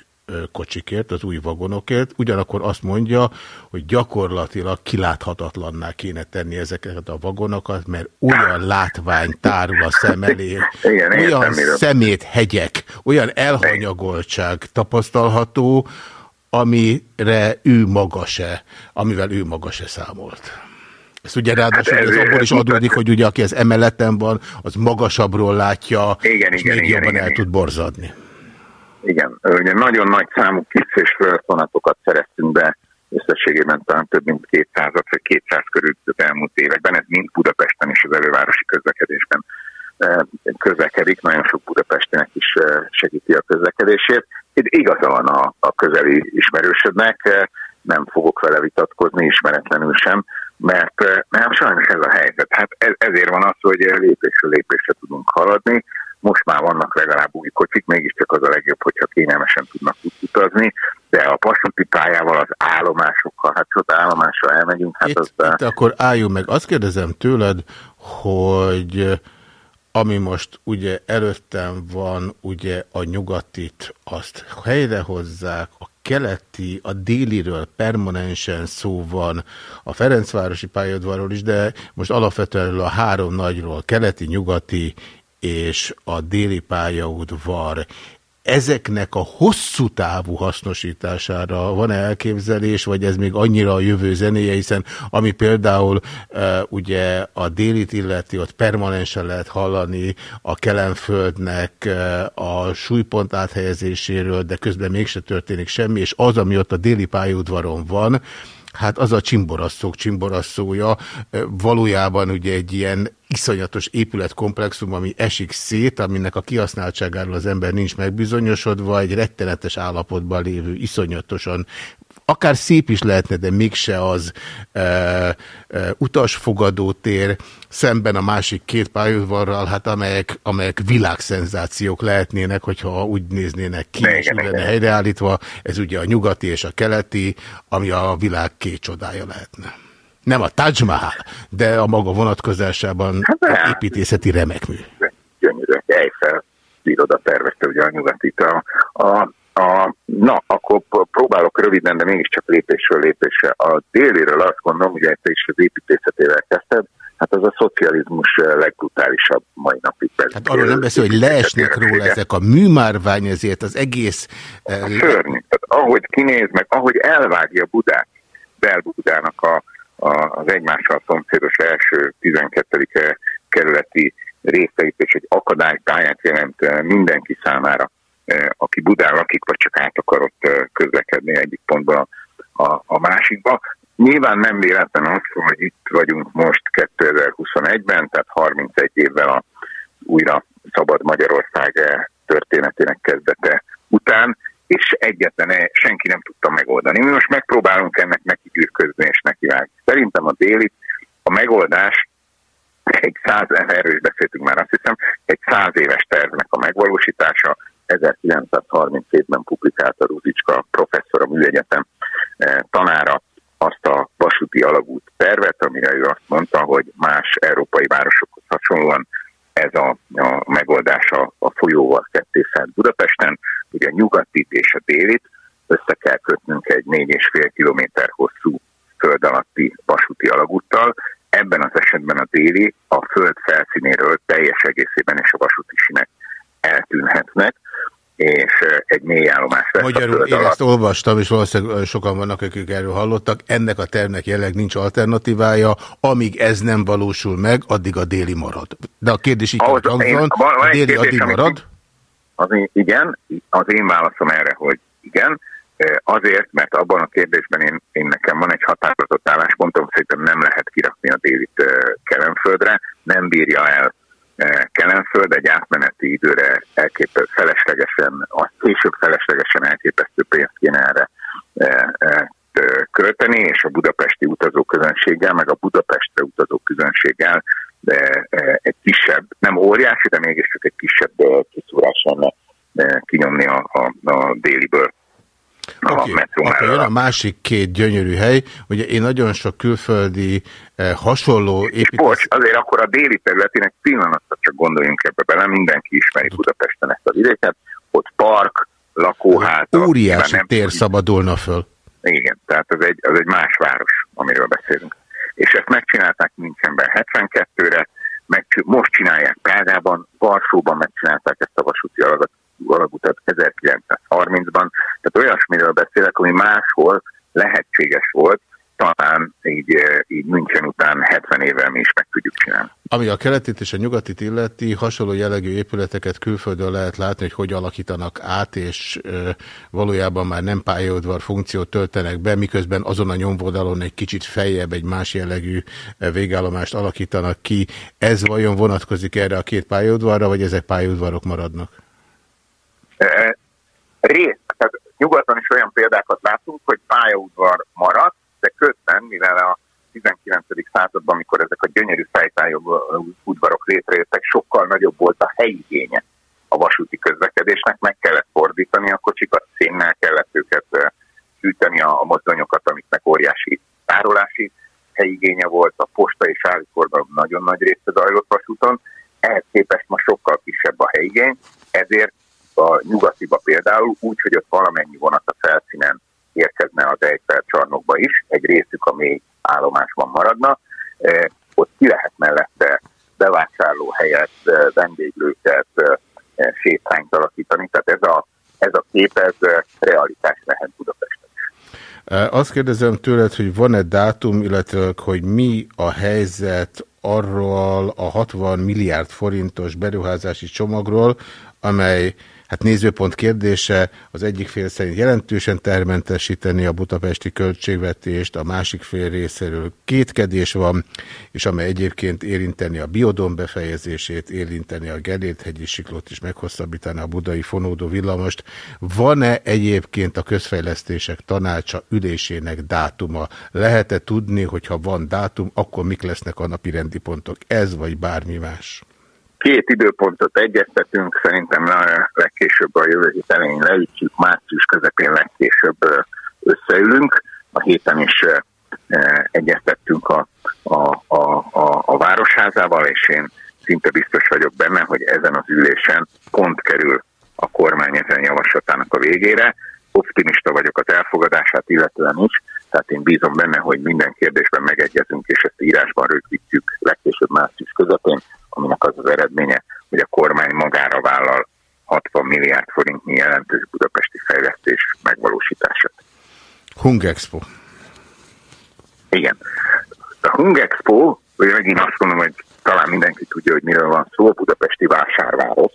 kocsikért, az új vagonokért, ugyanakkor azt mondja, hogy gyakorlatilag kiláthatatlanná kéne tenni ezeket a vagonokat, mert olyan látvány tárul a szem elé, Igen, olyan szeméthegyek, olyan elhanyagoltság tapasztalható, amire ő maga se, amivel ő maga se számolt. Ez ugye ráadásul hát ez, ez abból is adódik, hogy ugye aki az emeleten van, az magasabbról látja, igen, és igen, még igen, jobban igen, el igen. tud borzadni. Igen, ugye nagyon nagy számú kis és földvonatokat szereztünk be, összességében talán több mint 200 vagy 200 körül az elmúlt években, ez mind Budapesten és az elővárosi közlekedésben közlekedik, nagyon sok Budapestinek is segíti a közlekedését. Itt igaza van a, a közeli ismerősödnek, nem fogok vele vitatkozni, ismeretlenül sem, mert nem sajnos ez a helyzet. Hát ez, ezért van az, hogy lépésről lépésre tudunk haladni, most már vannak legalább új kocsik, mégiscsak az a legjobb, hogyha kényelmesen tudnak utazni, de a vasúti pályával, az állomásokkal, hát ott állomásra elmegyünk. Hát itt, az, itt akkor álljunk meg. Azt kérdezem tőled, hogy ami most ugye előttem van, ugye a nyugatit, azt helyrehozzák, a keleti, a déliről permanensen szó van, a Ferencvárosi pályaudvarról is, de most alapvetően a három nagyról, keleti, nyugati és a déli pályaudvar ezeknek a hosszú távú hasznosítására van-e elképzelés, vagy ez még annyira a jövő zenéje, hiszen ami például e, ugye a délit illeti, ott permanensen lehet hallani a kelemföldnek e, a súlypont áthelyezéséről, de közben mégse történik semmi, és az, ami ott a déli pályaudvaron van, hát az a csimborasszók csimborasszója. Valójában ugye egy ilyen iszonyatos épületkomplexum, ami esik szét, aminek a kihasználtságáról az ember nincs megbizonyosodva, egy rettenetes állapotban lévő, iszonyatosan akár szép is lehetne, de mégse az e, e, utasfogadótér szemben a másik két pályaudvarral, hát amelyek, amelyek világszenzációk lehetnének, hogyha úgy néznének ki, és lenne helyreállítva. Ez ugye a nyugati és a keleti, ami a világ két csodája lehetne. Nem a Taj Mahal, de a maga vonatkozásában hát, építészeti remekmű. Gyönyörű, Eiffel iroda tervezte ugye a nyugatit. A, a a, na, akkor próbálok röviden, de mégiscsak lépésről lépésre. A déliről azt gondolom, hogy te is az építészetével kezdted, hát az a szocializmus legbrutálisabb mai napig. Hát arról nem beszél, hogy leesnek róla ezek a műmárvány, ezért az egész... A szörnyű. Tehát ahogy kinéz, meg ahogy elvágja Budát, Bel-Budának a, a, az egymással szomszédos első 12. kerületi részeit, és egy akadálytáját jelent mindenki számára Eh, aki Budán lakik, vagy csak át akarott eh, közlekedni egyik pontból a, a másikba. Nyilván nem véletlen az, hogy itt vagyunk most 2021-ben, tehát 31 évvel a újra szabad Magyarország eh, történetének kezdete után, és egyetlen senki nem tudta megoldani. Mi most megpróbálunk ennek neki gyűrközni és nekivágni. Szerintem a déli a megoldás egy száz, erről is beszéltünk már azt hiszem, egy száz éves tervnek a megvalósítása, 1937-ben publikálta Ruzicska professzor a Műegyetem eh, tanára azt a vasúti alagút tervet, amire ő azt mondta, hogy más európai városokhoz hasonlóan ez a, a megoldása a folyóval kettészállt Budapesten, ugye a nyugatit és a délit össze kell kötnünk egy 4,5 kilométer hosszú föld alatti vasúti alagúttal. Ebben az esetben a déli a föld felszínéről teljes egészében és a vasúti sinek eltűnhetnek, és egy mély állomás lesz Magyarul én alatt. ezt olvastam, és valószínűleg sokan vannak, akik erről hallottak. Ennek a tervnek jelenleg nincs alternatívája. Amíg ez nem valósul meg, addig a déli marad. De a kérdés így Ahhoz, hangzon, a déli kérdés, addig marad? Az én, igen, az én válaszom erre, hogy igen. Azért, mert abban a kérdésben én, én nekem van egy határozott álláspontom, szerintem nem lehet kirakni a délit Kelenföldre, nem bírja el Kelenföld egy átmeneti időre elképesztő, feleslegesen, a később feleslegesen elképesztő pénzt kéne erre eh, eh, költeni, és a budapesti utazóközönséggel, meg a Budapestre utazó közönséggel de egy kisebb, nem óriási, de mégiscsak egy kisebb kiszúrás lenne kinyomni a, a, a déliből okay. Akkor jön a másik két gyönyörű hely. Ugye én nagyon sok külföldi eh, hasonló építés... Bocs, azért akkor a déli területének pillanatra csak gondoljunk ebbe bele, mindenki ismeri Budapesten ezt a vidéket, ott park, lakóház... Óriási tér szabadulna föl. Igen, tehát ez egy, ez egy más város, amiről beszélünk. És ezt megcsinálták Münchenben 72-re, meg most csinálják Prágában, Varsóban megcsinálták ezt a vasúti alagat alagutat 1930-ban. Tehát olyasmiről beszélek, ami máshol lehetséges volt, talán így, eh, így München után 70 évvel mi is meg tudjuk csinálni. Ami a keletit és a nyugatit illeti, hasonló jellegű épületeket külföldön lehet látni, hogy hogy alakítanak át, és e, valójában már nem pályaudvar funkciót töltenek be, miközben azon a nyomvonalon egy kicsit feljebb egy más jellegű végállomást alakítanak ki. Ez vajon vonatkozik erre a két pályaudvarra, vagy ezek pályaudvarok maradnak? Rész, tehát Nyugaton is olyan példákat látunk, hogy pályaudvar maradt, de közben, mivel a 19. században, amikor ezek a gyönyörű fejtályok udvarok létrejöttek, sokkal nagyobb volt a helyigénye a vasúti közlekedésnek, meg kellett fordítani a kocsikat, szénnel kellett őket fűteni a mozdonyokat, amiknek óriási tárolási helyigénye volt, a posta és állítólag nagyon nagy része zajlott vasúton, ehhez képest ma sokkal kisebb a helyigény, ezért a nyugatiba például úgy, hogy ott valamennyi vonat a felszínen érkezne az Eiffel csarnokba is, egy részük a mély állomásban maradna, ott ki lehet mellette bevásárlóhelyet, vendéglőket, sétányt alakítani, tehát ez a, ez a kép, ez realitás lehet Budapesten. Azt kérdezem tőled, hogy van-e dátum, illetve hogy mi a helyzet arról a 60 milliárd forintos beruházási csomagról, amely Hát nézőpont kérdése, az egyik fél szerint jelentősen termentesíteni a budapesti költségvetést, a másik fél részéről kétkedés van, és amely egyébként érinteni a biodon befejezését, érinteni a Gellért-hegyi siklót és meghosszabbítani a budai fonódó villamost. Van-e egyébként a közfejlesztések tanácsa ülésének dátuma? Lehet-e tudni, hogyha van dátum, akkor mik lesznek a napi rendi pontok? Ez vagy bármi más? Két időpontot egyeztetünk, szerintem legkésőbb a jövő hét elején leütjük, március közepén legkésőbb összeülünk. A héten is egyeztettünk a, a, a, a, a Városházával, és én szinte biztos vagyok benne, hogy ezen az ülésen pont kerül a kormány ezen javaslatának a végére. Optimista vagyok az elfogadását illetően is, tehát én bízom benne, hogy minden kérdésben megegyezünk, és ezt írásban rögzítjük legkésőbb március közepén, aminek az az eredménye, hogy a kormány magára vállal 60 milliárd forintnyi jelentős budapesti fejlesztés megvalósítását. Hungexpo. Igen. A Hungexpo, hogy megint azt mondom, hogy talán mindenki tudja, hogy miről van szó, a budapesti vásárváros,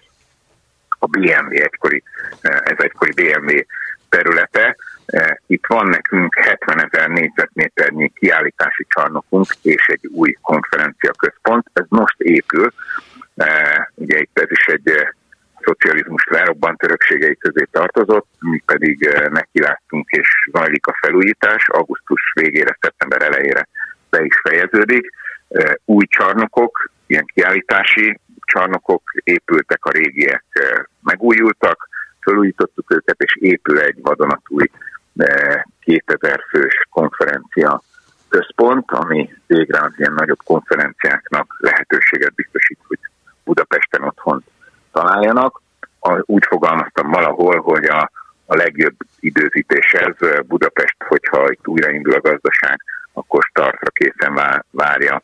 a BMW egykori, ez egykori BMW területe. Itt van nekünk 70 ezer négyzetméternyi kiállítási csarnokunk és egy új konferencia központ. Ez most épül. Ugye itt ez is egy szocializmus lerobbant örökségei közé tartozott, mi pedig nekiláttunk és zajlik a felújítás, augusztus végére, szeptember elejére be is fejeződik. Új csarnokok, ilyen kiállítási csarnokok épültek, a régiek megújultak, felújítottuk őket, és épül egy vadonatúj 2000 fős konferencia központ, ami végre az ilyen nagyobb konferenciáknak lehetőséget biztosít, hogy Budapesten otthon találjanak. Úgy fogalmaztam valahol, hogy a, a legjobb időzítéshez Budapest, hogyha itt újraindul a gazdaság, akkor startra készen várja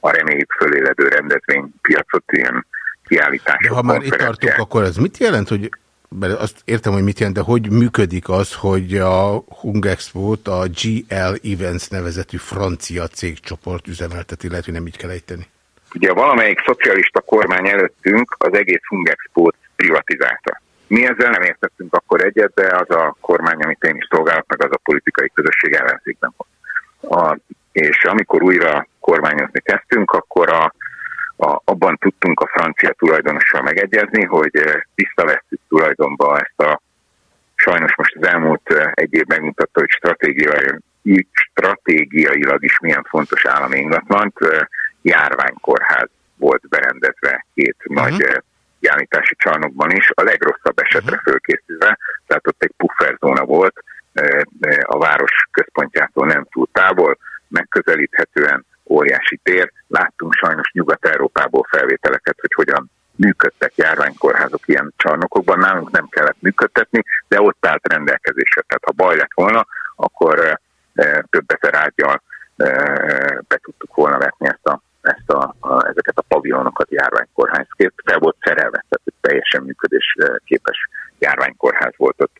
a reméljük föléledő rendezvénypiacot, ilyen kiállítások. Ha már itt tartunk, akkor ez mit jelent, hogy mert azt értem, hogy mit jelent, de hogy működik az, hogy a Hungexpo-t a GL Events nevezetű francia cégcsoport üzemelteti, lehet, hogy nem így kell ejteni? Ugye valamelyik szocialista kormány előttünk az egész Hungexpo-t privatizálta. Mi ezzel nem értettünk akkor egyet, de az a kormány, amit én is szolgálok, meg az a politikai közösség ellenzékben volt. A, és amikor újra kormányozni kezdtünk, akkor a a, abban tudtunk a francia tulajdonossal megegyezni, hogy eh, visszavesszük tulajdonba ezt a sajnos most az elmúlt eh, egy év megmutatta, hogy stratégiai, stratégiailag is milyen fontos állami ingatlant, eh, járványkórház volt berendezve két uh-huh. nagy kiállítási csarnokban is, a legrosszabb esetre uh-huh. fölkészülve, tehát ott egy pufferzóna volt, a város központjától nem túl távol, megközelíthetően óriási tér. Láttunk sajnos Nyugat-Európából felvételeket, hogy hogyan működtek járványkórházok ilyen csarnokokban. Nálunk nem kellett működtetni, de ott állt rendelkezésre. Tehát ha baj lett volna, akkor e, több ezer ágyal e, be tudtuk volna vetni ezt a, ezt a, a, ezeket a pavillonokat járványkórházként. Fel volt szerelve, tehát teljesen működésképes járványkórház volt ott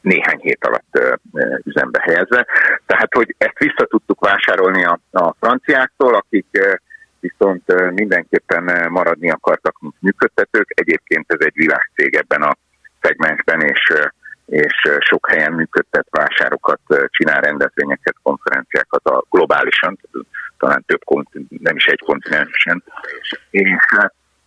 néhány hét alatt üzembe helyezve. Tehát, hogy ezt vissza tudtuk vásárolni a, a franciáktól, akik viszont mindenképpen maradni akartak, mint működtetők. Egyébként ez egy világcég ebben a szegmensben, és, és sok helyen működtet vásárokat, csinál rendezvényeket, konferenciákat a globálisan, talán több kontinens, nem is egy kontinensen. És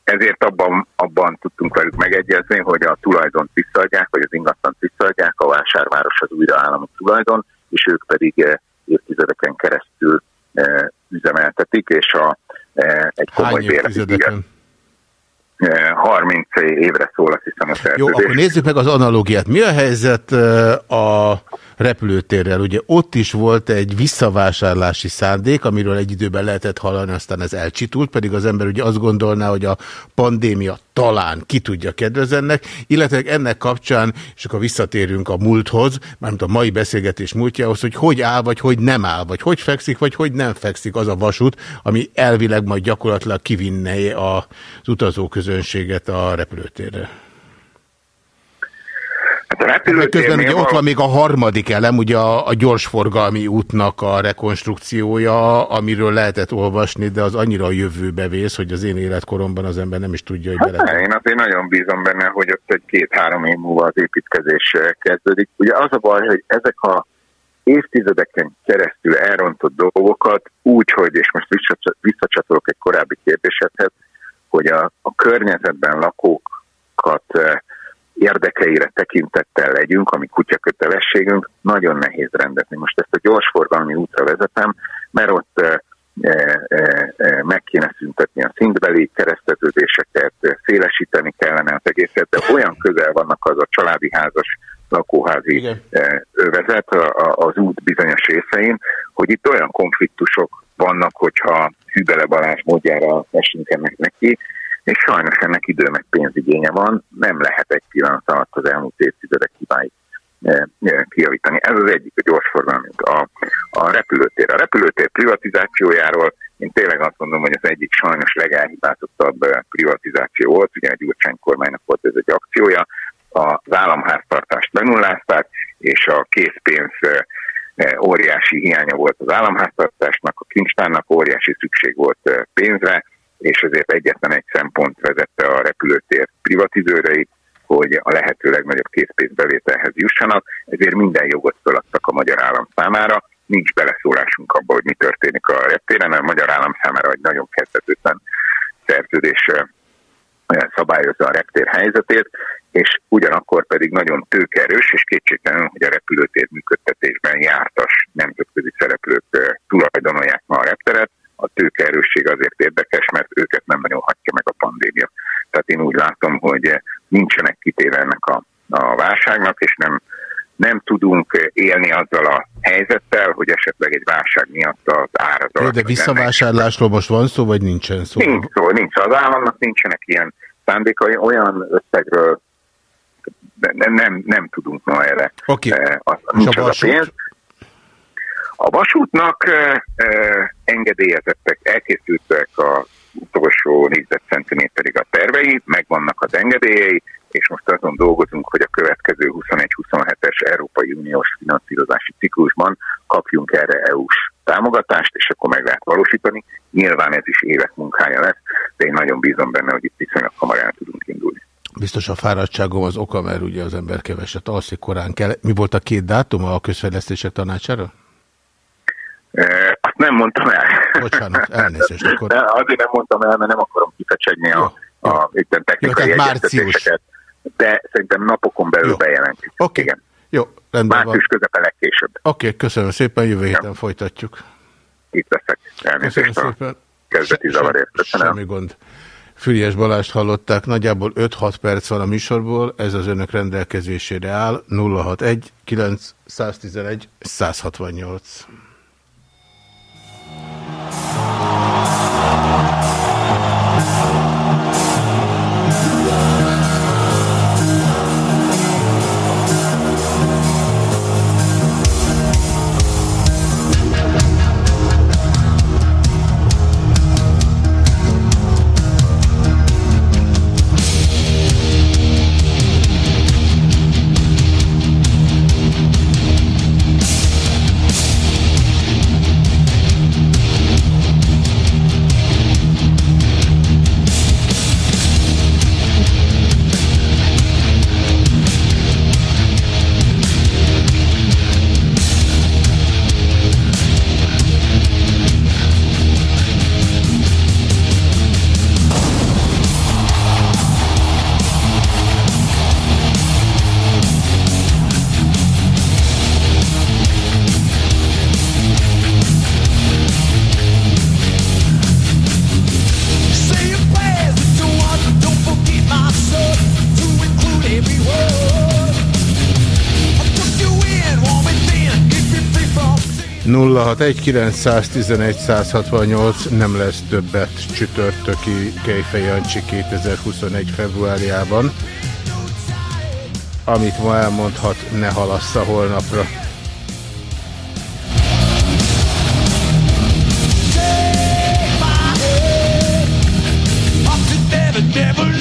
ezért abban, abban tudtunk velük megegyezni, hogy a tulajdont visszaadják, vagy az ingatlant visszaadják, a vásárváros az újra állami tulajdon, és ők pedig évtizedeken keresztül üzemeltetik, és a, bérleti 30 évre szól, azt hiszem a szerződés. Jó, akkor nézzük meg az analógiát. Mi a helyzet a repülőtérrel? Ugye ott is volt egy visszavásárlási szándék, amiről egy időben lehetett hallani, aztán ez elcsitult, pedig az ember ugye azt gondolná, hogy a pandémia talán ki tudja kedvezennek, illetve ennek kapcsán, és akkor visszatérünk a múlthoz, mármint a mai beszélgetés múltjához, hogy hogy áll, vagy hogy nem áll, vagy hogy fekszik, vagy hogy nem fekszik az a vasút, ami elvileg majd gyakorlatilag kivinné az utazóközönséget a repülőtérre. Hát a repülőtér Közben ugye ott van még a harmadik elem, ugye a, a gyorsforgalmi útnak a rekonstrukciója, amiről lehetett olvasni, de az annyira a jövőbe vész, hogy az én életkoromban az ember nem is tudja, hogy hát bele... Én azért nagyon bízom benne, hogy ott egy két-három év múlva az építkezés kezdődik. Ugye az a baj, hogy ezek a évtizedeken keresztül elrontott dolgokat úgy, hogy, és most visszacsatolok egy korábbi kérdésedhez, hogy a, a környezetben lakókat érdekeire tekintettel legyünk, ami kutyakötelességünk, nagyon nehéz rendezni. Most ezt a gyorsforgalmi útra vezetem, mert ott e, e, e, meg kéne szüntetni a szintbeli keresztetődéseket, szélesíteni kellene az egészet, de olyan közel vannak az a családi házas lakóházi Igen. övezet az út bizonyos részein, hogy itt olyan konfliktusok vannak, hogyha Hübele Balázs módjára esünk ennek neki, és sajnos ennek idő meg pénzigénye van, nem lehet egy pillanat alatt az elmúlt évtizedek hibáit e, e, kijavítani. Ez az egyik a gyorsforgalmunk. A, a repülőtér. A repülőtér privatizációjáról én tényleg azt mondom, hogy az egyik sajnos legelhibázottabb e, privatizáció volt, ugye a Gyurcsány kormánynak volt ez egy akciója, az államháztartást benullázták, és a készpénz óriási hiánya volt az államháztartásnak, a kincstárnak óriási szükség volt pénzre, és ezért egyetlen egy szempont vezette a repülőtér privatizőreit, hogy a lehető legnagyobb készpénzbevételhez jussanak, ezért minden jogot feladtak a magyar állam számára, nincs beleszólásunk abba, hogy mi történik a reptéren, a magyar állam számára egy nagyon kezdetőtlen szerződés szabályozza a reptér helyzetét, és ugyanakkor pedig nagyon tőkerős, és kétségtelenül, hogy a repülőtér működtetésben jártas nemzetközi szereplők tulajdonolják ma a repteret, a tőkeerősség azért érdekes, mert őket nem nagyon hagyja meg a pandémia. Tehát én úgy látom, hogy nincsenek kitéve ennek a, a válságnak, és nem, nem tudunk élni azzal a helyzettel, hogy esetleg egy válság miatt az árazat. De visszavásárlásról most van szó, vagy nincsen szó? Nincs szó, nincs. Az államnak nincsenek ilyen szándékai, olyan összegről nem, nem, nem tudunk ma erre. Oké, okay. az, nincs az a pénz. A vasútnak engedélyezettek, elkészültek a utolsó négyzetcentiméterig a tervei, megvannak az engedélyei, és most azon dolgozunk, hogy a következő 21-27-es Európai Uniós finanszírozási ciklusban kapjunk erre EU-s támogatást, és akkor meg lehet valósítani. Nyilván ez is évek munkája lesz, de én nagyon bízom benne, hogy itt viszonylag hamar el tudunk indulni. Biztos a fáradtságom az oka, mert ugye az ember keveset alszik korán kell. Mi volt a két dátum a közfejlesztések tanácsára? Azt nem mondtam el. Bocsánat, elnézést. Akkor... De azért nem mondtam el, mert nem akarom kifecsegni a, a itten technikai egyeztetéseket. De szerintem napokon belül bejelentjük. Oké. Okay. Igen. Jó, rendben Március van. közepe legkésőbb. Oké, okay, köszönöm szépen, jövő héten ja. folytatjuk. Itt leszek. Elnézést köszönöm szépen. Kezdeti zavarért. Köszönöm. Semmi gond. Füriás Balást hallották, nagyjából 5-6 perc van a műsorból, ez az önök rendelkezésére áll, 061 911 168. Amen. 061 nem lesz többet csütörtöki Kejfej Jancsi 2021 februárjában. Amit ma elmondhat, ne halassza holnapra. never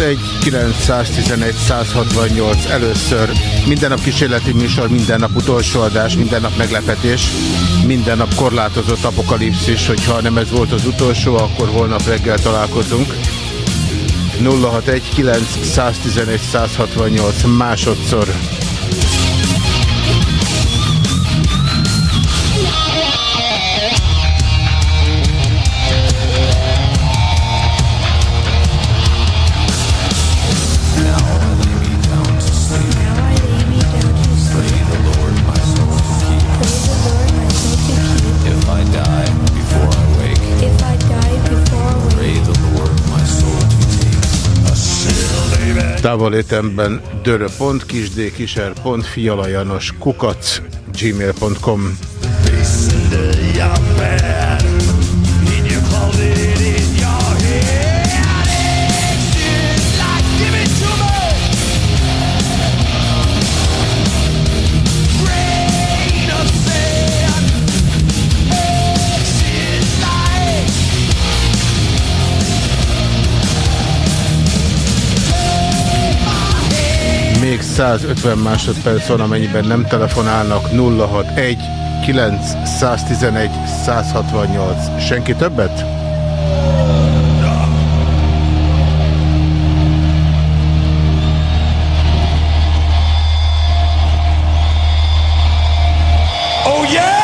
061 911 168 először minden nap kísérleti műsor, minden nap utolsó adás, minden nap meglepetés, minden nap korlátozott apokalipszis, hogyha nem ez volt az utolsó, akkor holnap reggel találkozunk. 061 911 168 másodszor. Távolétemben dörö.kisdkiser.fialajanos kukac gmail.com Még 150 másodperc van, amennyiben nem telefonálnak 061 911 168. Senki többet? Oh yeah!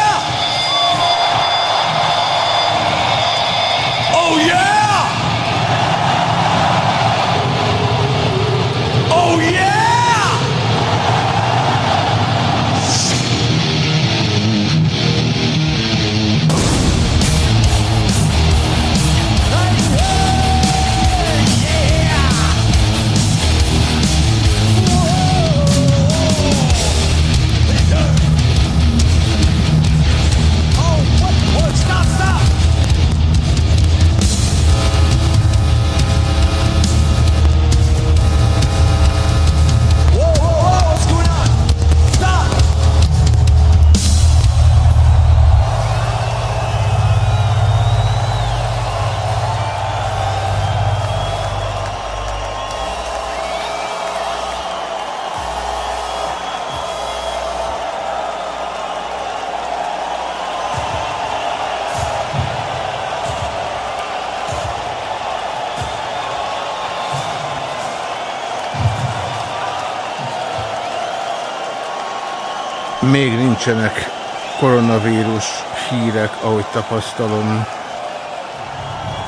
Nincsenek koronavírus hírek, ahogy tapasztalom.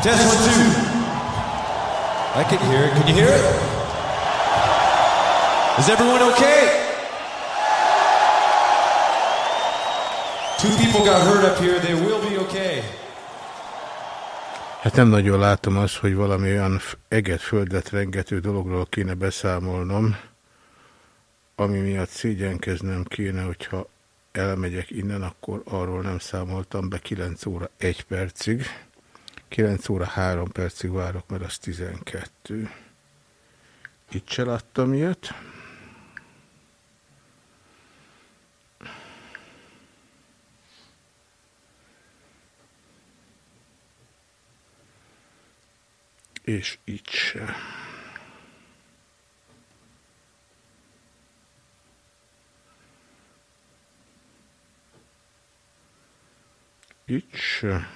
Test one, two. I can hear it. Can you hear it? Is everyone okay? Two people got hurt up here. They will be okay. Hát nem nagyon látom azt, hogy valami olyan eget földet rengető dologról kéne beszámolnom, ami miatt szégyenkeznem kéne, hogyha elmegyek innen, akkor arról nem számoltam be 9 óra 1 percig. 9 óra 3 percig várok, mert az 12. Itt se láttam ilyet. És így se. Így se.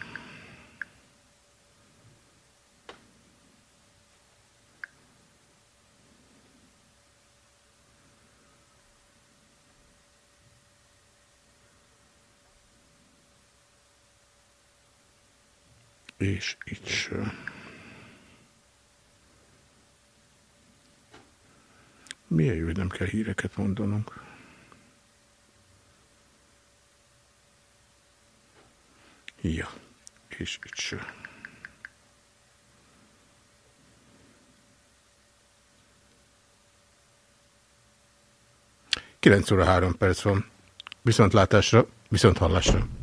És így se. Milyen jó, hogy nem kell híreket mondanunk. És itt se. Kilenc óra három perc van. Viszontlátásra, viszont hallásra.